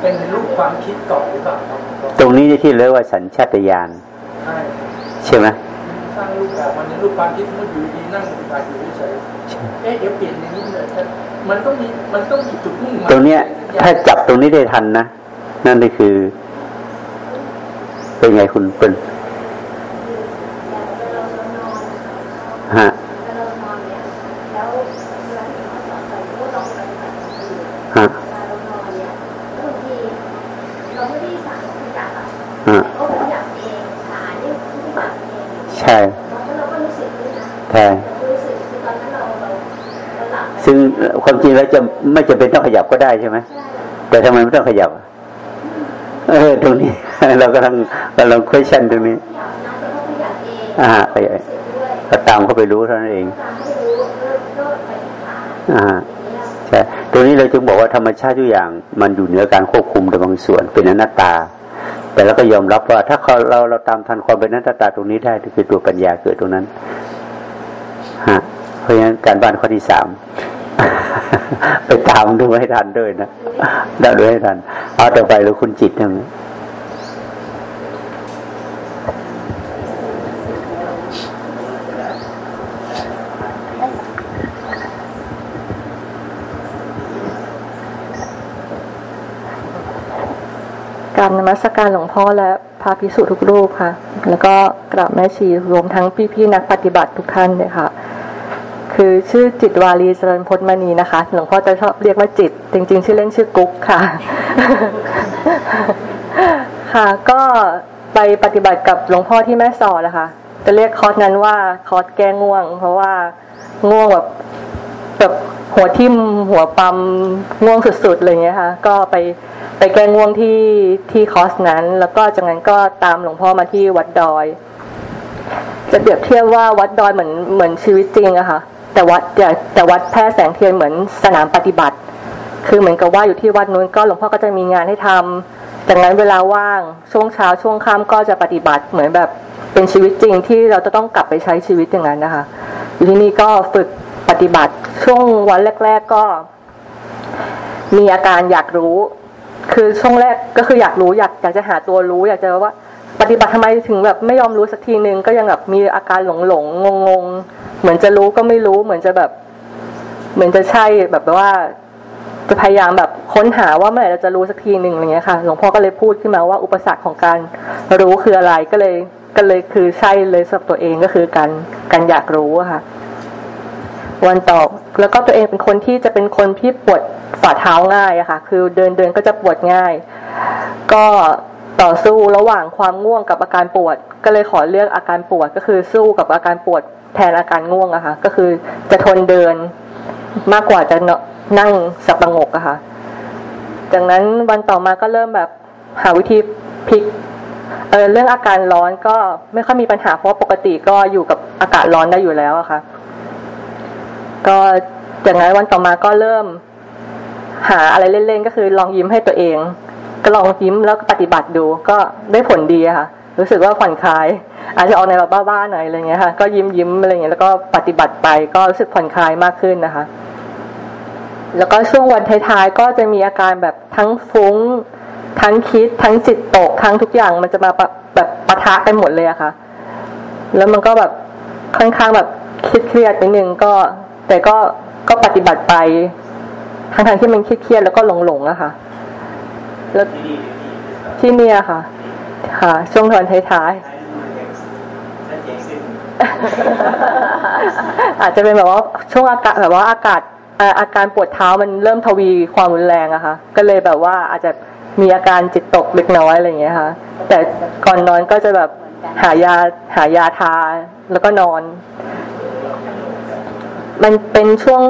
เป็นรูปความคิดก่อนหรือเปล่าตรงนี้ที่เรียกว่าสัญชาตญาณใช่ใช่ไหมสร้างรูปแบบมันในรูปความคิดมันอยู่ดีนั่งปฏิบัติอยู่เฉยเอ๊ะเดี๋ยวเปลี่ยนอย่างนี้เลยมันต้องมีมันต้องมีจุดมุ่งหมายตรงเนี้ยถ้าจับตรงนี้ได้ทันนะนั่นก็คือ เป็นไงคุณเป็นฮะฮะใช่ใช่ซึ่งความจริงแล้วจะไม่จะเป็นต้องขยับก็ได้ใช่ไหมแต่ทำไมไม่ต้องขยับ เออ ตรงนี้ เรากำลังกำลัง question ตรงนี้ อ่าไปก็ตามเข้าไปรู้เท่านั้นเองอ่าใช่ตรงนี้เราจึงบอกว่าธรรมชาติทุกอย่าง มันอยู่เหนือการควบคุมโดยบางส่วนเป็นอนัตตา แต่เราก็ยอมรับว่า ถ้าเราเราตามทันความเป็นอนัตตาตรงนี้ได้คือตัวปัญญาเกิดตรงนั้นฮะเพราะฉะนั้นการบ้านข้อที่สาม ไปตามดูให้ทันด้วยนะดูให้ทัน เอาต่อไปแล้วคุณจิตยังการนมัสการหลวงพ่อและพระพิสุทุกรูปค่ะ แล้วก็กราบแม่ชีรวมทั้งพี่ๆนักปฏิบัติทุกท่านเลยค่ะ คือชื่อจิตวารีเจริญพจน์มณีนะคะ หลวงพ่อจะชอบเรียกว่าจิต จริง ๆ ชื่อเล่นชื่อกุ๊กค่ะ ค่ะก็ไปปฏิบัติกับหลวงพ่อที่แม่สอดนะคะ จะเรียกคอร์สนั้นว่าคอร์สแก้ง่วง เพราะว่าง่วงแบบแบบหัวทิ่มหัวปั๊มง่วงสุดๆอะไรเงี้ยค่ะ ก็ไปไปแก้ง่วงที่ที่คอร์สนั้น แล้วก็จากนั้นก็ตามหลวงพ่อมาที่วัดดอย จะเปรียบเทียบว่าวัดดอยเหมือนเหมือนชีวิตจริงอะค่ะ แต่วัดแต่วัดแพร่แสงเทียนเหมือนสนามปฏิบัติ คือเหมือนกับว่าอยู่ที่วัดนู้นก็หลวงพ่อก็จะมีงานให้ทำจากนั้นเวลาว่างช่วงเช้าช่วงค่ำก็จะปฏิบัติเหมือนแบบเป็นชีวิตจริงที่เราจะต้องกลับไปใช้ชีวิตอย่างนั้นนะคะอยู่ที่นี่ก็ฝึกปฏิบัติช่วงวันแรก ๆก็ มีอาการอยากรู้ คือช่วงแรกก็คืออยากรู้อยากอยากจะหาตัวรู้ อยากจะว่า ปฏิบัติทำไมถึงแบบไม่ยอมรู้สักทีนึงก็ยังแบบมีอาการหลงหลงงงงเหมือนจะรู้ก็ไม่รู้เหมือนจะแบบ เหมือนจะใช่แบบว่าจะพยายามแบบค้นหาว่าเมื่อไหร่เราจะรู้สักทีหนึ่งอะไรเงี้ยค่ะ หลวงพ่อก็เลยพูดขึ้นมาว่าอุปสรรคของการรู้คืออะไรก็เลยก็เลยคือใช่เลยสำหรับตัวเองก็คือการการอยากรู้ค่ะ วันต่อแล้วก็ตัวเองเป็นคนที่จะเป็นคนที่ปวดฝ่าเท้าง่ายอะค่ะ คือเดินเดินก็จะปวดง่าย ก็ ต่อสู้ระหว่างความง่วงกับอาการปวด ก็เลยขอเลือกอาการปวดก็คือสู้กับอาการปวดแทนอาการง่วงอะค่ะ ก็คือจะทนเดินมากกว่าจะนั่งสับประงกอะค่ะจากนั้นวันต่อมาก็เริ่มแบบหาวิธีพลิกเออเรื่องอาการร้อนก็ไม่ค่อยมีปัญหาเพราะปกติก็อยู่กับอากาศร้อนได้อยู่แล้วอะค่ะ ก็จากนั้นวันต่อมาก็เริ่ม หาอะไรเล่นๆก็คือลองยิ้มให้ตัวเอง ก็ลองยิ้มแล้วปฏิบัติดูก็ได้ผลดีค่ะรู้สึกว่าผ่อนคลาย อาจจะออกในแบบบ้าๆหน่อยอะไรเงี้ยค่ะ ก็ยิ้มยิ้มอะไรเงี้ยแล้วก็ปฏิบัติไปก็รู้สึกผ่อนคลายมากขึ้นนะคะ แล้วก็ช่วงวันท้ายๆก็จะมีอาการแบบทั้งฟุ้ง ทั้งคิด ทั้งจิตตก ทั้งทุกอย่างมันจะมาแบบปะทะกันหมดเลยอะค่ะ แล้วมันก็แบบค่อนข้างแบบคิดเครียดนิดนึงก็ แต่ก็ก็ปฏิบัติไปทั้งทางที่มันเครียดแล้วก็หลงๆอะค่ะ แล้วที่เนี่ยค่ะ ค่ะ ช่วงตอนท้ายๆอาจจะเป็นแบบว่าช่วงอากาศแบบว่าอากาศอาการปวดเท้ามันเริ่มทวีความรุนแรงอะคะ่ะ ก็เลยแบบว่าอาจจะมีอาการจิตตกเล็กน้อยอะไรอย่างเงี้ยค่ะ แต่ก่อนนอนก็จะแบบหายาหายาทาแล้วก็นอน มันเป็นช่วง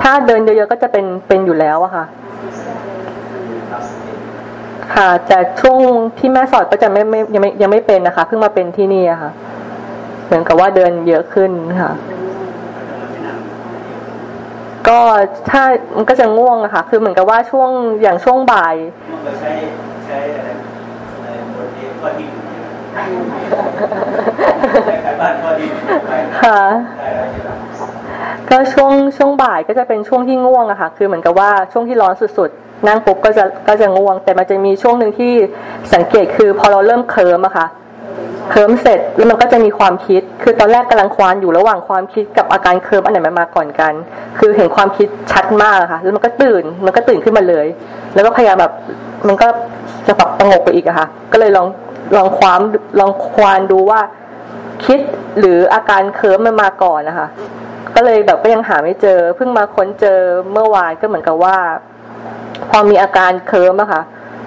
ถ้าเดินเยอะๆก็จะเป็นเป็นอยู่แล้วอะค่ะ ค่ะแต่ช่วงที่แม่สอดก็จะไม่ไม่ยังไม่ยังไม่เป็นนะคะ เพิ่งมาเป็นที่นี่อะค่ะ เหมือนกับว่าเดินเยอะขึ้นค่ะ ก็ถ้ามันก็จะง่วงอะค่ะ คือเหมือนกับว่าช่วงอย่างช่วงบ่ายค่ะก็ช่วงช่วงบ่ายก็จะเป็นช่วงที่ง่วงอะค่ะ คือเหมือนกับว่าช่วงที่ร้อนสุดๆ นั่งปุ๊บก็จะก็จะง่วง แต่มันจะมีช่วงหนึ่งที่สังเกตคือพอเราเริ่มเคลิ้มอะค่ะเคลิ้มเสร็จแล้วมันก็จะมีความคิด คือตอนแรกกำลังควานอยู่ระหว่างความคิดกับอาการเคลิ้มอันไหนมันมาก่อนกัน คือเห็นความคิดชัดมากค่ะ แล้วมันก็ตื่น มันก็ตื่นขึ้นมาเลย แล้วก็พยายามแบบมันก็จะปรับประงกไปอีกอะค่ะ ก็เลยลองลองความลองควานดูว่าคิดหรืออาการเคลิ้มมันมาก่อนนะคะ ก็เลยแบบก็ยังหาไม่เจอ เพิ่งมาค้นเจอเมื่อวานก็เหมือนกับว่า พอมีอาการเคลิ้มอะค่ะ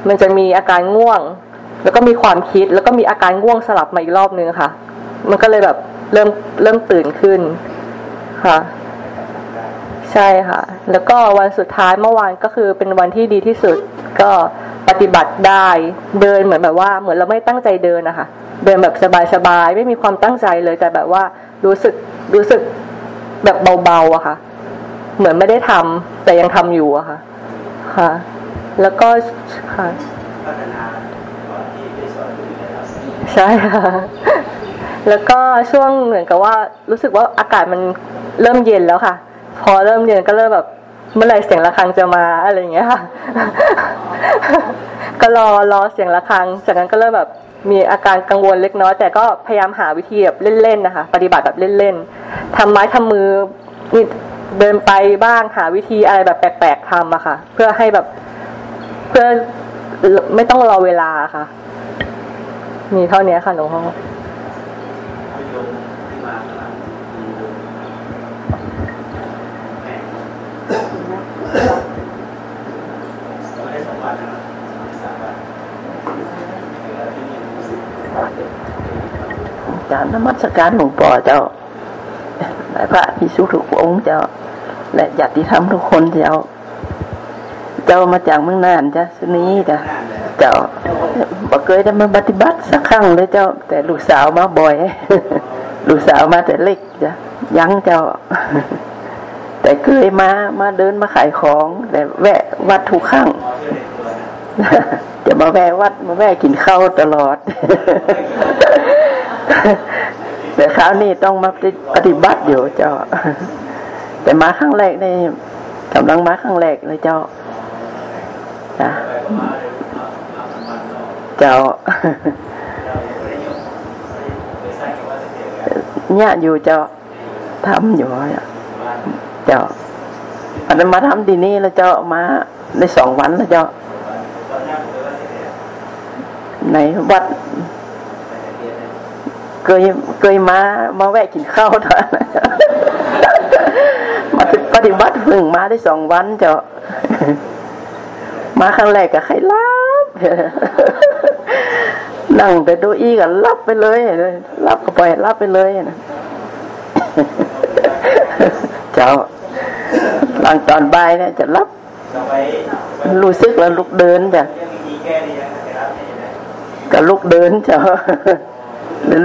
มันจะมีอาการง่วง แล้วก็มีความคิดแล้วก็มีอาการง่วงสลับมาอีกรอบนึงค่ะ มันก็เลยแบบเริ่มเริ่มตื่นขึ้นค่ะ ใช่ค่ะ แล้วก็วันสุดท้ายเมื่อวานก็คือเป็นวันที่ดีที่สุดก็ปฏิบัติได้เดินเหมือนแบบว่า เหมือนเราไม่ตั้งใจเดินนะคะเดินแบบสบายๆไม่มีความตั้งใจเลยแต่แบบว่ารู้สึกรู้สึกแบบเบาๆอะค่ะ เหมือนไม่ได้ทำแต่ยังทำอยู่อะค่ะ ค่ะ แล้วก็ค่ะใช่ค่ะ แล้วก็ช่วงเหมือนกับว่ารู้สึกว่าอากาศมันเริ่มเย็นแล้วค่ะ พอเริ่มเย็นก็เริ่มแบบเมื่อไรเสียงะระฆังจะมาอะไรอย่างเงี้ยค่ะ ก็รอรอเสียงะระฆัง จากนั้นก็เริ่มแบบมีอาการกังวลเล็กน้อย แต่ก็พยายามหาวิธีแบบเล่นๆนะคะ ปฏิบัติแบบเล่นๆทำไม้ทำมือนี่ เดินไปบ้างหาวิธีอะไรแบบแปลกๆทำอะค่ะ เพื่อให้แบบเพื่อไม่ต้องรอเวลาค่ะ มีเท่านี้ค่ะหลวงพ่อการนมัสการหลวงพ่อเจ้า และพระพิสุทุกองค์เจ้า และญาติธรรมทุกคนเจ้า เจ้ามาจากเมืองน่านจ้ะสุนี้จ้ะเจ้าบอกเคยได้มาปฏิบัติสักครั้งเลยเจ้า แต่ลูกสาวมาบ่อย ลูกสาวมาแต่เล็กจ้ะยังเจ้า แต่เคยมามาเดินมาขายของ แต่แวะวัดทุกครั้งจะมาแวะวัดมาแวะกินข้าวตลอด แต่คราวนี้ต้องมาปฏิบัติอยู่เจ้า แต่มาครั้งแรกในกำลังมาครั้งแรกเลยเจ้าจ้ะเจ้าเนี่ยอยู่เจ้าทำอยู่เจ้าอันนั้นมาทำที่นี่แล้วเจ้ามาในสองวันแล้วเจ้าในวัด เคยเคยมา มาแวะกินข้าวท่านมาปฏิบัติเพิ่งมาได้สองวันเจ้ามาครั้งแรกกับใครรับนั่งแต่ดูอีกันรับไปเลยรับก็ไปรับไปเลยนะเจ้าหลังตอนบ่ายเนี่ยจะรับรู้สึกแล้วลุกเดินจ้ะก็ลุกเดินเจ้า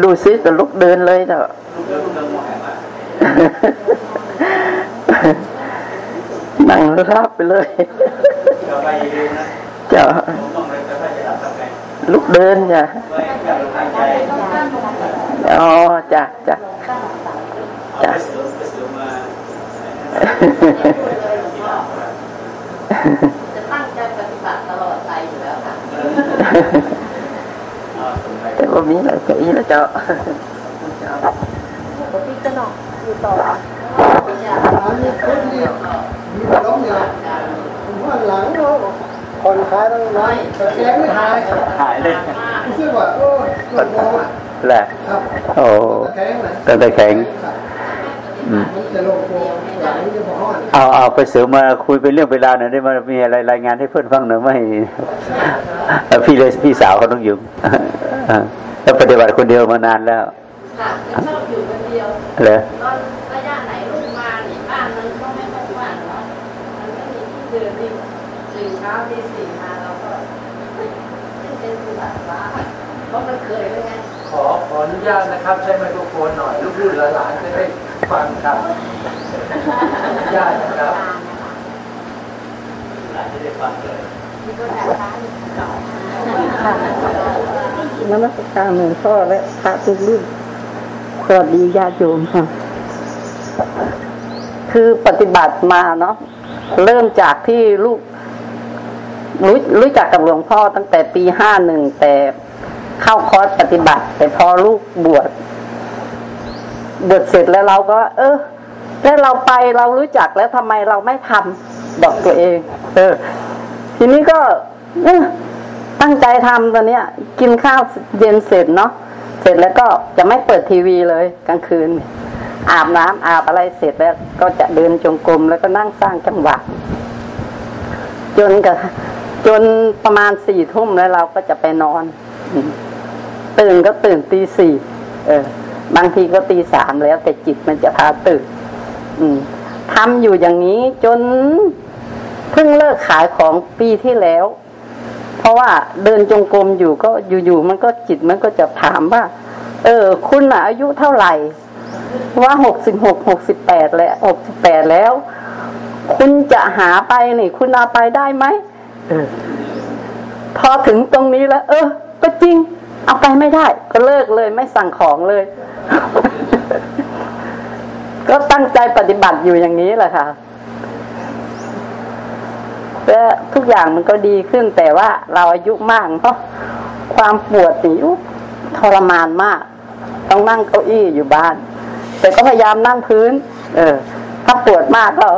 รู้สึกก็ลุกเดินเลยเจ้านั่งรับไปเลยเจ้าลุกเดินจ้ะอ๋อจ้ะจ้ะจ้ะจะตั้งใจปฏิบัติตลอดไปอยู่แล้วค่ะ แต่ว่ามีอะไรก็อีแล้วเจ้าพี่จะหนอกอยู่ต่อมีคนเรียกมีล้มอยู่ผมว่าหลังเขาคนขายต้องน้อยแต่แกไม่หายหายเลยรู้สึกว่าโอ้หลวงพ่อแหละครับโอ้แข็งนะตั้งแต่แข็ง เอาเอาไปเสริมมาคุยเป็นเรื่องเวลาหน่อยได้มามีอะไรรายงานให้เพื่อนฟังหน่อยไหมเอาพี่เลยพี่สาวเขาต้องยุ่งแล้วปฏิบัติคนเดียวมานานแล้วค่ะชอบอยู่คนเดียวเหรอตอนระยะไหนลูกมาเนี่ยบ้านมันก็ไม่ค่อยว่างเนาะมันไม่มีที่เดินที่ตื่นเช้าที่สี่มาเราก็ขึ้นเป็นปฏิบัติฟ้าเพราะมันเคยเลยไงขอขออนุญาตนะครับใช้ไมโครโฟนหน่อยลูกๆหลานๆจะได้ ฟังครับอนุญาตนะครับหลานจะได้ฟังเลยนมัสการหลวงพ่อและพระทุกรูปสวัสดีญาติโยมค่ะ คือปฏิบัติมาเนาะเริ่มจากที่ลูกรู้รู้จักกับหลวงพ่อตั้งแต่ปีห้าหนึ่งแต่เข้าคอร์สปฏิบัติ แต่พอลูกบวช บวชเสร็จแล้วเราก็ เออ แล้วเราไปเรารู้จักแล้วทำไมเราไม่ทำบอกตัวเอง เออ ทีนี้ก็เออตั้งใจทำตอนเนี้ย กินข้าวเย็นเสร็จเนาะเสร็จแล้วก็จะไม่เปิดทีวีเลยกลางคืน อาบน้ำอาบอะไรเสร็จแล้ว ก็จะเดินจงกรมแล้วก็นั่งสร้างจังหวะจนกับจนประมาณสี่ทุ่มแล้วเราก็จะไปนอน ตื่นก็ตื่นตีสี่เออ บางทีก็ตีสามแล้ว แต่จิตมันจะพาตื่นทำอยู่อย่างนี้จนเพิ่งเลิกขายของปีที่แล้ว เพราะว่าเดินจงกรมอยู่ก็อยู่ๆมันก็จิตมันก็จะถามว่า เออ คุณอายุเท่าไหร่ ว่าหกสิบหกหกสิบแปดแล้วหกสิบแปดแล้ว คุณจะหาไปนี่ คุณเอาไปได้ไหมออพอถึงตรงนี้แล้ว เออ ก็จริง เอาไปไม่ได้ ก็เลิกเลยไม่สั่งของเลย ก็ตั้งใจปฏิบัติอยู่อย่างนี้แหละค่ะแต่ทุกอย่างมันก็ดีขึ้นแต่ว่าเราอายุมากเพราะความปวดนี่ทรมานมาก ต้องนั่งเก้าอี้อยู่บ้าน แต่ก็พยายามนั่งพื้น เออ ถ้าปวดมากก็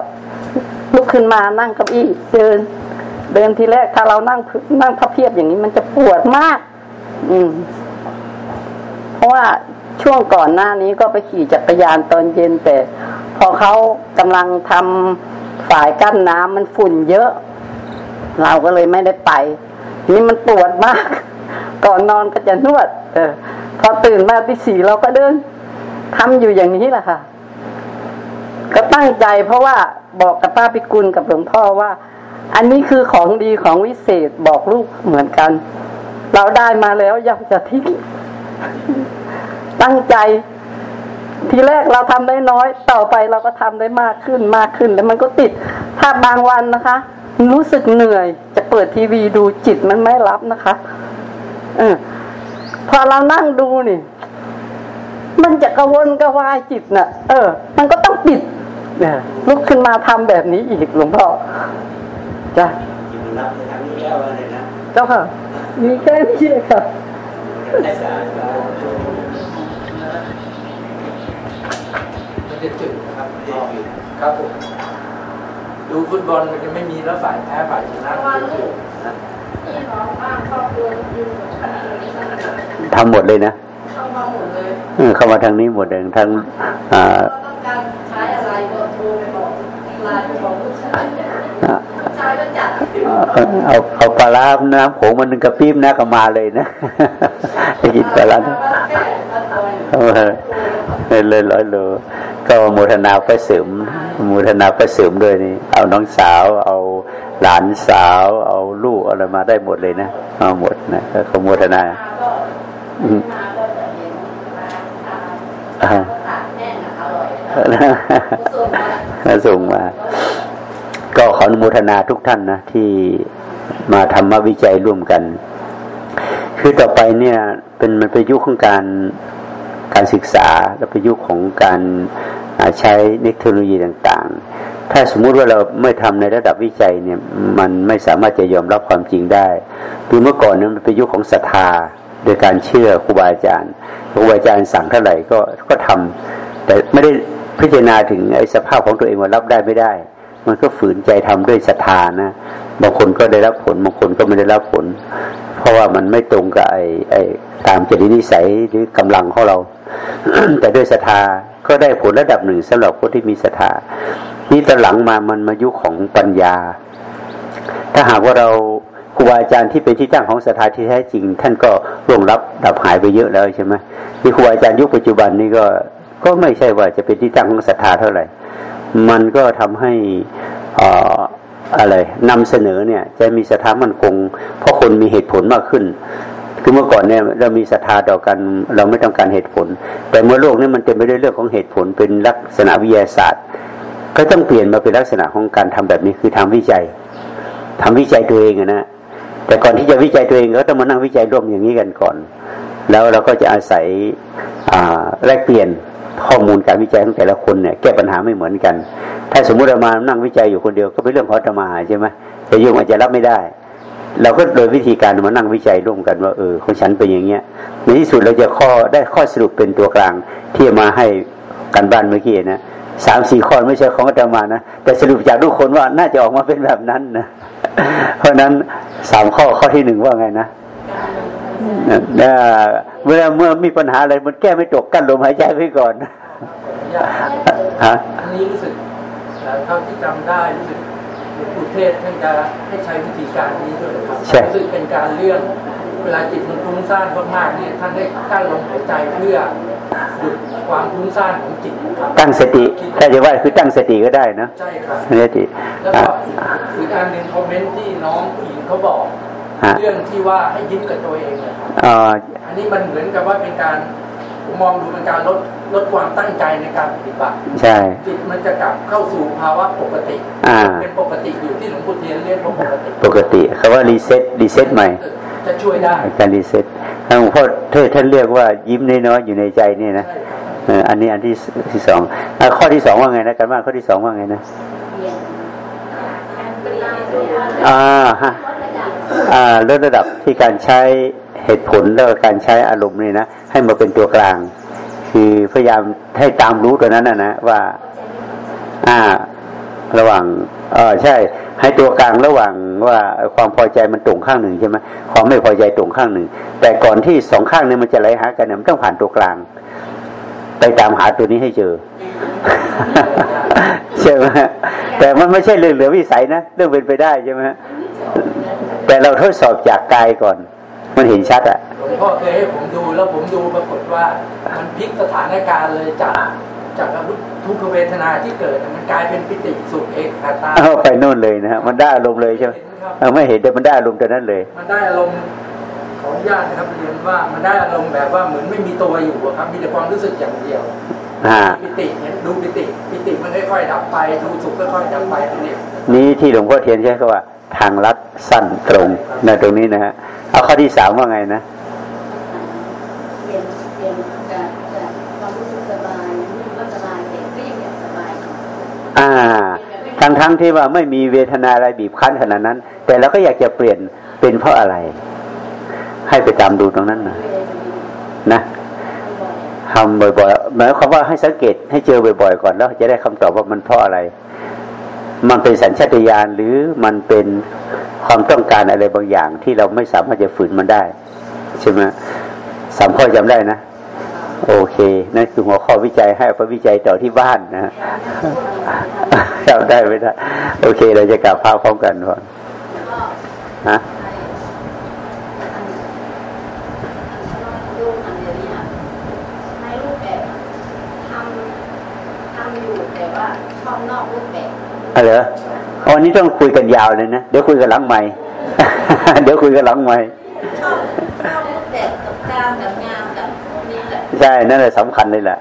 ลุกขึ้นมานั่งเก้าอี้เดิน เดินทีแรกถ้าเรานั่งนั่งพับเพียบอย่างนี้มันจะปวดมาก อืม เพราะว่า ช่วงก่อนหน้านี้ก็ไปขี่จักรยานตอนเย็นแต่ พอเขากำลังทำฝายกั้นน้ำมันฝุ่นเยอะ เราก็เลยไม่ได้ไป นี่มันปวดมาก ก่อนนอนก็จะนวดออพอตื่นมาที่สี่เราก็เดินทำอยู่อย่างนี้แหละค่ะ ก็ตั้งใจเพราะว่าบอกกับป้าพิกุลกับหลวงพ่อว่า อันนี้คือของดีของวิเศษบอกลูกเหมือนกัน เราได้มาแล้วยังจะทิ้ง ตั้งใจ ทีแรกเราทำได้น้อย ต่อไปเราก็ทำได้มากขึ้นมากขึ้น แล้วมันก็ติด ถ้าบางวันนะคะ รู้สึกเหนื่อย จะเปิดทีวีดูจิตมันไม่รับนะคะ เออ พอเรานั่งดูนี่ มันจะกระวนกระวายจิตนะ่ะ เออ มันก็ต้องปิดเนี่ยลุกขึ้นมาทำแบบนี้อีกหลวงพ่อจ้ะเจ้าค่ะ มีแค่นี้เลยค่ะ จะจืดครับครับผมดูฟุตบอลมันจะไม่มีแล้วฝ่ายแพ้ฝ่ายชนะทำหมดเลยนะเข้ามาหมดเลยเข้ามาทางนี้หมดเลยทั้งอ่าต้องการใช้อะไรก็โทรไปบอกไลน์ไปบอกลูกชายเอาเอาปลาน้ำโขงมันหนึ่งกระปี๊บนะก็มาเลยนะได้ยินปลาเลยเลยร้อยโล ก็โมทนาไปเสริมโมทนาไปเสริมด้วยนี่ เอาน้องสาว เอาหลานสาว เอาลูกอะไรมาได้หมดเลยนะเอาหมดนะก็โมทนาส่งมา ก็ขออนุโมทนาทุกท่านนะที่มาทำมาวิจัยร่วมกัน คือต่อไปเนี่ย เป็นมันเป็นยุคของการ การศึกษาและป็นยุคของการใช้เทคโนโลยีต่างๆ ถ้าสมมุติว่าเราไม่ทำในระดับวิจัยเนี่ยมันไม่สามารถจะยอมรับความจริงได้คือเมื่อก่อนนี่ยมันเป็นยุคของศรัทธาโดยการเชื่อครูบาอาจารย์ครูบาอาจารย์สั่งเท่าไหร่ก็ก็ทำแต่ไม่ได้พิจารณาถึงไอ้สภาพของตัวเองว่ารับได้ไม่ได้ มันก็ฝืนใจทำด้วยศรัทธานะบางคนก็ได้รับผลบางคนก็ไม่ได้รับผล ราะว่ามันไม่ตรงกับไอ้ไอ้ตามจริตนิสัยหรือกำลังของเรา แต่ด้วยศรัทธาก็ได้ผลระดับหนึ่งสำหรับคนที่มีศรัทธานี่ตอนหลังมามันมายุคของปัญญา ถ้าหากว่าเราครูบาอาจารย์ที่เป็นที่ตั้งของศรัทธาที่แท้จริง ท่านก็ร่วงรับดับหายไปเยอะแล้วใช่ไหมที่ครูบาอาจารย์ยุคปัจจุบันนี้ก็ก็ไม่ใช่ว่าจะเป็นที่ตั้งของศรัทธาเท่าไหร่ มันก็ทำให้อ่า อะไรนำเสนอเนี่ย จะมีศรัทธามันคง เพราะคนมีเหตุผลมากขึ้น คือเมื่อก่อนเนี่ยเรามีศรัทธาต่อกันเราไม่ต้องการเหตุผล แต่เมื่อโลกนี้มันเต็มไปด้วยเรื่องของเหตุผลเป็นลักษณะวิทยาศาสตร์ ก็ต้องเปลี่ยนมาเป็นลักษณะของการทำแบบนี้คือทำวิจัยทำวิจัยตัวเองนะแต่ก่อนที่จะวิจัยตัวเองก็ต้องมานั่งวิจัยร่วมอย่างนี้กันก่อน แล้วเราก็จะอาศัยแลกเปลี่ยน ข้อมูลการวิจัยของแต่ละคนเนี่ยแก้ปัญหาไม่เหมือนกัน ถ้าสมมุติเรามานั่งวิจัยอยู่คนเดียวก็เป็นเรื่องของธรรมาใช่ไหมจะยุ่งอาจจะรับไม่ได้ เราก็โดยวิธีการมานั่งวิจัยร่วมกันว่าเออของฉันเป็นอย่างเงี้ยในที่สุดเราจะข้อได้ข้อสรุปเป็นตัวกลางที่มาให้กันบ้านเมื่อกี้นะสามสี่ข้อไม่ใช่ของอาตมานะแต่สรุปจากทุกคนว่าน่าจะออกมาเป็นแบบนั้นนะเพราะนั้นสามข้อข้อที่หนึ่งว่าไงนะ เมื่อเมื่อมีปัญหาอะไรมันแก้ไม่จบกั้นลมหายใจไว้ก่อนฮะอันนี้รู้สึกเท่าที่จำได้รู้สึกหลวงปู่เทศท่านจะให้ใช้วิธีการนี้ด้วยครับรู้สึกเป็นการเลื่อนเวลาจิตมันฟุ้งซ่านมากๆเนี่ยท่านได้กลั้นลมหายใจเพื่อหยุดความฟุ้งซ่านของจิตครับตั้งสติถ้าจะว่าคือตั้งสติก็ได้นะใช่ครับสติแล้วก็อีกอันหนึ่ง comment ที่น้องผู้หญิงเขาบอก เรื่องที่ว่าให้ยิ้มกับตัวเองนะครับอันนี้มันเหมือนกับว่าเป็นการผมมองดูเป็นการลดลดความตั้งใจในการปฏิบัติใช่จิตมันจะกลับเข้าสู่ภาวะปกติเป็นปกติอยู่ที่หลวงปู่เทียนเรียกว่าปกติ ปกติคำว่า reset reset ใหม่ จะช่วยได้การ reset หลวงพ่อเทศท่านเรียกว่ายิ้มน้อยๆอยู่ในใจนี่นะอันนี้อันที่ที่สองข้อที่สองว่าไงนะการบ้านข้อที่สองว่าไงนะอ่าฮะอ่า ลดระดับที่การใช้เหตุผลแล้วการใช้อารมณ์นี่นะให้มาเป็นตัวกลาง คือพยายามให้ตามรู้ตัวนั้นนะนะว่า อ่า ระหว่างเออใช่ ให้ตัวกลางระหว่างว่าความพอใจมันตรงข้างหนึ่งใช่ไหมความไม่พอใจตรงข้างหนึ่ง แต่ก่อนที่สองข้างนี้มันจะไหลหากันเนี่ยมันต้องผ่านตัวกลาง ไปตามหาตัวนี้ให้เจอใช่ไหมแต่มันไม่ใช่เรื่องเหลือวิสัยนะเรื่องเป็นไปได้ใช่ไหม แต่เราทดสอบจากกายก่อน มันเห็นชัดอะหลวงพ่อเคยให้ผมดูแล้วผมดูปรากฏว่า มันพลิกสถานการณ์เลยจากจากทุกขเวทนาที่เกิดมันกลายเป็นปิติสุขเอกคาตาเอาไปโน่นเลยนะฮะมันได้อารมณ์เลยใช่ไหมเอาไม่เห็นแต่มันได้อารมณ์แต่นั้นเลย มันได้อารมณ์ของญาตินะครับเรียนว่ามันได้อารมณ์แบบว่าเหมือนไม่มีตัวอยู่ครับมีแต่ความรู้สึกอย่างเดียวปิติเนี่ยดูปิติปิติมันค่อยๆดับไปดูสุขค่อยๆดับไปเนี่ยนี่ที่หลวงพ่อเทียนใช้คำว่า ทางลัดสั้นตรงนะตรงนี้นะฮะเอาข้อที่สามว่าไงนะอ่าทั้งทั้งที่ว่าไม่มีเวทนาอะไรบีบคั้นขนาดนั้น แต่เราก็อยากจะเปลี่ยนเป็นเพราะอะไร ให้ไปตามดูตรงนั้นนะนะทำบ่อยๆหมายความว่าให้สังเกตให้เจอบ่อยๆก่อนแล้วจะได้คำตอบว่ามันเพราะอะไร มันเป็นสัญชาตญาณหรือมันเป็นความต้องการอะไรบางอย่าง ที่เราไม่สามารถจะฝืนมันได้ใช่ไหมสามข้อจำได้นะ โอเค นั่นคือหัวข้อวิจัยให้ไปวิจัยต่อที่บ้านนะจำได้ไม่ได้ โอเค เราจะกลับภาพร้อมกันก่อนฮะอะไร เหรอวันนี้ต้องคุยกันยาวเลยนะ เดี๋ยวคุยกันหลังใหม่ เดี๋ยวคุยกันหลังใหม่ใช่ นั่นแหละสำคัญเลยแหละ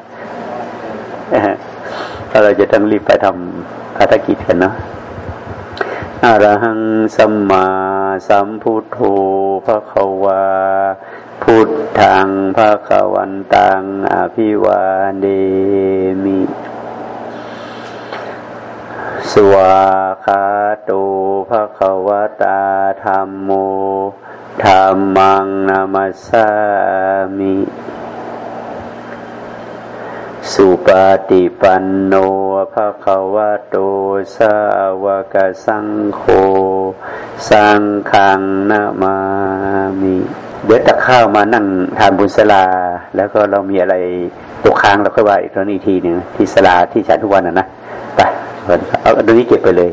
ถ้าเราจะต้องรีบไปทำภารกิจกันเนาะอรหังสัมมาสัมพุทโธพระขวาพุทธังพระขวันตังอภิวาเดมิ สวาคาโตภะคะวะตาธรรมโมธรรมังนามัสสามิ สุปฏิปันโนภะคะวะโตสาวกสังโฆสังขังนามามิเดี๋ยวตักข้าวมานั่งทานบุญสลา แล้วก็เรามีอะไรตกค้างเราค่อยว่าอีกครั้งอีกทีหนึ่งที่สลาที่ฉันทุกวันนะนะไป เอาตรงนี้เก็บไปเลย